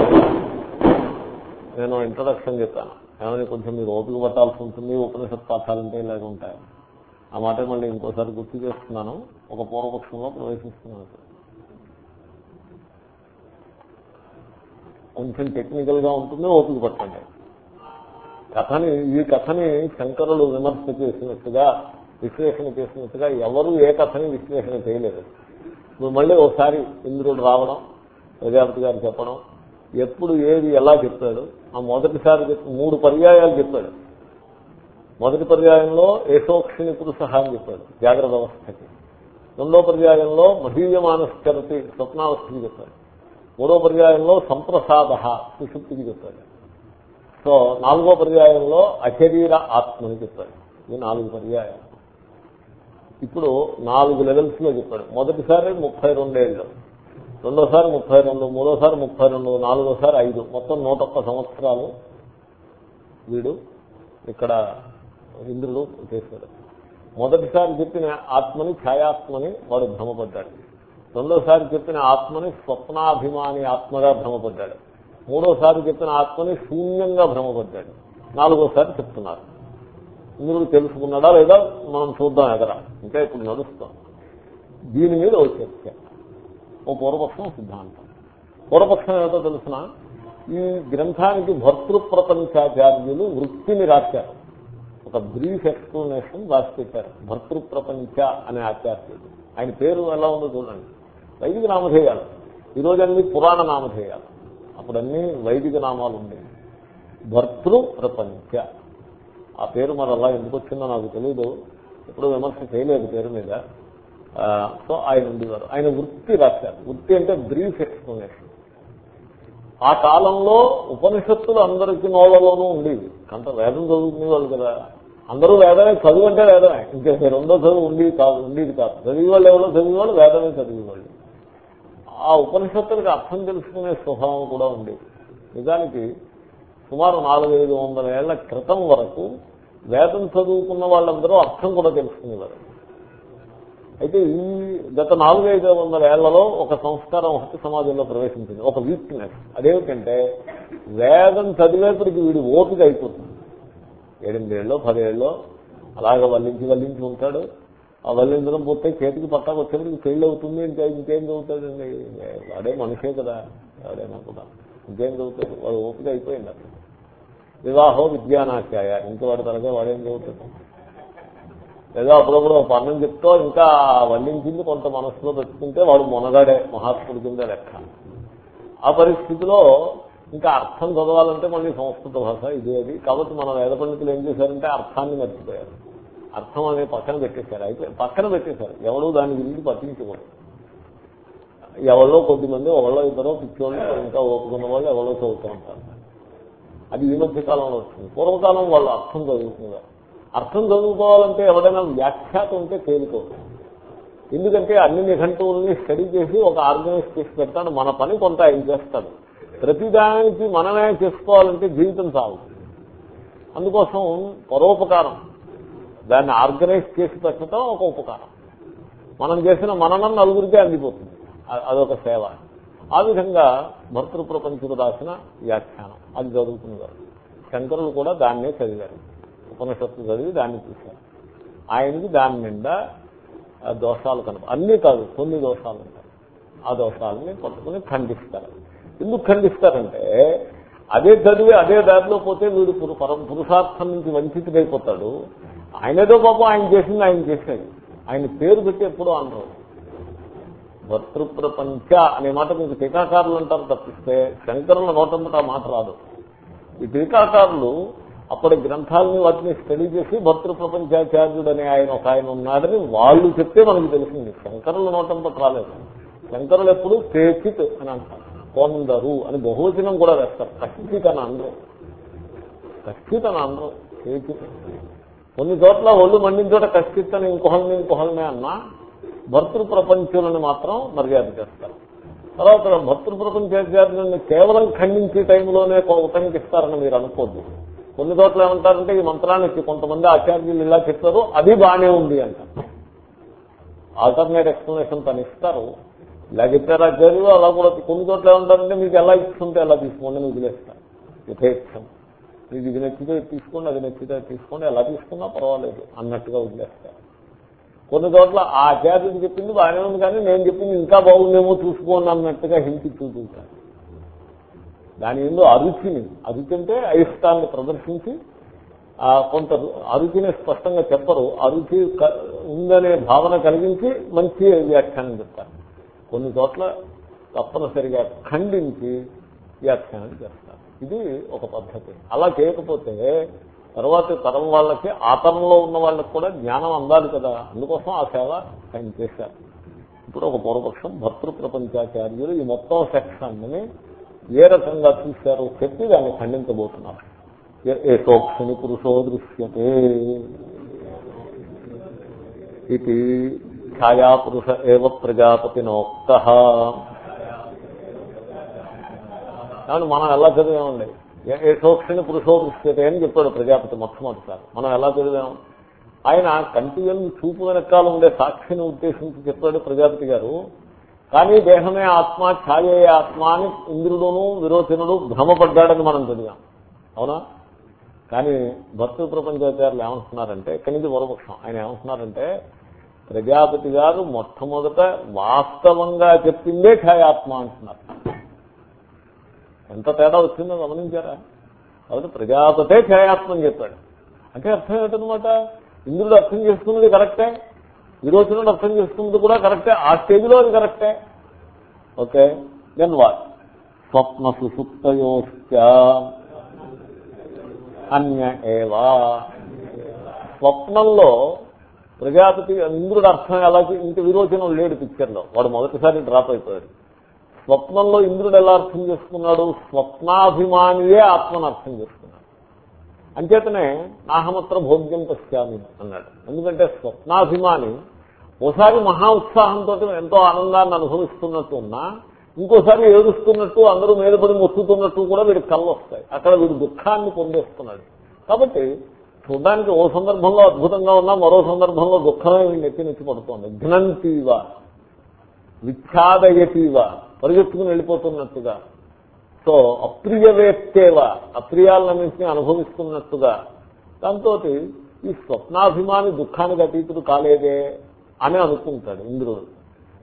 నేను ఇంట్రొడక్షన్ చెప్పాను. ఏమైనా కొంచెం మీరు ఓపిక పట్టాల్సి ఉంటుంది ఉపనిషత్ పాఠాలంటే ఇలాగ ఉంటాయి. ఆ మాట మళ్ళీ ఇంకోసారి గుర్తు చేస్తున్నాను. ఒక పూర్వపక్షంలో ప్రవేశిస్తున్నాను. కొంచెం టెక్నికల్గా ఉంటుంది ఓపిక పట్టండి. కథని ఈ కథని శంకరులు విమర్శ చేసినట్టుగా విశ్లేషణ చేసినట్టుగా ఎవరు ఏ కథని విశ్లేషణ చేయలేదు. నువ్వు మళ్ళీ ఒకసారి ఇంద్రుడు రావడం ప్రజాపతి గారు చెప్పడం ఎప్పుడు ఏది ఎలా చెప్పాడు ఆ మొదటిసారి చెప్పి మూడు పర్యాయాలు చెప్పాడు. మొదటి పర్యాయంలో ఏషోక్షిని పురుష అని చెప్పాడు జాగ్రత్త అవస్థకి రెండో పర్యాయంలో మహీయమానశ్చరతి స్వప్నావస్థకి చెప్పాడు. మూడో పర్యాయంలో సంప్రసాద సుషుప్తికి చెప్పాడు. సో నాలుగో పర్యాయంలో అశరీర ఆత్మని చెప్పాడు. ఇది నాలుగు పర్యాయాలు. ఇప్పుడు నాలుగు లెవెల్స్లో చెప్పాడు. మొదటిసారి ముప్పై రెండేళ్ళు రెండోసారి ముప్పై రెండు మూడోసారి ముప్పై రెండు నాలుగోసారి ఐదు. మొత్తం నూట ఒక్క సంవత్సరాలు వీడు ఇక్కడ ఇంద్రుడు చేశాడు. మొదటిసారి చెప్పిన ఆత్మని ఛాయాత్మని వాడు భ్రమపడ్డాడు. రెండోసారి చెప్పిన ఆత్మని స్వప్నాభిమాని ఆత్మగా భ్రమపడ్డాడు. మూడోసారి చెప్పిన ఆత్మని శూన్యంగా భ్రమపడ్డాడు. నాలుగోసారి చెప్తున్నారు. ఇంద్రుడు తెలుసుకున్నాడా లేదా మనం చూద్దాం ఎదరా? ఇంకా ఇప్పుడు నడుస్తాం. దీని మీద ఒక చర్చ. ఓ పూర్వపక్షం సిద్ధాంతం. పూర్వపక్షం ఏదో తెలుసిన? ఈ గ్రంథానికి భర్తృప్రపంచాచార్యులు వృత్తిని రాశారు. ఒక బ్రీఫ్ ఎక్స్ప్లెనేషన్ రాసి పెట్టారు. భర్తృప్రపంచ అనే ఆచార్యుడు. ఆయన పేరు ఎలా ఉందో చూడండి. వైదిక నామధేయాలు. ఈరోజు అన్ని పురాణ నామధేయాలు. అప్పుడన్నీ వైదిక నామాలు ఉండేవి భర్తృ ప్రపంచ ఆ పేరు మరి అలా ఎందుకు వచ్చిందో నాకు తెలియదు ఎప్పుడు విమర్శ చేయలేదు పేరు మీద. సో ఆయన ఉండేవారు. ఆయన వృత్తి రాశారు. వృత్తి అంటే బ్రీఫ్ ఎక్స్ప్లెనేషన్. ఆ కాలంలో ఉపనిషత్తులు అందరికి నోళ్ళలోనూ ఉండేవి. కంట వేదం చదువుకునేవాళ్ళు కదా. అందరూ వేదమే చదువు అంటే వేదమే. ఇంకా రెండో చదువు ఉండేది కాదు ఉండేది కాదు. చదివి వాళ్ళు ఎవరో చదివేవాళ్ళు వేదమే చదివేవాళ్ళు. ఆ ఉపనిషత్తులకు అర్థం తెలుసుకునే స్వభావం కూడా ఉండేది. నిజానికి సుమారు నాలుగైదు వందల ఏళ్ళ క్రితం వరకు వేదం చదువుకున్న వాళ్ళందరూ అర్థం కూడా తెలుసుకునేవారు. అయితే ఈ గత నాలుగైదు వందల ఏళ్ళలో ఒక సంస్కారం ఒకటి సమాజంలో ప్రవేశించింది. ఒక వీక్నెస్ అదేమిటంటే వేదం చదివేపటికి వీడి ఓపిక అయిపోతుంది. ఏడెనిమిదేళ్ళలో పదేళ్ళలో అలాగ వల్లించి వల్లించి ఉంటాడు. ఆ వల్లించడం పోతే చేతికి పట్టాకు వచ్చేప్పటికి పెళ్ళి అవుతుంది ఇంకా ఇంకేం చదువుతాడండి? వాడే మనిషే కదా ఎవడైనా కూడా ఇంకేం చదువుతాడు? వాడు ఓపిక అయిపోయింది అసలు. వివాహం విద్యానాఖ్యాయ. ఇంక వాడు తరగా వాడేం చదువుతాడు? లేదా అప్పుడప్పుడు పన్నం చెప్తూ ఇంకా వల్లించింది కొంత మనసులో పెట్టుకుంటే వాడు మొనగాడే మహాత్ముడి కింద లెక్క. ఆ పరిస్థితిలో ఇంకా అర్థం చదవాలంటే మళ్ళీ సంస్కృత భాష ఇదే అది. కాబట్టి మన వేద పండితులు ఏం చేశారంటే అర్థాన్ని మర్చిపోయారు. అర్థం అనేది పక్కన పెట్టేశారు. అయితే పక్కన పెట్టేశారు. ఎవరో దాని గురించి పట్టించుకోరు ఎవరో కొద్దిమంది ఒకళ్ళో ఇద్దరో పిచ్చోళ్ళు ఇంకా ఓపుకున్న వాళ్ళు ఎవరో చదువుతూ ఉంటారు. అది ఈ మధ్య కాలంలో వస్తుంది పూర్వకాలం వాళ్ళు అర్థం చదువుతున్నారు అర్థం చదువుకోవాలంటే ఎవరైనా వ్యాఖ్యాత ఉంటే తేలికవుతుంది ఎందుకంటే అన్ని నిఘంటువుల్ని స్టడీ చేసి ఒక ఆర్గనైజ్ చేసి పెడతాడు. మన పని కొంత ఆయన చేస్తాడు. ప్రతిదానికి మనమే చేసుకోవాలంటే జీవితం చాలు అందుకోసం పరోపకారం. దాన్ని ఆర్గనైజ్ చేసి పెట్టడం ఒక ఉపకారం. మనం చేసిన మననం నలుగురికే అందిపోతుంది. అదొక సేవ. ఆ విధంగా భర్తృ ప్రపంచుడు రాసిన వ్యాఖ్యానం. అది చదువుతున్నారు శంకరులు కూడా దాన్నే చదివారు. ఉపనిషత్తు చదివి దాన్ని చూశారు. ఆయనకి దాని నిండా దోషాలు కనుక అన్నీ కాదు కొన్ని దోషాలు ఉంటాయి. ఆ దోషాలని పట్టుకుని ఖండిస్తారు. ఎందుకు ఖండిస్తారంటే అదే చదివి అదే దారిలో పోతే వీడు పరం పురుషార్థం నుంచి వంచితుడైపోతాడు. ఆయనదో పాపం ఆయన చేసింది ఆయన చేసినది ఆయన పేరు పెట్టి అనరు. భర్తృప్రపంచ అనే మాట మీకు టీకాకారులు అంటారు తప్పిస్తే శంకరుల నోటంతటా మాట రాదు. ఈ టీకాకారులు అప్పటి గ్రంథాలని వాటిని స్టడీ చేసి భర్తృప్రపంచాచార్యుడు అనే ఆయన ఒక ఆయన ఉన్నాడని వాళ్ళు చెప్తే మనకు తెలిసింది. శంకరుల నోటంతట రాలేదు. శంకరులు ఎప్పుడు కేచిత్ అని అంటారు. కొందరు అని బహువచనం కూడా వేస్తారు. కష్టిత్ అందరూ కష్టిత్ అందరూ కొన్ని చోట్ల ఒళ్ళు మండిన చోట కష్టిత్ అని ఇంకొహల్ని అన్నా భర్తృ ప్రపంచులను మాత్రం మర్యాద చేస్తారు. తర్వాత భర్తృ ప్రపంచాచార్యులను కేవలం ఖండించే టైంలోనే ఉటంకిస్తారని మీరు అనుకోద్దు. కొన్ని చోట్ల ఏమంటారంటే ఈ మంత్రానికి కొంతమంది ఆచార్యులు ఇలా చెప్తారు అది బాగానే ఉంది అంటారు. ఆల్టర్నేట్ ఎక్స్ప్లెనేషన్ తను ఇస్తారు. ఇలా చెప్పారా చర్యలు అలా కూడా కొన్ని చోట్ల ఏమంటారంటే మీకు ఎలా ఇస్తుంటే ఎలా తీసుకోండి అని వదిలేస్తారు యథేక్షం మీకు ఇది నచ్చితే తీసుకోండి అది నచ్చితే తీసుకోండి ఎలా తీసుకున్నా పర్వాలేదు అన్నట్టుగా వదిలేస్తారు. కొన్ని చోట్ల ఆ ఆచార్యుడు చెప్పింది బాగానే ఉంది కానీ నేను చెప్పింది ఇంకా బాగుందేమో చూసుకోండి అన్నట్టుగా హింసి చూపించాను దాని ఎందు అరుచిని అరుచి అంటే అయిష్టాన్ని ప్రదర్శించి కొంత అరుచిని స్పష్టంగా చెప్పరు. అరుచి ఉందనే భావన కలిగించి మంచి వ్యాఖ్యానం చెప్తారు. కొన్ని చోట్ల తప్పనిసరిగా ఖండించి వ్యాఖ్యానం చేస్తారు. ఇది ఒక పద్ధతి. అలా చేయకపోతే తర్వాత తరం వాళ్ళకి ఆ తరంలో ఉన్న వాళ్ళకి కూడా జ్ఞానం అందాలి కదా. అందుకోసం ఆ సేవ ఆయన చేశారు. ఇప్పుడు ఒక పూర్వపక్షం భర్తృ ప్రపంచాచార్యులు ఈ మొత్తం సెక్షన్ని ఏ రకంగా చూశారో చెప్పి దాన్ని ఖండించబోతున్నారు. ఏ- ఏకోక్షిని పురుషో దృశ్యతే. ఇది ఛాయాపురుష ఏవ ప్రజాపతినోక్త కాబట్టి మనం ఎలా చదివామండి ఏ- ఏకోక్షిని పురుషో అని చెప్పాడు ప్రజాపతి మొట్టమొదటిసారి మనం ఎలా చదివాం ఆయన కంటి వెలుగు చూపు వెనకాల ఉండే సాక్షిని ఉద్దేశించి చెప్పాడు ప్రజాపతి గారు కానీ దేహమే ఆత్మ ఛాయే ఆత్మ అని ఇంద్రుడును విరోచనుడు భ్రమపడ్డాడని మనం చదివాం అవునా కానీ భక్తు ప్రపంచాచార్యులు ఏమంటున్నారంటే ఇక్కడి నుంచి పూర్వపక్షం ఆయన ఏమంటున్నారంటే ప్రజాపతి గారు మొట్టమొదట వాస్తవంగా చెప్పిందే ఛాయాత్మ అంటున్నారు. ఎంత తేడా వచ్చిందో గమనించారా? కాబట్టి ప్రజాపతే ఛాయాత్మని చెప్పాడు. అంటే అర్థం ఏంటనమాట ఇంద్రుడు అర్థం చేసుకున్నది కరెక్టే. విరోచనుడు అర్థం చేసుకున్నది కూడా కరెక్టే. ఆ స్టేజ్లో అది కరెక్టే. Okay then what? స్వప్న సుసుప్తయోశ్చ అన్య ఏవా? స్వప్నంలో ప్రజాపతి ఇంద్రుడు అర్థం ఎలా ఇంత విరోచనం లేడు పిక్చర్లో. వాడు మొదటిసారి డ్రాప్ అయిపోయాడు. స్వప్నంలో ఇంద్రుడు ఎలా అర్థం చేసుకున్నాడు? స్వప్నాభిమానియే ఆత్మను అర్థం చేసుకున్నాడు. అంచేతనే నాహమత్ర భోగ్యం పశ్చామి అన్నాడు. ఎందుకంటే స్వప్నాభిమాని ఓసారి మహా ఉత్సాహంతో ఎంతో ఆనందాన్ని అనుభవిస్తున్నట్టు ఉన్నా ఇంకోసారి ఏడుస్తున్నట్టు అందరూ మీద పడి మొత్తుతున్నట్టు కూడా వీడికి కళ్ళు వస్తాయి అక్కడ వీడు దుఃఖాన్ని పొందేస్తున్నాడు. కాబట్టి చూడడానికి ఓ సందర్భంలో అద్భుతంగా ఉన్నా మరో సందర్భంలో దుఃఖమే నెత్తి నెత్తి పడుతోంది ఘ్నంతీవ విఖ్యాదయతీవ పరిగెత్తుకుని వెళ్ళిపోతున్నట్టుగా. సో అప్రియవేత్తేవ అప్రియాలన్నింటినీ అనుభవిస్తున్నట్టుగా. దాంతో ఈ స్వప్నాభిమాని దుఃఖానికి అతీతుడు కాలేదే అని అనుకుంటాడు ఇంద్రుడు.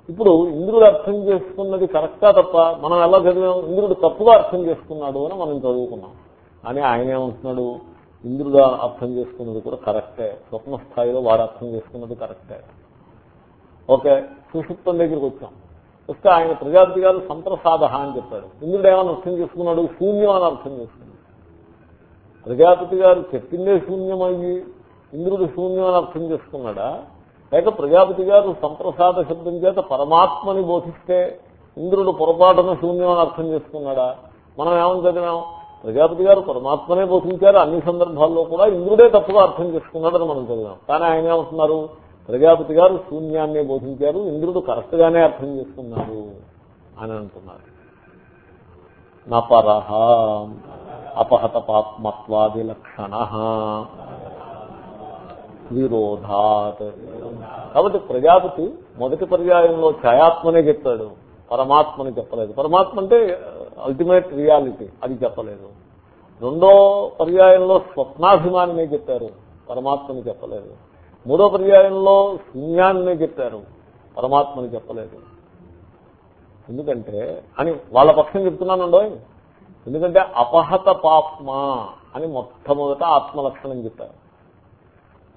ఇప్పుడు ఇంద్రుడు అర్థం చేసుకున్నది కరెక్టా తప్ప మనం ఎలా చదివాం? ఇంద్రుడు తప్పుగా అర్థం చేసుకున్నాడు అని మనం చదువుకున్నాం. అని ఆయన ఏమంటున్నాడు ఇంద్రుడు అర్థం చేసుకున్నది కూడా కరెక్టే. స్వప్న స్థాయిలో వాడు అర్థం చేసుకున్నది కరెక్టే. ఓకే సుషుప్తం దగ్గరికి వచ్చాం. వస్తే ఆయన ప్రజాపతి గారు సంప్రసాద అని చెప్పాడు. ఇంద్రుడు ఏమైనా అర్థం చేసుకున్నాడు? శూన్యం అని అర్థం చేసుకున్నాడు. ప్రజాపతి గారు చెప్పిందే శూన్యమయ్యి ఇంద్రుడు శూన్యం అని అర్థం చేసుకున్నాడా? లేక ప్రజాపతి గారు సంప్రసాద శబ్దం చేత పరమాత్మని బోధిస్తే ఇంద్రుడు పొరపాటున శూన్యం అని అర్థం చేసుకున్నాడా? మనం ఏమని చదివాం? ప్రజాపతి గారు పరమాత్మనే బోధించారు. అన్ని సందర్భాల్లో కూడా ఇంద్రుడే తప్పుగా అర్థం చేసుకున్నాడని మనం చదివాం. కానీ ఆయన ఏమంటున్నారు? ప్రజాపతి గారు శూన్యాన్నే బోధించారు. ఇంద్రుడు కరెక్ట్ గానే అర్థం చేసుకున్నారు అని అంటున్నారు. నపరహ అపహత పాత్మత్వాది లక్షణ విరోధాత్. కాబట్టి ప్రజాపతి మొదటి పర్యాయంలో ఛాయాత్మనే చెప్పాడు. పరమాత్మని చెప్పలేదు. పరమాత్మ అంటే అల్టిమేట్ రియాలిటీ అది చెప్పలేదు. రెండో పర్యాయంలో స్వప్నాభిమానినే చెప్పారు పరమాత్మని చెప్పలేదు. మూడో పర్యాయంలో శూన్యాన్నే చెప్పారు పరమాత్మని చెప్పలేదు. ఎందుకంటే అని వాళ్ళ పక్షం చెప్తున్నానండో? ఎందుకంటే అపహత పాప్మ అని మొట్టమొదట ఆత్మలక్షణం చెప్పారు.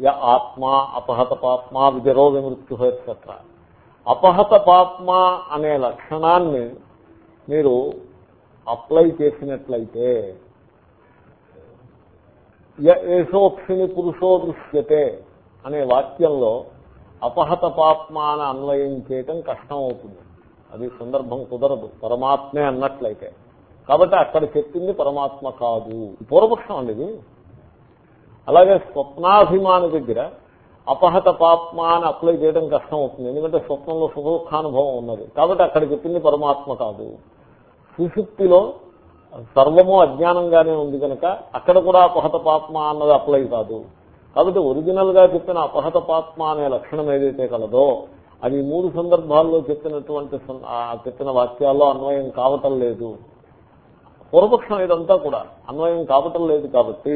య ఆత్మ అపహత పాప్మ విజరో విమృత్యు ఎట్సెట్రా అపహత పాప్మ అనే లక్షణాన్ని మీరు అప్లై చేసినట్లయితే యశోక్షిని పురుషో దృశ్యతే అనే వాక్యంలో అపహత పాప్మాన అన్వయం చేయటం కష్టం అవుతుంది అది సందర్భం కుదరదు. పరమాత్మే అన్నట్లయితే. కాబట్టి అక్కడ చెప్పింది పరమాత్మ కాదు. పూర్వపక్షం అండి ఇది. అలాగే స్వప్నాభిమాని దగ్గర అపహత పాప్మాన అప్లై చేయడం కష్టం అవుతుంది ఎందుకంటే స్వప్నంలో సుఖదుఖానుభవం ఉన్నది. కాబట్టి అక్కడ చెప్పింది పరమాత్మ కాదు. సుశుక్తిలో సర్వము అజ్ఞానంగానే ఉంది కనుక అక్కడ కూడా అపహత పాత్మ అన్నది అప్లై కాదు. కాబట్టి ఒరిజినల్గా చెప్పిన అపహత పాత్మ అనే లక్షణం ఏదైతే కలదో అది మూడు సందర్భాల్లో చెప్పినటువంటి చెప్పిన వాక్యాల్లో అన్వయం కావటం లేదు. పూర్వపక్షం ఇదంతా కూడా అన్వయం కావటం లేదు కాబట్టి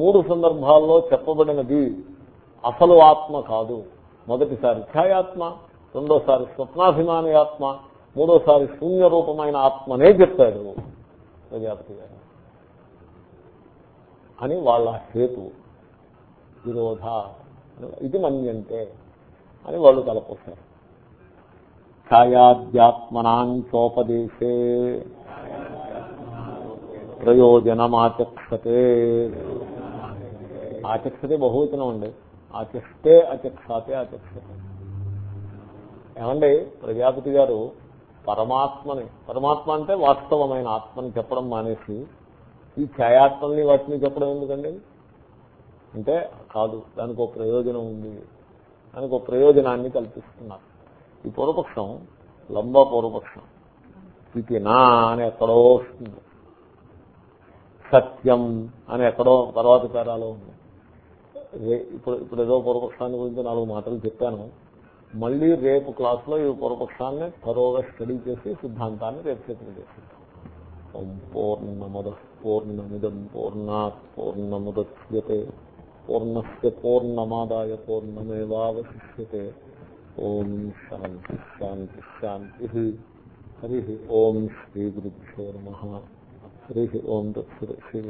మూడు సందర్భాల్లో చెప్పబడినది అసలు ఆత్మ కాదు. మొదటిసారి ఛాయాత్మ రెండోసారి స్వప్నాభిమాని ఆత్మ మూడోసారి శూన్య రూపమైన ఆత్మనే చెప్పాడు ప్రజాపతి గారు. అని వాళ్ళ హేతు విరోధ ఇది మన్యంతే అని వాళ్ళు తలపోతారు ఛాయాధ్యాత్మనాంచోపదేశే ప్రయోజనమాచక్షతే. ఆచక్షతే బహువచనం అండి. ఆచక్షతే అచక్షాతే ఆచక్షతే. ఏమండి ప్రజాపతి గారు పరమాత్మని పరమాత్మ అంటే వాస్తవమైన ఆత్మని చెప్పడం మానేసి ఈ ఛాయాత్మల్ని వాటిని చెప్పడం ఎందుకండి? అంటే కాదు దానికి ఒక ప్రయోజనం ఉంది. దానికి ఒక ప్రయోజనాన్ని కల్పిస్తున్నారు. ఈ పూర్వపక్షం లంబ పూర్వపక్షం. ఇది నా అని ఎక్కడో వస్తుంది. సత్యం అని ఎక్కడో తర్వాత పేరాలో ఉంది. ఇప్పుడు ఇప్పుడు ఏదో పూర్వపక్షాన్ని గురించి నాలుగు మాటలు చెప్పాను. మళ్ళీ రేపు క్లాస్లో ఈ పూర్వపక్షాన్ని తరోగా స్టడీ చేసి సిద్ధాంతాన్ని రేపు చేతులు చేస్తుంటాం ఓం పూర్ణమద పూర్ణమిదం పూర్ణాత్ పూర్ణముద్యతే పూర్ణస్ పూర్ణమాదాయ పూర్ణమేవాశిష్యే ఓం శాంతి శాంతి శాంతి. హరి ఓం శ్రీ గురుభ్యో నమ. హరి ఓం దత్స శ్రీ